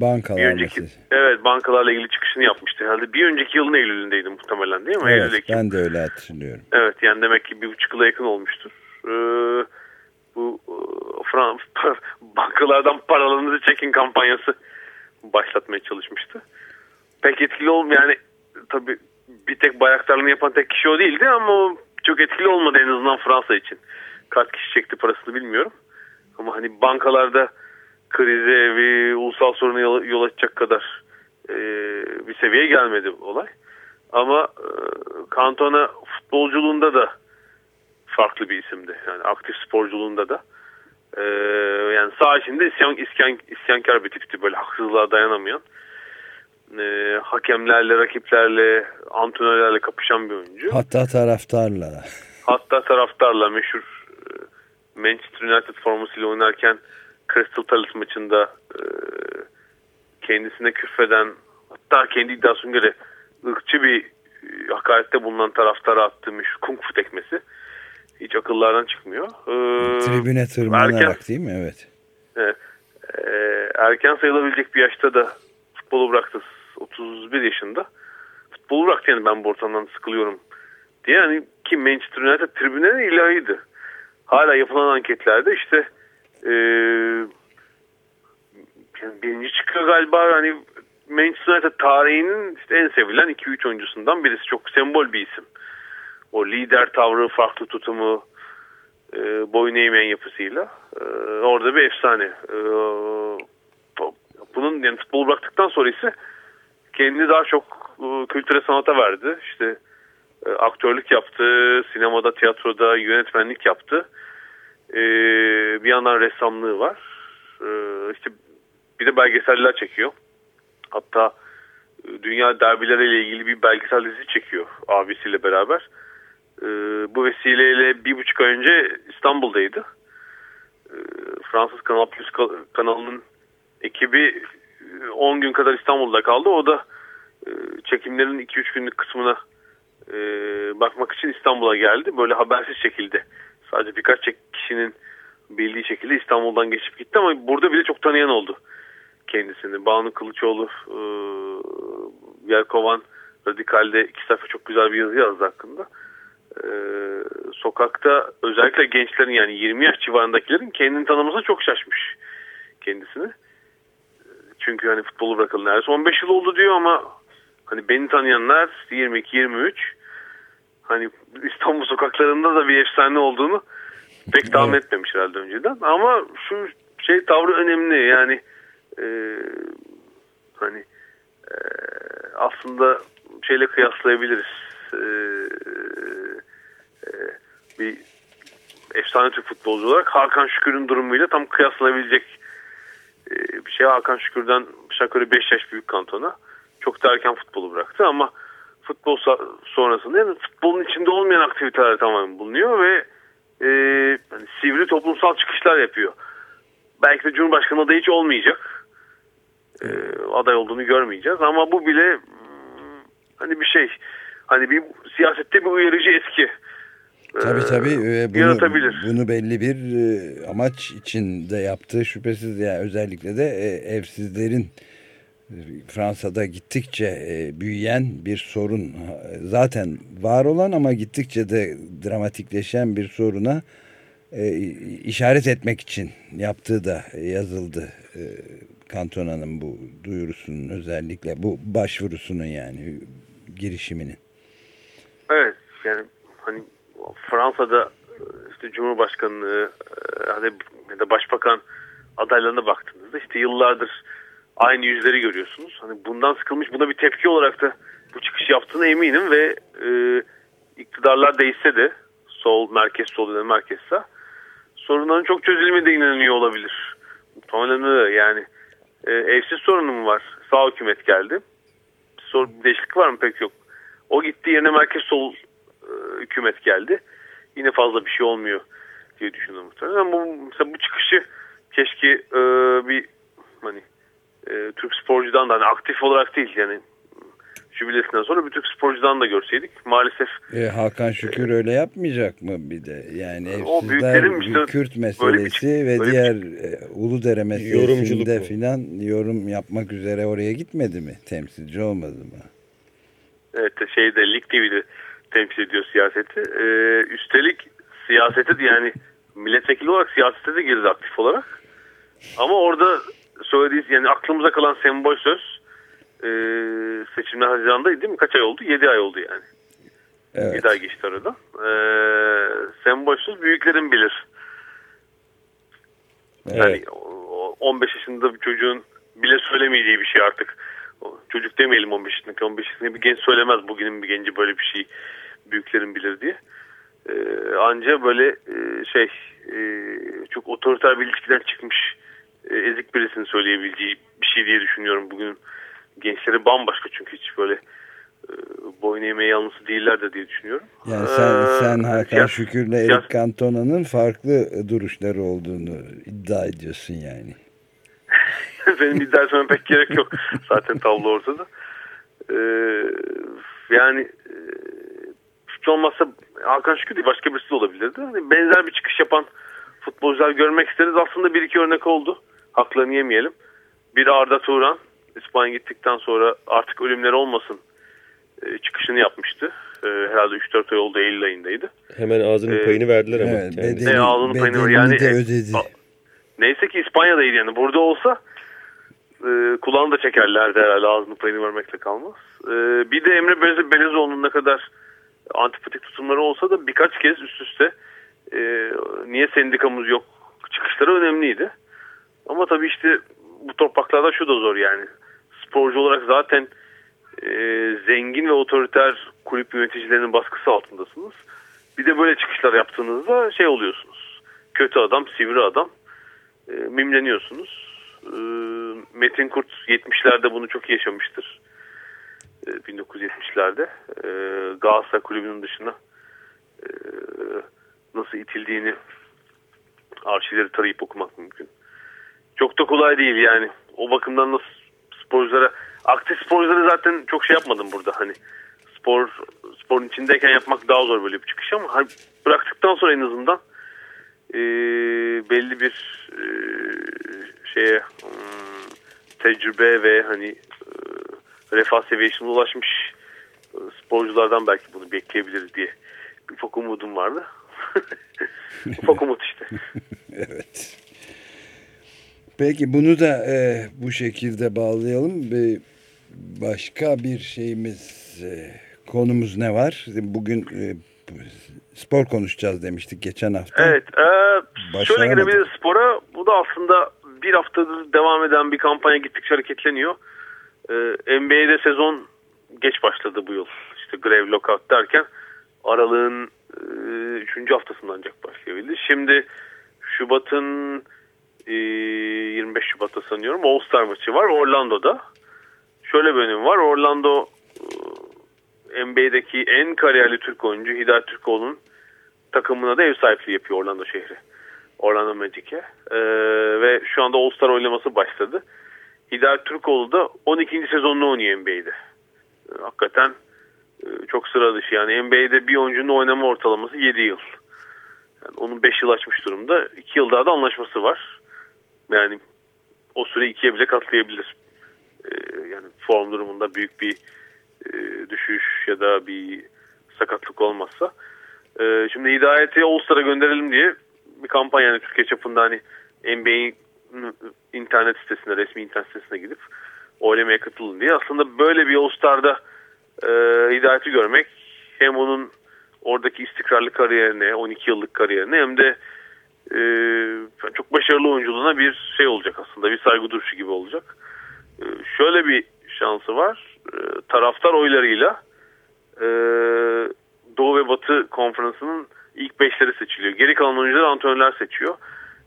Bankalar bir önceki, evet bankalarla ilgili çıkışını yapmıştı herhalde. Bir önceki yılın Eylül'ündeydi muhtemelen değil mi? Eylül, Evet, Ekim. ben de öyle hatırlıyorum. Evet yani demek ki bir buçuk yıla yakın olmuştur. Ee, bu e, Fran (laughs) bankalardan paralarınızı çekin kampanyası başlatmaya çalışmıştı. Pek etkili olmuyor yani tabii bir tek bayraktarlığını yapan tek kişi o değildi ama çok etkili olmadı en azından Fransa için. Kaç kişi çekti parasını bilmiyorum. Ama hani bankalarda krize ve ulusal soruna yol, yol açacak kadar e, bir seviyeye gelmedi olay. Ama e, Cantona futbolculuğunda da farklı bir isimdi. Yani aktif sporculuğunda da. E, yani sağ içinde isyan, isyan, isyankar bir tipti böyle haksızlığa dayanamayan. E, hakemlerle, rakiplerle, antrenörlerle kapışan bir oyuncu. Hatta taraftarla. Hatta taraftarla meşhur e, Manchester United formasıyla oynarken Crystal Palace maçında e, kendisine küfreden hatta kendi iddiasına göre ırkçı bir e, hakarette bulunan taraftara attığı meşhur kung fu tekmesi hiç akıllardan çıkmıyor. E, Tribüne tırmanarak erken- değil mi? Evet. Evet. E, erken sayılabilecek bir yaşta da futbolu bıraktı. 31 yaşında. Futbolu bıraktı yani ben bu ortamdan sıkılıyorum diye. Yani ki Manchester United tribünleri ilahiydi. Hala yapılan anketlerde işte e, birinci çıkıyor galiba hani Manchester United tarihinin işte en sevilen 2-3 oyuncusundan birisi. Çok sembol bir isim. O lider tavrı, farklı tutumu, e, boyun eğmeyen yapısıyla e, orada bir efsane. E, bunun yani futbolu bıraktıktan sonra ise kendini daha çok e, kültüre sanata verdi. İşte e, aktörlük yaptı, sinemada, tiyatroda yönetmenlik yaptı. Bir yandan ressamlığı var. E, işte bir de belgeseller çekiyor. Hatta e, dünya derbileriyle ilgili bir belgesel dizisi çekiyor abisiyle beraber. E, bu vesileyle bir buçuk ay önce İstanbul'daydı. E, Fransız Kanal Plus ka- kanalının ekibi e, 10 gün kadar İstanbul'da kaldı. O da e, çekimlerin 2-3 günlük kısmına e, bakmak için İstanbul'a geldi. Böyle habersiz şekilde sadece birkaç kişinin bildiği şekilde İstanbul'dan geçip gitti ama burada bile çok tanıyan oldu kendisini. Banu Kılıçoğlu e, Yelkovan Radikal'de iki sayfa çok güzel bir yazı yazdı hakkında. E, sokakta özellikle gençlerin yani 20 yaş civarındakilerin kendini tanımasına çok şaşmış kendisini. Çünkü hani futbolu bırakalı neredeyse 15 yıl oldu diyor ama hani beni tanıyanlar 22-23 hani İstanbul sokaklarında da bir efsane olduğunu pek tahmin etmemiş herhalde önceden. Ama şu şey tavrı önemli yani e, hani e, aslında şeyle kıyaslayabiliriz. E, e, bir efsane Türk futbolcu olarak Hakan Şükür'ün durumuyla tam kıyaslanabilecek e, bir şey. Hakan Şükür'den aşağı 5 yaş büyük kantona. Çok da erken futbolu bıraktı ama futbol sonrasında yani futbolun içinde olmayan aktiviteler tamamen bulunuyor ve e, hani sivri toplumsal çıkışlar yapıyor. Belki de Cumhurbaşkanı adayı hiç olmayacak. E, aday olduğunu görmeyeceğiz ama bu bile hmm, hani bir şey hani bir siyasette bir uyarıcı etki Tabii e, tabii e, bunu, yaratabilir. bunu belli bir e, amaç için de yaptığı şüphesiz yani özellikle de evsizlerin Fransa'da gittikçe e, büyüyen bir sorun zaten var olan ama gittikçe de dramatikleşen bir soruna e, işaret etmek için yaptığı da yazıldı e, Kantona'nın bu duyurusunun özellikle bu başvurusunun yani girişiminin. Evet yani hani Fransa'da işte Cumhurbaşkanlığı e, ya da Başbakan adaylarına baktığınızda işte yıllardır aynı yüzleri görüyorsunuz. Hani bundan sıkılmış buna bir tepki olarak da bu çıkış yaptığına eminim ve e, iktidarlar değişse de sol, merkez sol da merkez sorunların çok çözülmediğine inanıyor olabilir. Muhtemelen öyle yani. E, evsiz sorunum var. Sağ hükümet geldi. Sor, değişiklik var mı? Pek yok. O gitti yerine merkez sol e, hükümet geldi. Yine fazla bir şey olmuyor diye düşünüyorum muhtemelen. Ama bu, mesela bu çıkışı keşke e, bir hani e, Türk sporcudan da hani aktif olarak değil yani jübilesinden sonra bir Türk sporcudan da görseydik. Maalesef E, Hakan Şükür öyle yapmayacak mı bir de? Yani O büyüklerin işte Kürt böyle bir- meselesi ve böyle bir- diğer e, Uludere meselesinde filan yorum yapmak üzere oraya gitmedi mi? Temsilci olmadı mı? Evet şeyde Lig TV'de temsil ediyor siyaseti. Ee, üstelik siyasete de yani milletvekili olarak siyasete de girdi aktif olarak. Ama orada söylediği yani aklımıza kalan sembol söz e, seçimler Haziran'daydı değil mi? Kaç ay oldu? 7 ay oldu yani. Evet. 7 ay geçti arada. Ee, sembol söz büyüklerin bilir. Yani o- o 15 yaşında bir çocuğun bile söylemeyeceği bir şey artık. Çocuk demeyelim 15 yaşındaki 15 yaşındaki bir genç söylemez bugünün bir genci böyle bir şey büyüklerin bilir diye. Ee, anca böyle e, şey e, çok otoriter bir ilişkiden çıkmış e, ezik birisinin söyleyebileceği bir şey diye düşünüyorum. Bugün gençleri bambaşka çünkü hiç böyle e, boyun eğmeye yanlısı değiller de diye düşünüyorum. Yani sen, Ee, sen Hakan siyas- Şükür'le Erik Cantona'nın farklı duruşları olduğunu iddia ediyorsun yani. (laughs) Benim iddia etmeme pek gerek yok. Zaten tablo ortada. Ee, yani e, hiç olmazsa Hakan Şükür değil başka birisi de olabilirdi. Hani benzer bir çıkış yapan futbolcular görmek isteriz. Aslında bir iki örnek oldu. Haklarını yemeyelim. Bir Arda Turan İspanya gittikten sonra artık ölümler olmasın e, çıkışını yapmıştı. E, herhalde 3-4 ay oldu Eylül ayındaydı. Hemen ağzının Ee, payını verdiler ama. Evet, kendisi. bedeli, E, ağzının payını bedelini yani, de e, ödedi. a- Neyse ki İspanya'daydı yani. Burada olsa e, kulağını da çekerlerdi herhalde ağzının payını vermekle kalmaz. E, bir de Emre Belezo, Belezoğlu'nun ne kadar antipatik tutumları olsa da birkaç kez üst üste e, niye sendikamız yok çıkışları önemliydi. Ama tabii işte bu topraklarda şu da zor yani. Sporcu olarak zaten e, zengin ve otoriter kulüp yöneticilerinin baskısı altındasınız. Bir de böyle çıkışlar yaptığınızda şey oluyorsunuz. Kötü adam, sivri adam. E, mimleniyorsunuz. E, Metin Kurt 70'lerde bunu çok yaşamıştır. E, 1970'lerde. E, Galatasaray kulübünün dışına e, nasıl itildiğini arşivleri tarayıp okumak mümkün. Çok da kolay değil yani. O bakımdan nasıl sporculara aktif sporcuları zaten çok şey yapmadım burada hani spor sporun içindeyken yapmak daha zor böyle bir çıkış ama hani bıraktıktan sonra en azından e, belli bir e, şeye hmm, tecrübe ve hani e, refah seviyesine ulaşmış e, sporculardan belki bunu bekleyebiliriz diye ufak umudum vardı. (laughs) ufak umut işte. (laughs) evet. Peki bunu da e, bu şekilde bağlayalım. Bir başka bir şeyimiz, e, konumuz ne var? Bugün e, spor konuşacağız demiştik geçen hafta. Evet. E, şöyle girebiliriz spora. Bu da aslında bir haftadır devam eden bir kampanya gittikçe hareketleniyor. E, NBA'de sezon geç başladı bu yıl. İşte grev, lockout derken aralığın 3. haftasından ancak başlayabildi. Şimdi Şubat'ın e, 25 Şubat'ta sanıyorum All Star maçı var Orlando'da. Şöyle bir önüm var. Orlando e, NBA'deki en kariyerli Türk oyuncu Hidayet Türkoğlu'nun takımına da ev sahipliği yapıyor Orlando şehri. Orlando Magic'e. Ee, ve şu anda All Star oylaması başladı. Hidayet Türkoğlu da 12. sezonunu oynuyor NBA'de. Ee, hakikaten e, çok sıra dışı. Yani NBA'de bir oyuncunun oynama ortalaması 7 yıl. Yani onun 5 yıl açmış durumda. 2 yıl daha da anlaşması var. Yani o süre ikiye bile katlayabilir. Ee, yani form durumunda büyük bir e, düşüş ya da bir sakatlık olmazsa. Ee, şimdi Hidayet'i All-Star'a gönderelim diye bir kampanya yani Türkiye çapında hani NBA'in internet sitesine, resmi internet sitesine gidip oylamaya katılın diye. Aslında böyle bir All-Star'da e, Hidayet'i görmek hem onun oradaki istikrarlı kariyerine, 12 yıllık kariyerine hem de e, çok başarılı oyunculuğuna bir şey olacak aslında. Bir saygı duruşu gibi olacak. E, şöyle bir şansı var. E, taraftar oylarıyla e, Doğu ve Batı konferansının ilk beşleri seçiliyor. Geri kalan oyuncular antrenörler seçiyor.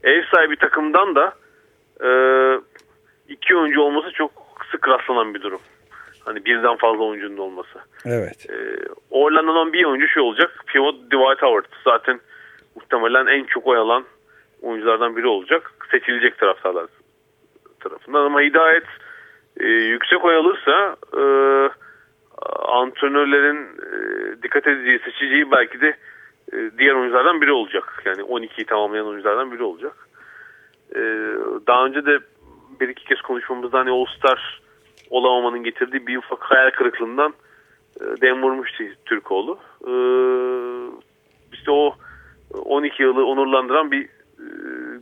Ev sahibi takımdan da e, iki oyuncu olması çok sık rastlanan bir durum. Hani birden fazla oyuncunun olması. Evet. E, Orlando'dan bir oyuncu şey olacak. Pivot Dwight Howard. Zaten muhtemelen en çok oy alan oyunculardan biri olacak. Seçilecek taraftarlar tarafından. Ama Hidayet e, yüksek oy alırsa e, antrenörlerin e, dikkat edeceği, seçeceği belki de e, diğer oyunculardan biri olacak. Yani 12'yi tamamlayan oyunculardan biri olacak. E, daha önce de bir iki kez konuşmamızda hani All-Star olamamanın getirdiği bir ufak hayal kırıklığından e, dem vurmuştu Türkoğlu. E, işte o 12 yılı onurlandıran bir e,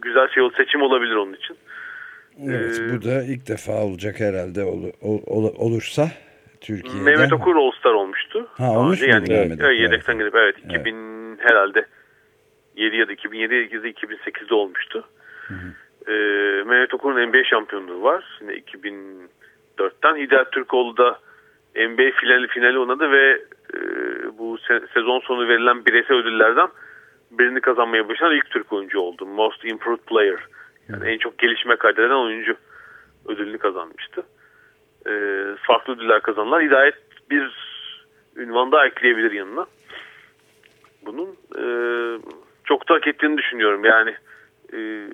güzel şey seçim olabilir onun için. Evet, Ee, bu da ilk defa olacak herhalde ol- ol- ol- olursa Türkiye'de. Mehmet Okur All-Star olmuştu. Ha, olmuş muydu yani, Mehmet evet, Okur? yedekten gelip evet 2000 herhalde 7 ya da 2007 ya da 2008'de olmuştu. Ee, Mehmet Okur'un NBA şampiyonluğu var. Yine 2004'ten Hidayet Türkoğlu da NBA finali finali oynadı ve e, bu se- sezon sonu verilen bireysel ödüllerden birini kazanmaya başlayan ilk Türk oyuncu oldu. Most Improved Player. Yani en çok gelişme kaydeden oyuncu ödülünü kazanmıştı. Ee, farklı ödüller kazanlar. Hidayet bir ünvan daha ekleyebilir yanına. Bunun e, çok da hak ettiğini düşünüyorum. Yani e,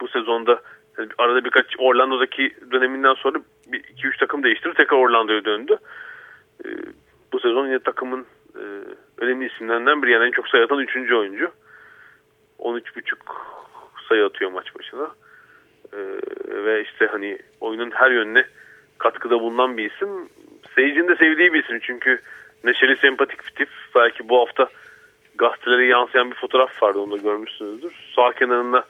bu sezonda yani arada birkaç Orlando'daki döneminden sonra 2-3 takım değiştirdi. Tekrar Orlando'ya döndü. E, bu sezon yine takımın e, önemli isimlerinden biri. Yani en çok sayı atan 3. oyuncu. 13.5 sayı atıyor maç başına. E, ve işte hani oyunun her yönüne katkıda bulunan bir isim. Seyircinin de sevdiği bir isim. Çünkü neşeli, sempatik bir tip. Belki bu hafta gazetelere yansıyan bir fotoğraf vardı. Onu da görmüşsünüzdür. Sağ kenarında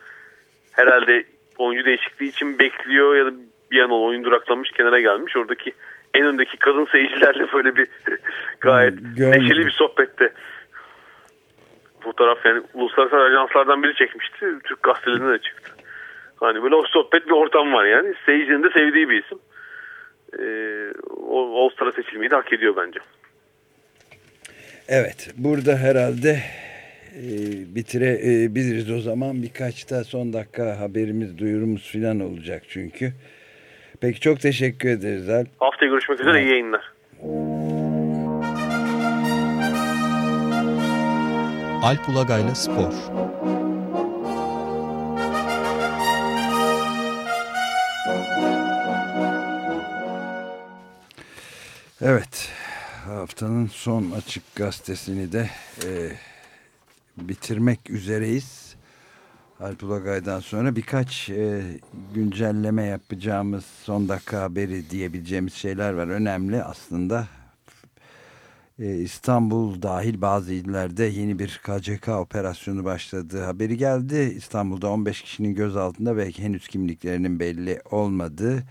herhalde oyuncu değişikliği için bekliyor ya da bir an oyun duraklamış kenara gelmiş. Oradaki en öndeki kadın seyircilerle böyle bir (laughs) gayet Görmedim. neşeli bir sohbette fotoğraf yani uluslararası ajanslardan biri çekmişti. Türk gazetelerinde de çıktı. Hani böyle o sohbet bir ortam var yani. Seyircinin de sevdiği bir isim. Ee, o All-Star'a seçilmeyi de hak ediyor bence. Evet burada herhalde e, bitirebiliriz o zaman birkaç da son dakika haberimiz duyurumuz filan olacak çünkü. Peki çok teşekkür ederiz Alp. Haftaya görüşmek üzere iyi yayınlar. Alp Ulagay'la Spor. Evet haftanın son açık gazetesini de e, bitirmek üzereyiz. Alp Ulagay'dan sonra birkaç e, güncelleme yapacağımız son dakika haberi diyebileceğimiz şeyler var. Önemli aslında e, İstanbul dahil bazı illerde yeni bir KCK operasyonu başladığı haberi geldi. İstanbul'da 15 kişinin gözaltında ve henüz kimliklerinin belli olmadığı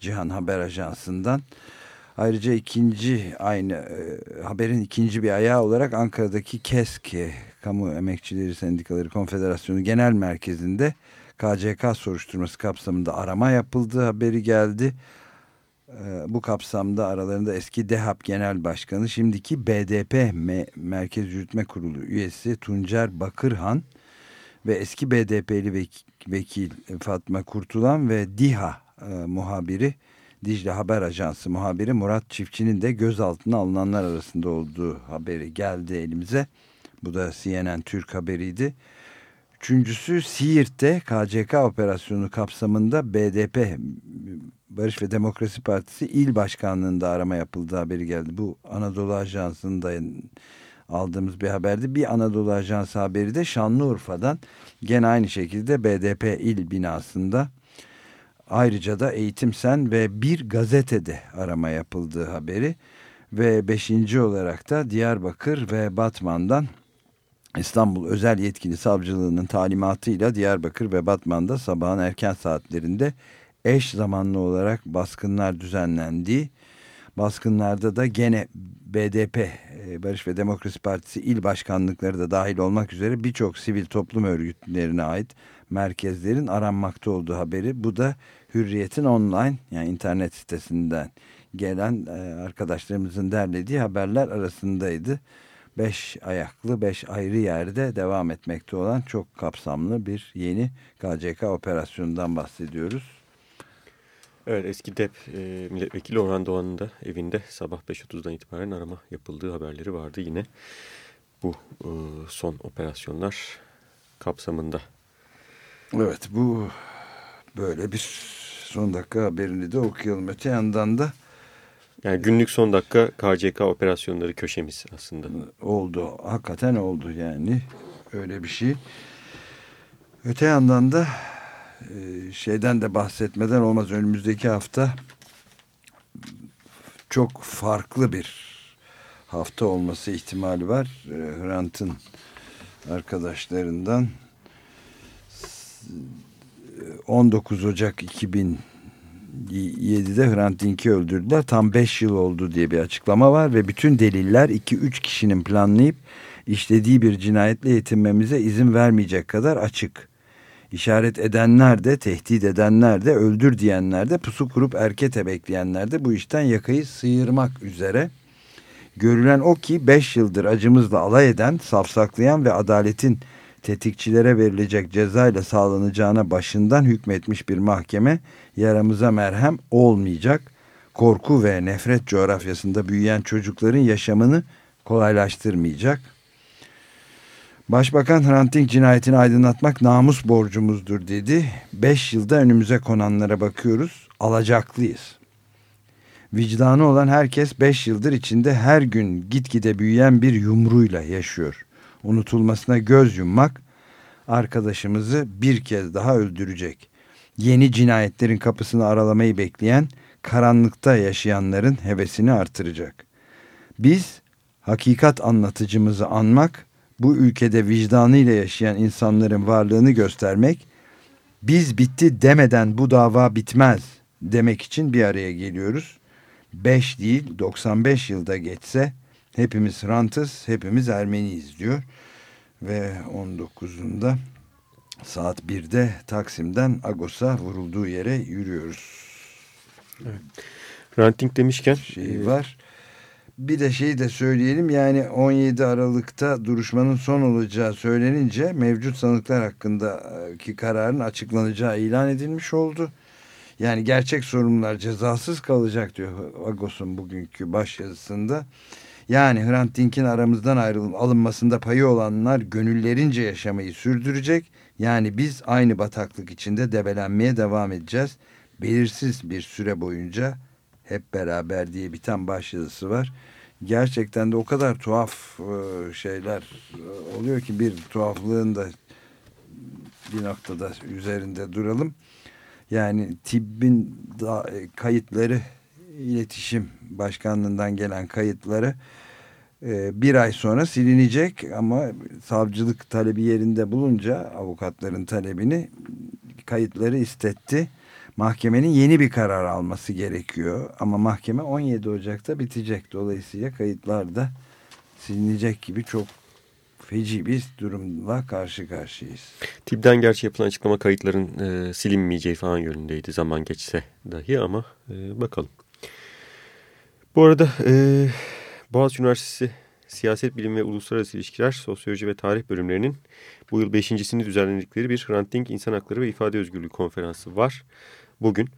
Cihan Haber Ajansı'ndan. Ayrıca ikinci aynı e, haberin ikinci bir ayağı olarak Ankara'daki KESK Kamu Emekçileri Sendikaları Konfederasyonu Genel Merkezi'nde KCK soruşturması kapsamında arama yapıldığı haberi geldi. E, bu kapsamda aralarında eski DEHAP Genel Başkanı şimdiki BDP Me- Merkez Yürütme Kurulu üyesi Tuncer Bakırhan ve eski BDP'li vek- vekil Fatma Kurtulan ve DİHA e, muhabiri Dicle Haber Ajansı muhabiri Murat Çiftçi'nin de gözaltına alınanlar arasında olduğu haberi geldi elimize. Bu da CNN Türk haberiydi. Üçüncüsü Siirt'te KCK operasyonu kapsamında BDP Barış ve Demokrasi Partisi il başkanlığında arama yapıldığı haberi geldi. Bu Anadolu Ajansı'nda aldığımız bir haberdi. Bir Anadolu Ajansı haberi de Şanlıurfa'dan gene aynı şekilde BDP il binasında Ayrıca da Eğitim Sen ve bir gazetede arama yapıldığı haberi ve beşinci olarak da Diyarbakır ve Batman'dan İstanbul Özel Yetkili Savcılığının talimatıyla Diyarbakır ve Batman'da sabahın erken saatlerinde eş zamanlı olarak baskınlar düzenlendiği baskınlarda da gene BDP e, Barış ve Demokrasi Partisi il başkanlıkları da dahil olmak üzere birçok sivil toplum örgütlerine ait merkezlerin aranmakta olduğu haberi. Bu da Hürriyet'in online yani internet sitesinden gelen e, arkadaşlarımızın derlediği haberler arasındaydı. beş ayaklı beş ayrı yerde devam etmekte olan çok kapsamlı bir yeni KCK operasyonundan bahsediyoruz. Evet eski DEP e, milletvekili Orhan Doğan'ın da evinde sabah 5.30'dan itibaren arama yapıldığı haberleri vardı yine bu e, son operasyonlar kapsamında. Evet bu böyle bir son dakika haberini de okuyalım. Öte yandan da Yani günlük son dakika KCK operasyonları köşemiz aslında. oldu. Hakikaten oldu yani. Öyle bir şey. Öte yandan da e, şeyden de bahsetmeden olmaz. Önümüzdeki hafta çok farklı bir hafta olması ihtimali var. E, Hrant'ın arkadaşlarından 19 Ocak 2007'de Hrant Dink'i öldürdüler. Tam 5 yıl oldu diye bir açıklama var ve bütün deliller 2-3 kişinin planlayıp işlediği bir cinayetle yetinmemize izin vermeyecek kadar açık. İşaret edenler de, tehdit edenler de, öldür diyenler de, pusu kurup erkete bekleyenler de bu işten yakayı sıyırmak üzere. Görülen o ki 5 yıldır acımızla alay eden, safsaklayan ve adaletin tetikçilere verilecek cezayla sağlanacağına başından hükmetmiş bir mahkeme yaramıza merhem olmayacak. Korku ve nefret coğrafyasında büyüyen çocukların yaşamını kolaylaştırmayacak. Başbakan Hrant cinayetini aydınlatmak namus borcumuzdur dedi. Beş yılda önümüze konanlara bakıyoruz. Alacaklıyız. Vicdanı olan herkes beş yıldır içinde her gün gitgide büyüyen bir yumruyla yaşıyor. Unutulmasına göz yummak arkadaşımızı bir kez daha öldürecek. Yeni cinayetlerin kapısını aralamayı bekleyen karanlıkta yaşayanların hevesini artıracak. Biz hakikat anlatıcımızı anmak, bu ülkede vicdanıyla yaşayan insanların varlığını göstermek, biz bitti demeden bu dava bitmez demek için bir araya geliyoruz. 5 değil 95 yılda geçse hepimiz Hrant'ız, hepimiz Ermeniyiz diyor. Ve 19'unda saat 1'de Taksim'den Agos'a vurulduğu yere yürüyoruz. Evet. Hrant Dink demişken şey var. Bir de şeyi de söyleyelim yani 17 Aralık'ta duruşmanın son olacağı söylenince mevcut sanıklar hakkındaki kararın açıklanacağı ilan edilmiş oldu. Yani gerçek sorumlular cezasız kalacak diyor Agos'un bugünkü başyazısında. Yani Hrant Dink'in aramızdan ayrılıp alınmasında payı olanlar gönüllerince yaşamayı sürdürecek. Yani biz aynı bataklık içinde debelenmeye devam edeceğiz. Belirsiz bir süre boyunca hep beraber diye biten başyazısı var. Gerçekten de o kadar tuhaf e, şeyler e, oluyor ki bir tuhaflığın da bir noktada üzerinde duralım. Yani tibbin da, kayıtları iletişim başkanlığından gelen kayıtları bir ay sonra silinecek ama savcılık talebi yerinde bulunca avukatların talebini kayıtları istetti. Mahkemenin yeni bir karar alması gerekiyor ama mahkeme 17 Ocak'ta bitecek. Dolayısıyla kayıtlar da silinecek gibi çok feci bir durumla karşı karşıyayız. TİB'den gerçi yapılan açıklama kayıtların e, silinmeyeceği falan yönündeydi zaman geçse dahi ama e, bakalım. Bu arada e, Boğaziçi Üniversitesi Siyaset Bilimi ve Uluslararası İlişkiler, Sosyoloji ve Tarih bölümlerinin bu yıl beşincisini düzenledikleri bir Hrant Dink İnsan Hakları ve İfade Özgürlüğü Konferansı var. Bugün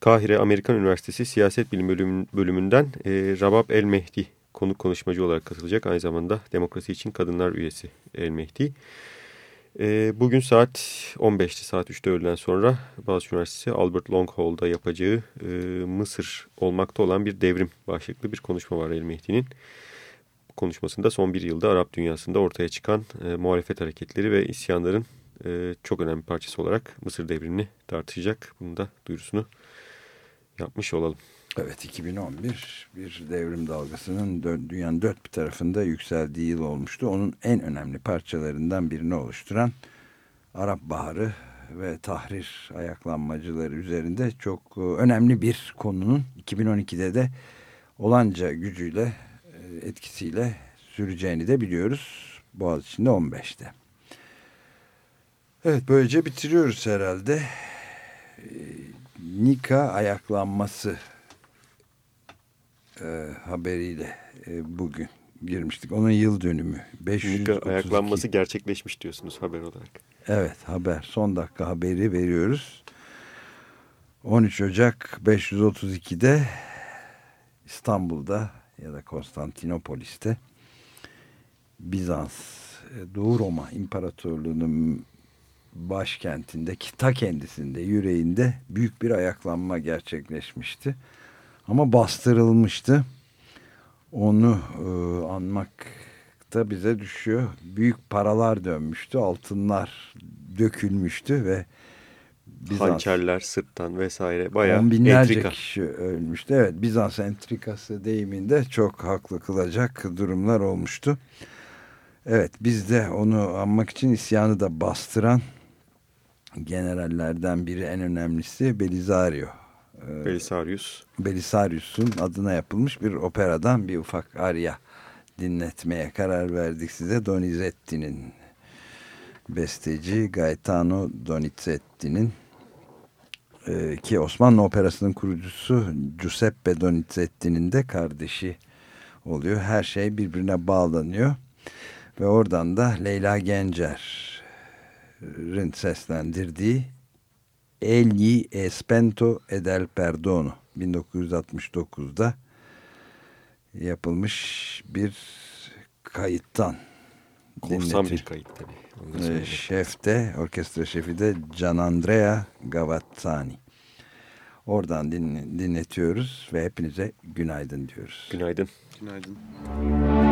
Kahire Amerikan Üniversitesi Siyaset Bilimi bölüm, bölümünden e, Rabab El Mehdi konuk konuşmacı olarak katılacak. Aynı zamanda Demokrasi için Kadınlar üyesi El Mehdi. E, bugün saat 15'te saat 3'te öğleden sonra Boğaziçi Üniversitesi Albert Long Hall'da yapacağı e, Mısır olmakta olan bir devrim başlıklı bir konuşma var El Mehdi'nin. Konuşmasında son bir yılda Arap dünyasında ortaya çıkan e, muhalefet hareketleri ve isyanların e, çok önemli parçası olarak Mısır devrimini tartışacak. Bunu da duyurusunu yapmış olalım. Evet 2011 bir devrim dalgasının dünyanın dört bir tarafında yükseldiği yıl olmuştu. Onun en önemli parçalarından birini oluşturan Arap Baharı ve tahrir ayaklanmacıları üzerinde çok e, önemli bir konunun 2012'de de olanca gücüyle e, etkisiyle süreceğini de biliyoruz. Boğaziçi'nde 15'te. Evet böylece bitiriyoruz herhalde. E, Nika ayaklanması e, haberiyle e, bugün girmiştik. Onun yıl dönümü. Nika 532. ayaklanması gerçekleşmiş diyorsunuz haber olarak. Evet haber. Son dakika haberi veriyoruz. 13 Ocak 532'de İstanbul'da ya da Konstantinopolis'te Bizans, e, Doğu Roma İmparatorluğu'nun başkentinde, ta kendisinde, yüreğinde büyük bir ayaklanma gerçekleşmişti. Ama bastırılmıştı. Onu e, anmak da bize düşüyor. Büyük paralar dönmüştü, altınlar dökülmüştü ve Bizans Hançerler sırttan vesaire bayağı On binlerce entrika. kişi ölmüştü. Evet Bizans entrikası deyiminde çok haklı kılacak durumlar olmuştu. Evet biz de onu anmak için isyanı da bastıran generallerden biri en önemlisi Belisario. Ee, Belisarius. Belisarius'un adına yapılmış bir operadan bir ufak arya dinletmeye karar verdik size. Donizetti'nin besteci Gaetano Donizetti'nin e, ki Osmanlı Operası'nın kurucusu Giuseppe Donizetti'nin de kardeşi oluyor. Her şey birbirine bağlanıyor. Ve oradan da Leyla Gencer'in seslendirdiği Egli e spento ed el perdono 1969'da yapılmış bir kayıttan Korsan bir kayıt tabii. Ee. Şef de, orkestra şefi de Gian Andrea Gavazzani. Oradan din- dinletiyoruz ve hepinize günaydın diyoruz. Günaydın. Günaydın. Come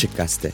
Açık Gazete.